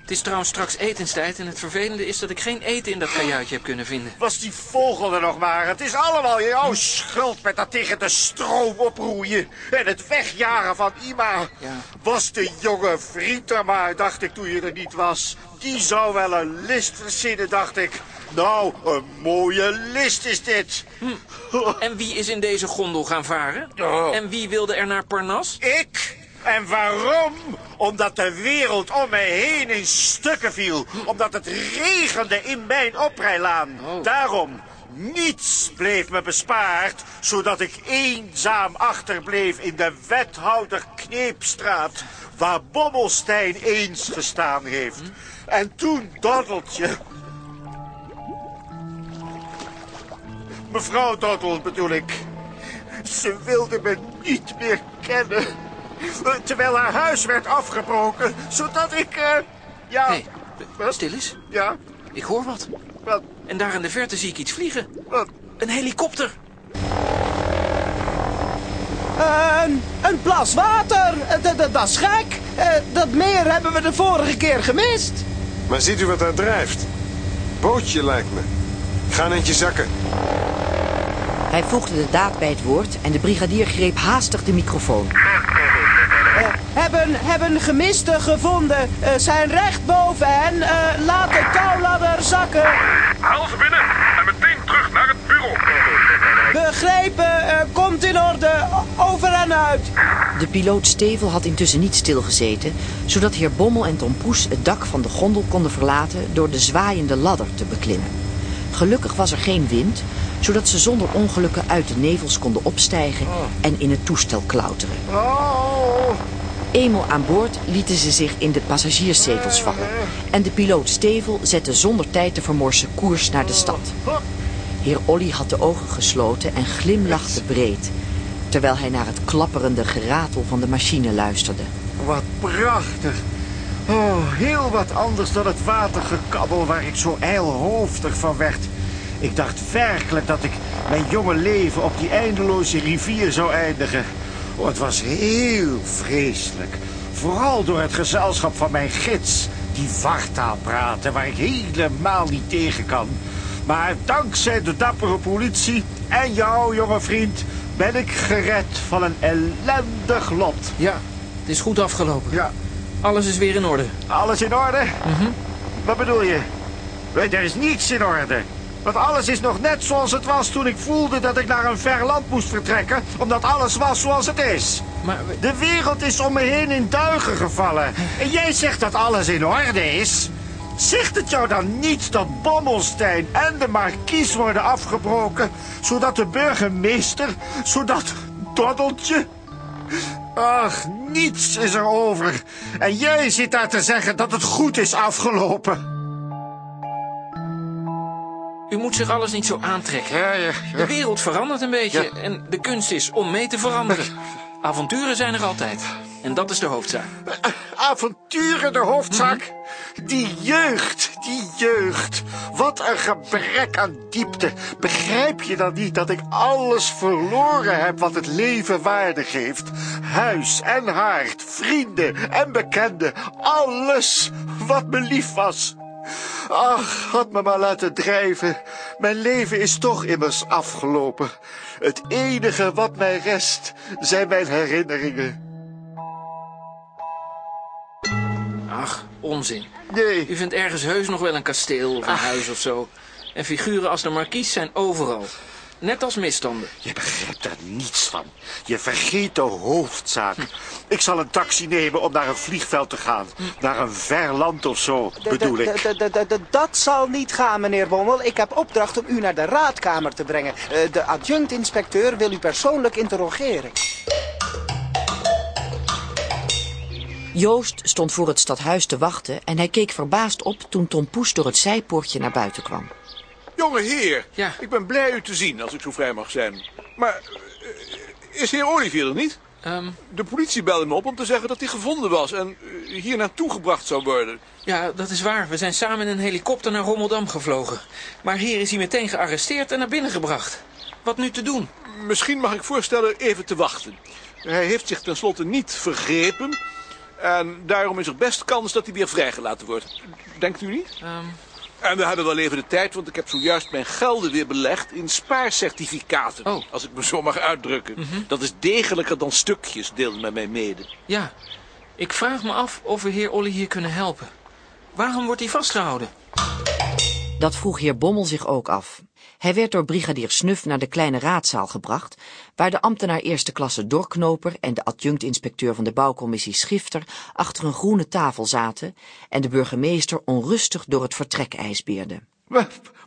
Het is trouwens straks etenstijd en het vervelende is dat ik geen eten in dat kajuitje heb kunnen vinden. Was die vogel er nog maar. Het is allemaal jouw schuld met dat tegen de stroom oproeien. En het wegjagen van Ima. Was de jonge vriend er maar, dacht ik toen je er niet was. Die zou wel een list verzinnen, dacht ik. Nou, een mooie list is dit. En wie is in deze gondel gaan varen? En wie wilde er naar Parnas? Ik? En waarom? Omdat de wereld om mij heen in stukken viel. Omdat het regende in mijn oprijlaan. Daarom, niets bleef me bespaard... zodat ik eenzaam achterbleef in de wethouder Kneepstraat... waar Bommelstein eens gestaan heeft. En toen Doddeltje... Mevrouw Doddel bedoel ik. Ze wilde me niet meer kennen. Terwijl haar huis werd afgebroken, zodat ik... eh, ja... Stil eens. Ja? Ik hoor wat. Wat? En daar in de verte zie ik iets vliegen. Wat? Een helikopter. Een, een plas water. Eh, Dat, dat, dat is gek. Eh, dat meer hebben we de vorige keer gemist. Maar ziet u wat daar drijft? Bootje lijkt me. Ga een eentje zakken. Hij voegde de daad bij het woord en de brigadier greep haastig de microfoon. Eh, hebben, hebben gemisten gevonden. Eh, zijn recht boven hen. Eh, laat de touwladder zakken. Haal ze binnen en meteen terug naar het bureau. Begrepen. Komt in orde. Over en uit. De piloot Stevel had intussen niet stilgezeten, zodat heer Bommel en Tom Poes het dak van de gondel konden verlaten door de zwaaiende ladder te beklimmen. Gelukkig was er geen wind, zodat ze zonder ongelukken uit de nevels konden opstijgen en in het toestel klauteren. Oh, Eenmaal aan boord lieten ze zich in de passagierszetels vallen en de piloot Stevel zette zonder tijd te vermorsen koers naar de stad. Heer Olly had de ogen gesloten en glimlachte breed, terwijl hij naar het klapperende geratel van de machine luisterde. wat prachtig. Oh, heel wat anders dan het watergekabbel waar ik zo ijlhoofdig van werd. Ik dacht werkelijk dat ik mijn jonge leven op die eindeloze rivier zou eindigen. Oh, het was heel vreselijk. Vooral door het gezelschap van mijn gids, die wartaal praatte waar ik helemaal niet tegen kan. Maar dankzij de dappere politie en jou, jonge vriend, ben ik gered van een ellendig lot. Ja, het is goed afgelopen. Ja. Alles is weer in orde. Alles in orde? Mhm. Wat bedoel je? Weet, Er is niets in orde. Want alles is nog net zoals het was toen ik voelde dat ik naar een ver land moest vertrekken. Omdat alles was zoals het is. Maar... De wereld is om me heen in duigen gevallen. En jij zegt dat alles in orde is? Zegt het jou dan niet dat Bommelstein en de markies worden afgebroken... zodat de burgemeester, zodat Doddeltje... Ach, niets is er over. En jij zit daar te zeggen dat het goed is afgelopen. U moet zich alles niet zo aantrekken. De wereld verandert een beetje en de kunst is om mee te veranderen. Avonturen zijn er altijd. En dat is de hoofdzaak. Avonturen de hoofdzaak? Die jeugd, die jeugd. Wat een gebrek aan diepte. Begrijp je dan niet dat ik alles verloren heb wat het leven waarde geeft? Huis en haard, vrienden en bekenden. Alles wat me lief was. Ach, had me maar laten drijven. Mijn leven is toch immers afgelopen. Het enige wat mij rest zijn mijn herinneringen. Onzin. Nee. U vindt ergens heus nog wel een kasteel of een huis of zo. En figuren als de markies zijn overal. Net als misstanden. Je begrijpt daar niets van. Je vergeet de hoofdzaak. Ik zal een taxi nemen om naar een vliegveld te gaan. Naar een ver land of zo, bedoel ik. D- Dat zal niet gaan, meneer Bommel. Ik heb opdracht om u naar de raadkamer te brengen. Eh, De adjunct-inspecteur wil u persoonlijk interrogeren. Joost stond voor het stadhuis te wachten en hij keek verbaasd op toen Tom Poes door het zijpoortje naar buiten kwam. Jonge heer, ik ben blij u te zien als ik zo vrij mag zijn. Maar eh, is heer Olivier er niet? Ehm. De politie belde me op om te zeggen dat hij gevonden was en eh, hier naartoe gebracht zou worden. Ja, dat is waar. We zijn samen in een helikopter naar Rommeldam gevlogen. Maar hier is hij meteen gearresteerd en naar binnen gebracht. Wat nu te doen? Misschien mag ik voorstellen even te wachten. Hij heeft zich tenslotte niet vergrepen. En daarom is er best kans dat hij weer vrijgelaten wordt. Denkt u niet? Ehm. En we hebben wel even de tijd, want ik heb zojuist mijn gelden weer belegd in spaarcertificaten. Oh. Als ik me zo mag uitdrukken. Mhm. Dat is degelijker dan stukjes, deelde men mij mede. Ja, ik vraag me af of we heer Olly hier kunnen helpen. Waarom wordt hij vastgehouden? Dat vroeg heer Bommel zich ook af. Hij werd door brigadier Snuf naar de kleine raadzaal gebracht, waar de ambtenaar eerste klasse Dorknoper en de adjunct-inspecteur van de bouwcommissie Schifter achter een groene tafel zaten en de burgemeester onrustig door het vertrek ijsbeerde.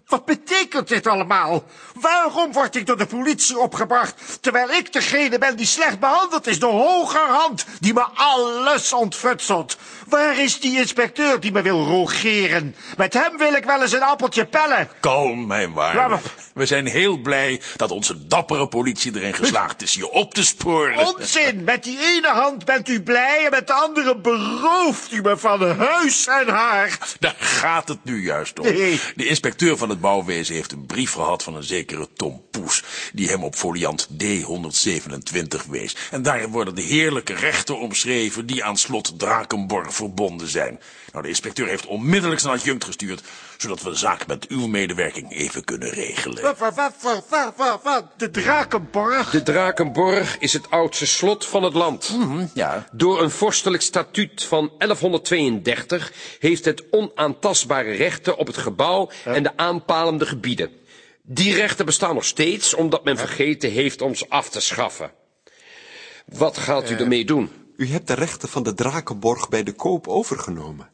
Wat betekent dit allemaal? Waarom word ik door de politie opgebracht, terwijl ik degene ben die slecht behandeld is door hogerhand, die me alles ontfutselt? Waar is die inspecteur die me wil rogeren? Met hem wil ik wel eens een appeltje pellen. Kalm, mijn Ja, waarde. maar- We zijn heel blij dat onze dappere politie erin geslaagd is je op te sporen. Onzin! Met die ene hand bent u blij en met de andere berooft u me van huis en haard. Daar gaat het nu juist om. Nee. De inspecteur van het bouwwezen heeft een brief gehad van een zekere Tom Poes... die hem op foliant D127 wees. En daarin worden de heerlijke rechten omschreven... die aan slot Drakenborg verbonden zijn. Nou, de inspecteur heeft onmiddellijk zijn adjunct gestuurd... zodat we de zaak met uw medewerking even kunnen regelen. Wat, wat, wat, wat, wat? De Drakenborg? De Drakenborg is het oudste slot van het land. ja. Door een vorstelijk statuut van 1132 heeft het onaantastbare rechten op het gebouw en de aanpalende gebieden. Die rechten bestaan nog steeds omdat men vergeten heeft om ze af te schaffen. Wat gaat u Eh, ermee doen? U hebt de rechten van de Drakenborg bij de koop overgenomen.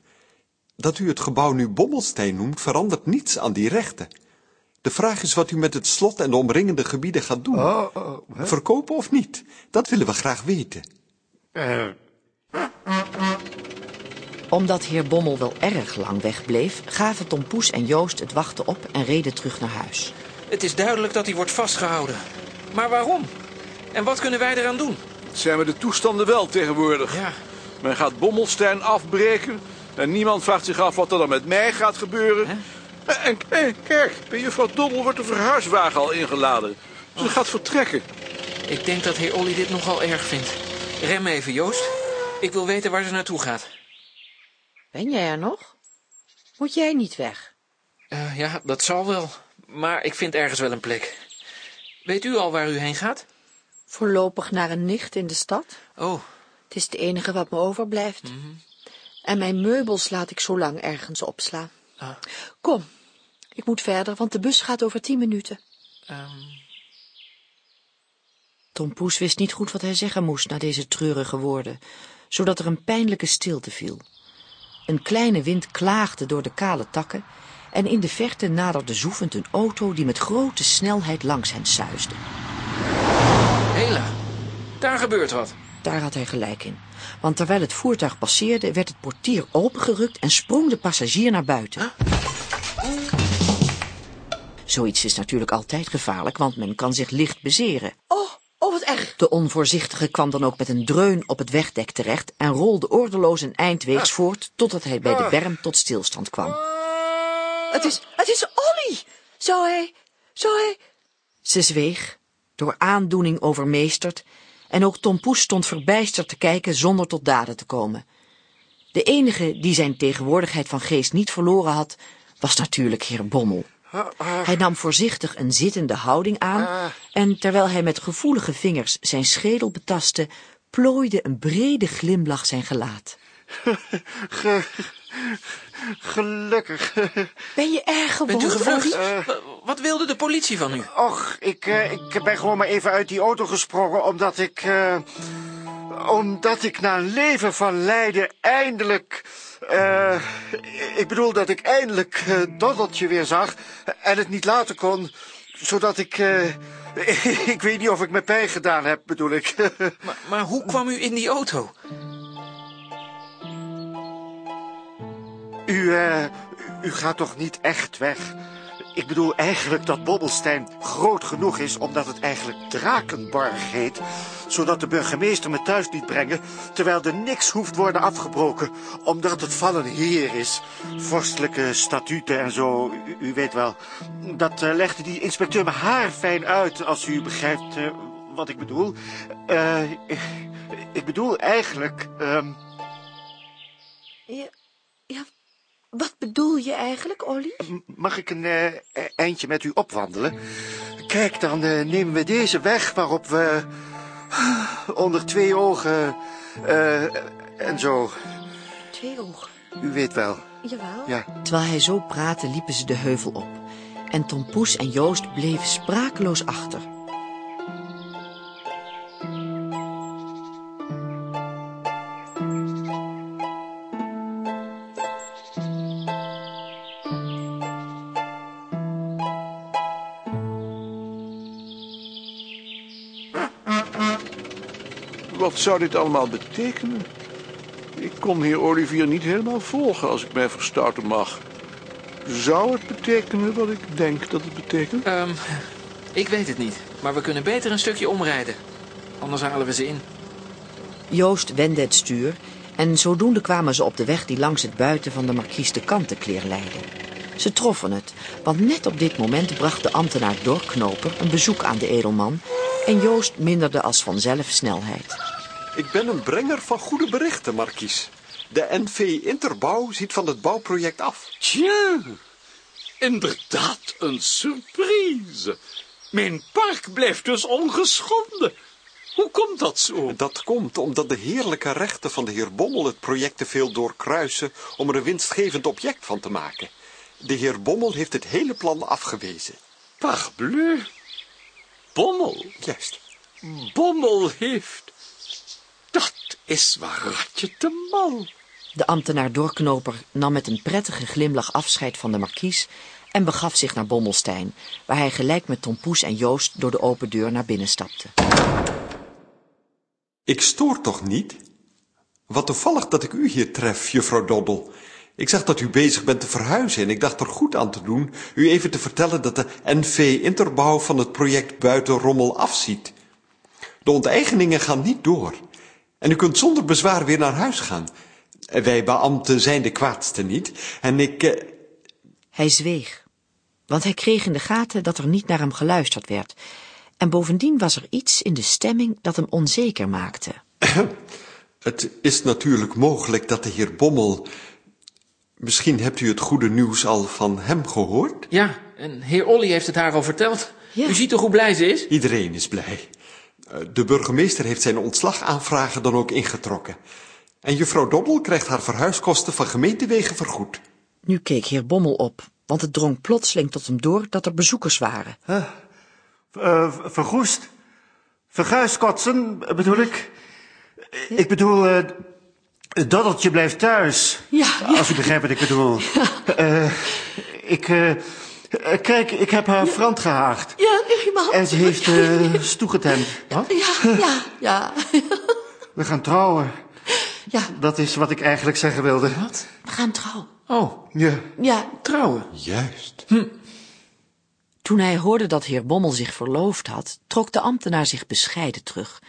Dat u het gebouw nu Bommelstein noemt, verandert niets aan die rechten. De vraag is wat u met het slot en de omringende gebieden gaat doen. Oh, Verkopen of niet? Dat willen we graag weten. Eh, Omdat heer Bommel wel erg lang wegbleef, gaven Tom Poes en Joost het wachten op en reden terug naar huis. Het is duidelijk dat hij wordt vastgehouden. Maar waarom? En wat kunnen wij eraan doen? Zijn we de toestanden wel tegenwoordig. Ja. Men gaat Bommelstein afbreken En niemand vraagt zich af wat er dan met mij gaat gebeuren. En, en kijk, bij juffrouw Doddel wordt de verhuiswagen al ingeladen. Ze gaat vertrekken. Ik denk dat heer Olly dit nogal erg vindt. Rem even, Joost. Ik wil weten waar ze naartoe gaat. Ben jij er nog? Moet jij niet weg? Uh, ja, dat zal wel. Maar ik vind ergens wel een plek. Weet u al waar u heen gaat? Voorlopig naar een nicht in de stad. Oh. Het is het enige wat me overblijft. Mm -hmm. En mijn meubels laat ik zo lang ergens opslaan. Ah. Kom, ik moet verder, want de bus gaat over tien minuten. Um... Tom Poes wist niet goed wat hij zeggen moest na deze treurige woorden, zodat er een pijnlijke stilte viel. Een kleine wind klaagde door de kale takken en in de verte naderde zoevend een auto die met grote snelheid langs hen suisde. Hela, daar gebeurt wat. Daar had hij gelijk in, want terwijl het voertuig passeerde werd het portier opengerukt en sprong de passagier naar buiten. Zoiets is natuurlijk altijd gevaarlijk, want men kan zich licht bezeren. Oh, oh wat erg. De onvoorzichtige kwam dan ook met een dreun op het wegdek terecht en rolde ordeloos een eindweegs voort totdat hij bij de berm tot stilstand kwam. Het is, het is Olly! Zou hij, zou hij... Ze zweeg, door aandoening overmeesterd, en ook Tom Poes stond verbijsterd te kijken zonder tot daden te komen. De enige die zijn tegenwoordigheid van geest niet verloren had, was natuurlijk heer Bommel. Hij nam voorzichtig een zittende houding aan en terwijl hij met gevoelige vingers zijn schedel betastte, plooide een brede glimlach zijn gelaat. Ge, gelukkig. Ben je erg gewond? Bent u gevlucht? Uh, Wat wilde de politie van u? Och, ik, uh, ik ben gewoon maar even uit die auto gesprongen omdat ik... Uh, omdat ik na een leven van lijden eindelijk... Uh, ik bedoel dat ik eindelijk uh, Doddeltje weer zag en het niet laten kon, zodat ik... Uh, ik weet niet of ik me pijn gedaan heb, bedoel ik. maar, maar hoe kwam u in die auto? U, uh, u gaat toch niet echt weg? Ik bedoel eigenlijk dat Bobbelstein groot genoeg is omdat het eigenlijk Drakenbarg heet, zodat de burgemeester me thuis liet brengen, terwijl er niks hoeft worden afgebroken, omdat het van een heer is. Vorstelijke statuten en zo, u, weet wel. Dat uh, legde die inspecteur me haarfijn uit, als u begrijpt uh, wat ik bedoel. Ik, ik, bedoel eigenlijk... Um... Wat bedoel je eigenlijk, Olly? Mag ik een uh, eindje met u opwandelen? Kijk, dan uh, nemen we deze weg waarop we onder twee ogen uh, en zo. Twee ogen? U weet wel. Jawel. Ja. Terwijl hij zo praatte, liepen ze de heuvel op. En Tom Poes en Joost bleven sprakeloos achter. Wat zou dit allemaal betekenen? Ik kon heer Olivier niet helemaal volgen, als ik mij verstouten mag. Zou het betekenen wat ik denk dat het betekent? Um, ik weet het niet, maar we kunnen beter een stukje omrijden. Anders halen we ze in. Joost wendde het stuur en zodoende kwamen ze op de weg die langs het buiten van de markies de kantenkleer leidde. Ze troffen het, want net op dit moment bracht de ambtenaar Dorknoper een bezoek aan de edelman en Joost minderde als vanzelf snelheid. Ik ben een brenger van goede berichten, Markies. De NV Interbouw ziet van het bouwproject af. Tja, inderdaad een surprise. Mijn park blijft dus ongeschonden. Hoe komt dat zo? Dat komt omdat de heerlijke rechten van de heer Bommel het project te veel doorkruisen om er een winstgevend object van te maken. De heer Bommel heeft het hele plan afgewezen. Parbleu. Bommel? Juist. Bommel heeft... Dat is waaratje te mal. De ambtenaar Doorknoper nam met een prettige glimlach afscheid van de markies en begaf zich naar Bommelstein, waar hij gelijk met Tom Poes en Joost door de open deur naar binnen stapte. Ik stoor toch niet? Wat toevallig dat ik u hier tref, juffrouw Doddel. Ik zag dat u bezig bent te verhuizen en ik dacht er goed aan te doen u even te vertellen dat de NV Interbouw van het project Buitenrommel afziet. De onteigeningen gaan niet door. En u kunt zonder bezwaar weer naar huis gaan. Wij beambten zijn de kwaadste niet. En ik... eh, Hij zweeg, want hij kreeg in de gaten dat er niet naar hem geluisterd werd. En bovendien was er iets in de stemming dat hem onzeker maakte. Het is natuurlijk mogelijk dat de heer Bommel... Misschien hebt u het goede nieuws al van hem gehoord? Ja, en heer Olly heeft het haar al verteld. U ziet toch hoe blij ze is? Iedereen is blij. Eh, De burgemeester heeft zijn ontslagaanvragen dan ook ingetrokken. En juffrouw Doddel krijgt haar verhuiskosten van gemeentewegen vergoed. Nu keek heer Bommel op, want het drong plotseling tot hem door dat er bezoekers waren. Eh, vergoest? Verguiskotsen, bedoel ik? Ik bedoel, eh Doddeltje blijft thuis. Ja, Als u begrijpt wat ik bedoel. Eh, ik, kijk, ik heb haar frant gehaagd. Ja, eenmaal. En ze heeft uh, stoegetemd. Wat? Ja, ja, ja. We gaan trouwen. Ja. Dat is wat ik eigenlijk zeggen wilde. Wat? We gaan trouwen. Oh, Ja. Ja, trouwen. Juist. Toen hij hoorde dat heer Bommel zich verloofd had, trok de ambtenaar zich bescheiden terug.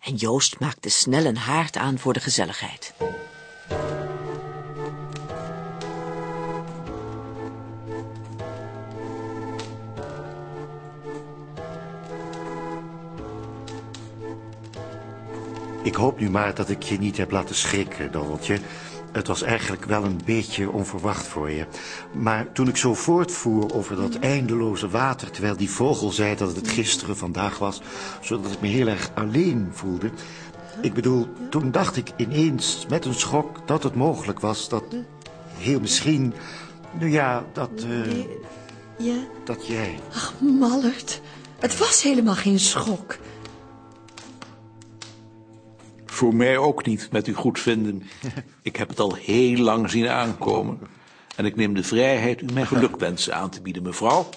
En Joost maakte snel een haard aan voor de gezelligheid. Ik hoop nu maar dat ik je niet heb laten schrikken, Donaldje. Het was eigenlijk wel een beetje onverwacht voor je. Maar toen ik zo voortvoer over dat eindeloze water... terwijl die vogel zei dat het gisteren vandaag was... zodat ik me heel erg alleen voelde... Ik bedoel, toen dacht ik ineens met een schok dat het mogelijk was dat... heel misschien... Nou ja, dat... eh, ja. dat jij... Ach, Mallert. Het was helemaal geen schok. Voor mij ook niet, met uw goedvinden. Ik heb het al heel lang zien aankomen. En ik neem de vrijheid u mijn gelukwensen aan te bieden, mevrouw.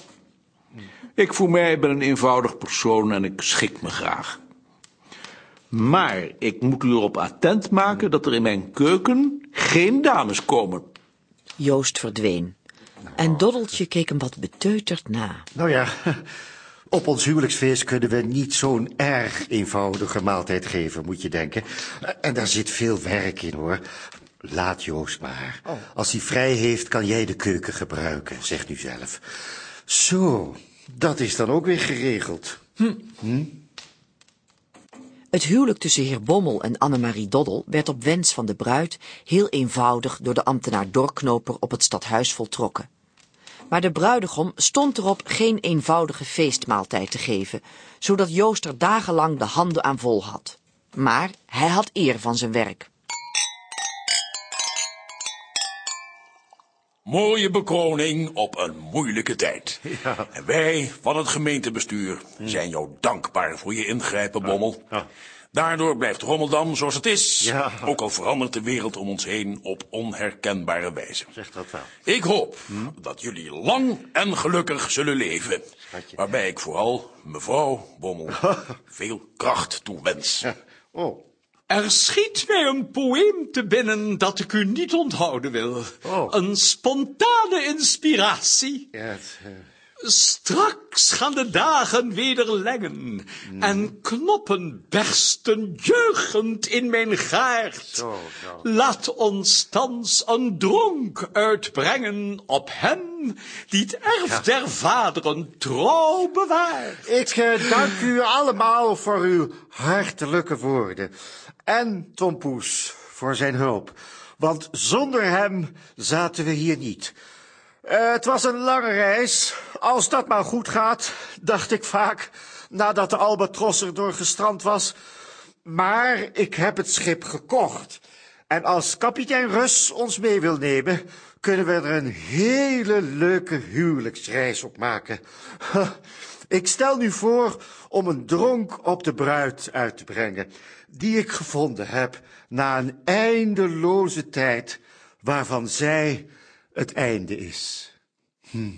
Ik voor mij ben een eenvoudig persoon en ik schik me graag. Maar ik moet u erop attent maken dat er in mijn keuken geen dames komen. Joost verdween. En Doddeltje keek hem wat beteuterd na. Nou ja, op ons huwelijksfeest kunnen we niet zo'n erg eenvoudige maaltijd geven, moet je denken. En daar zit veel werk in, hoor. Laat Joost maar. Als hij vrij heeft, kan jij de keuken gebruiken, zeg nu zelf. Zo, dat is dan ook weer geregeld. Hm? Het huwelijk tussen heer Bommel en Annemarie Doddel werd op wens van de bruid heel eenvoudig door de ambtenaar Dorknoper op het stadhuis voltrokken. Maar de bruidegom stond erop geen eenvoudige feestmaaltijd te geven, zodat Joost er dagenlang de handen aan vol had. Maar hij had eer van zijn werk. Mooie bekroning op een moeilijke tijd. En wij van het gemeentebestuur zijn jou dankbaar voor je ingrijpen, Bommel. Daardoor blijft Rommeldam zoals het is. Ja. Ook al verandert de wereld om ons heen op onherkenbare wijze. Zeg dat wel. Ik hoop dat jullie lang en gelukkig zullen leven. Waarbij ik vooral mevrouw Bommel veel kracht toewens. Oh. Er schiet mij een poëem te binnen dat ik u niet onthouden wil. Een spontane inspiratie. Ja, het, eh, Straks gaan de dagen weder lengen en knoppen bersten jeugend in mijn gaard. Laat ons thans een dronk uitbrengen op hem die het erf der vaderen trouw bewaart. Ik eh, dank u allemaal voor uw hartelijke woorden. En Tom Poes voor zijn hulp. Want zonder hem zaten we hier niet. Eh, het was een lange reis. Als dat maar goed gaat, dacht ik vaak, nadat de albatros er door gestrand was. Maar ik heb het schip gekocht. En als kapitein Rus ons mee wil nemen, kunnen we er een hele leuke huwelijksreis op maken. Ik stel nu voor om een dronk op de bruid uit te brengen, die ik gevonden heb na een eindeloze tijd, waarvan zij het einde is. Hm.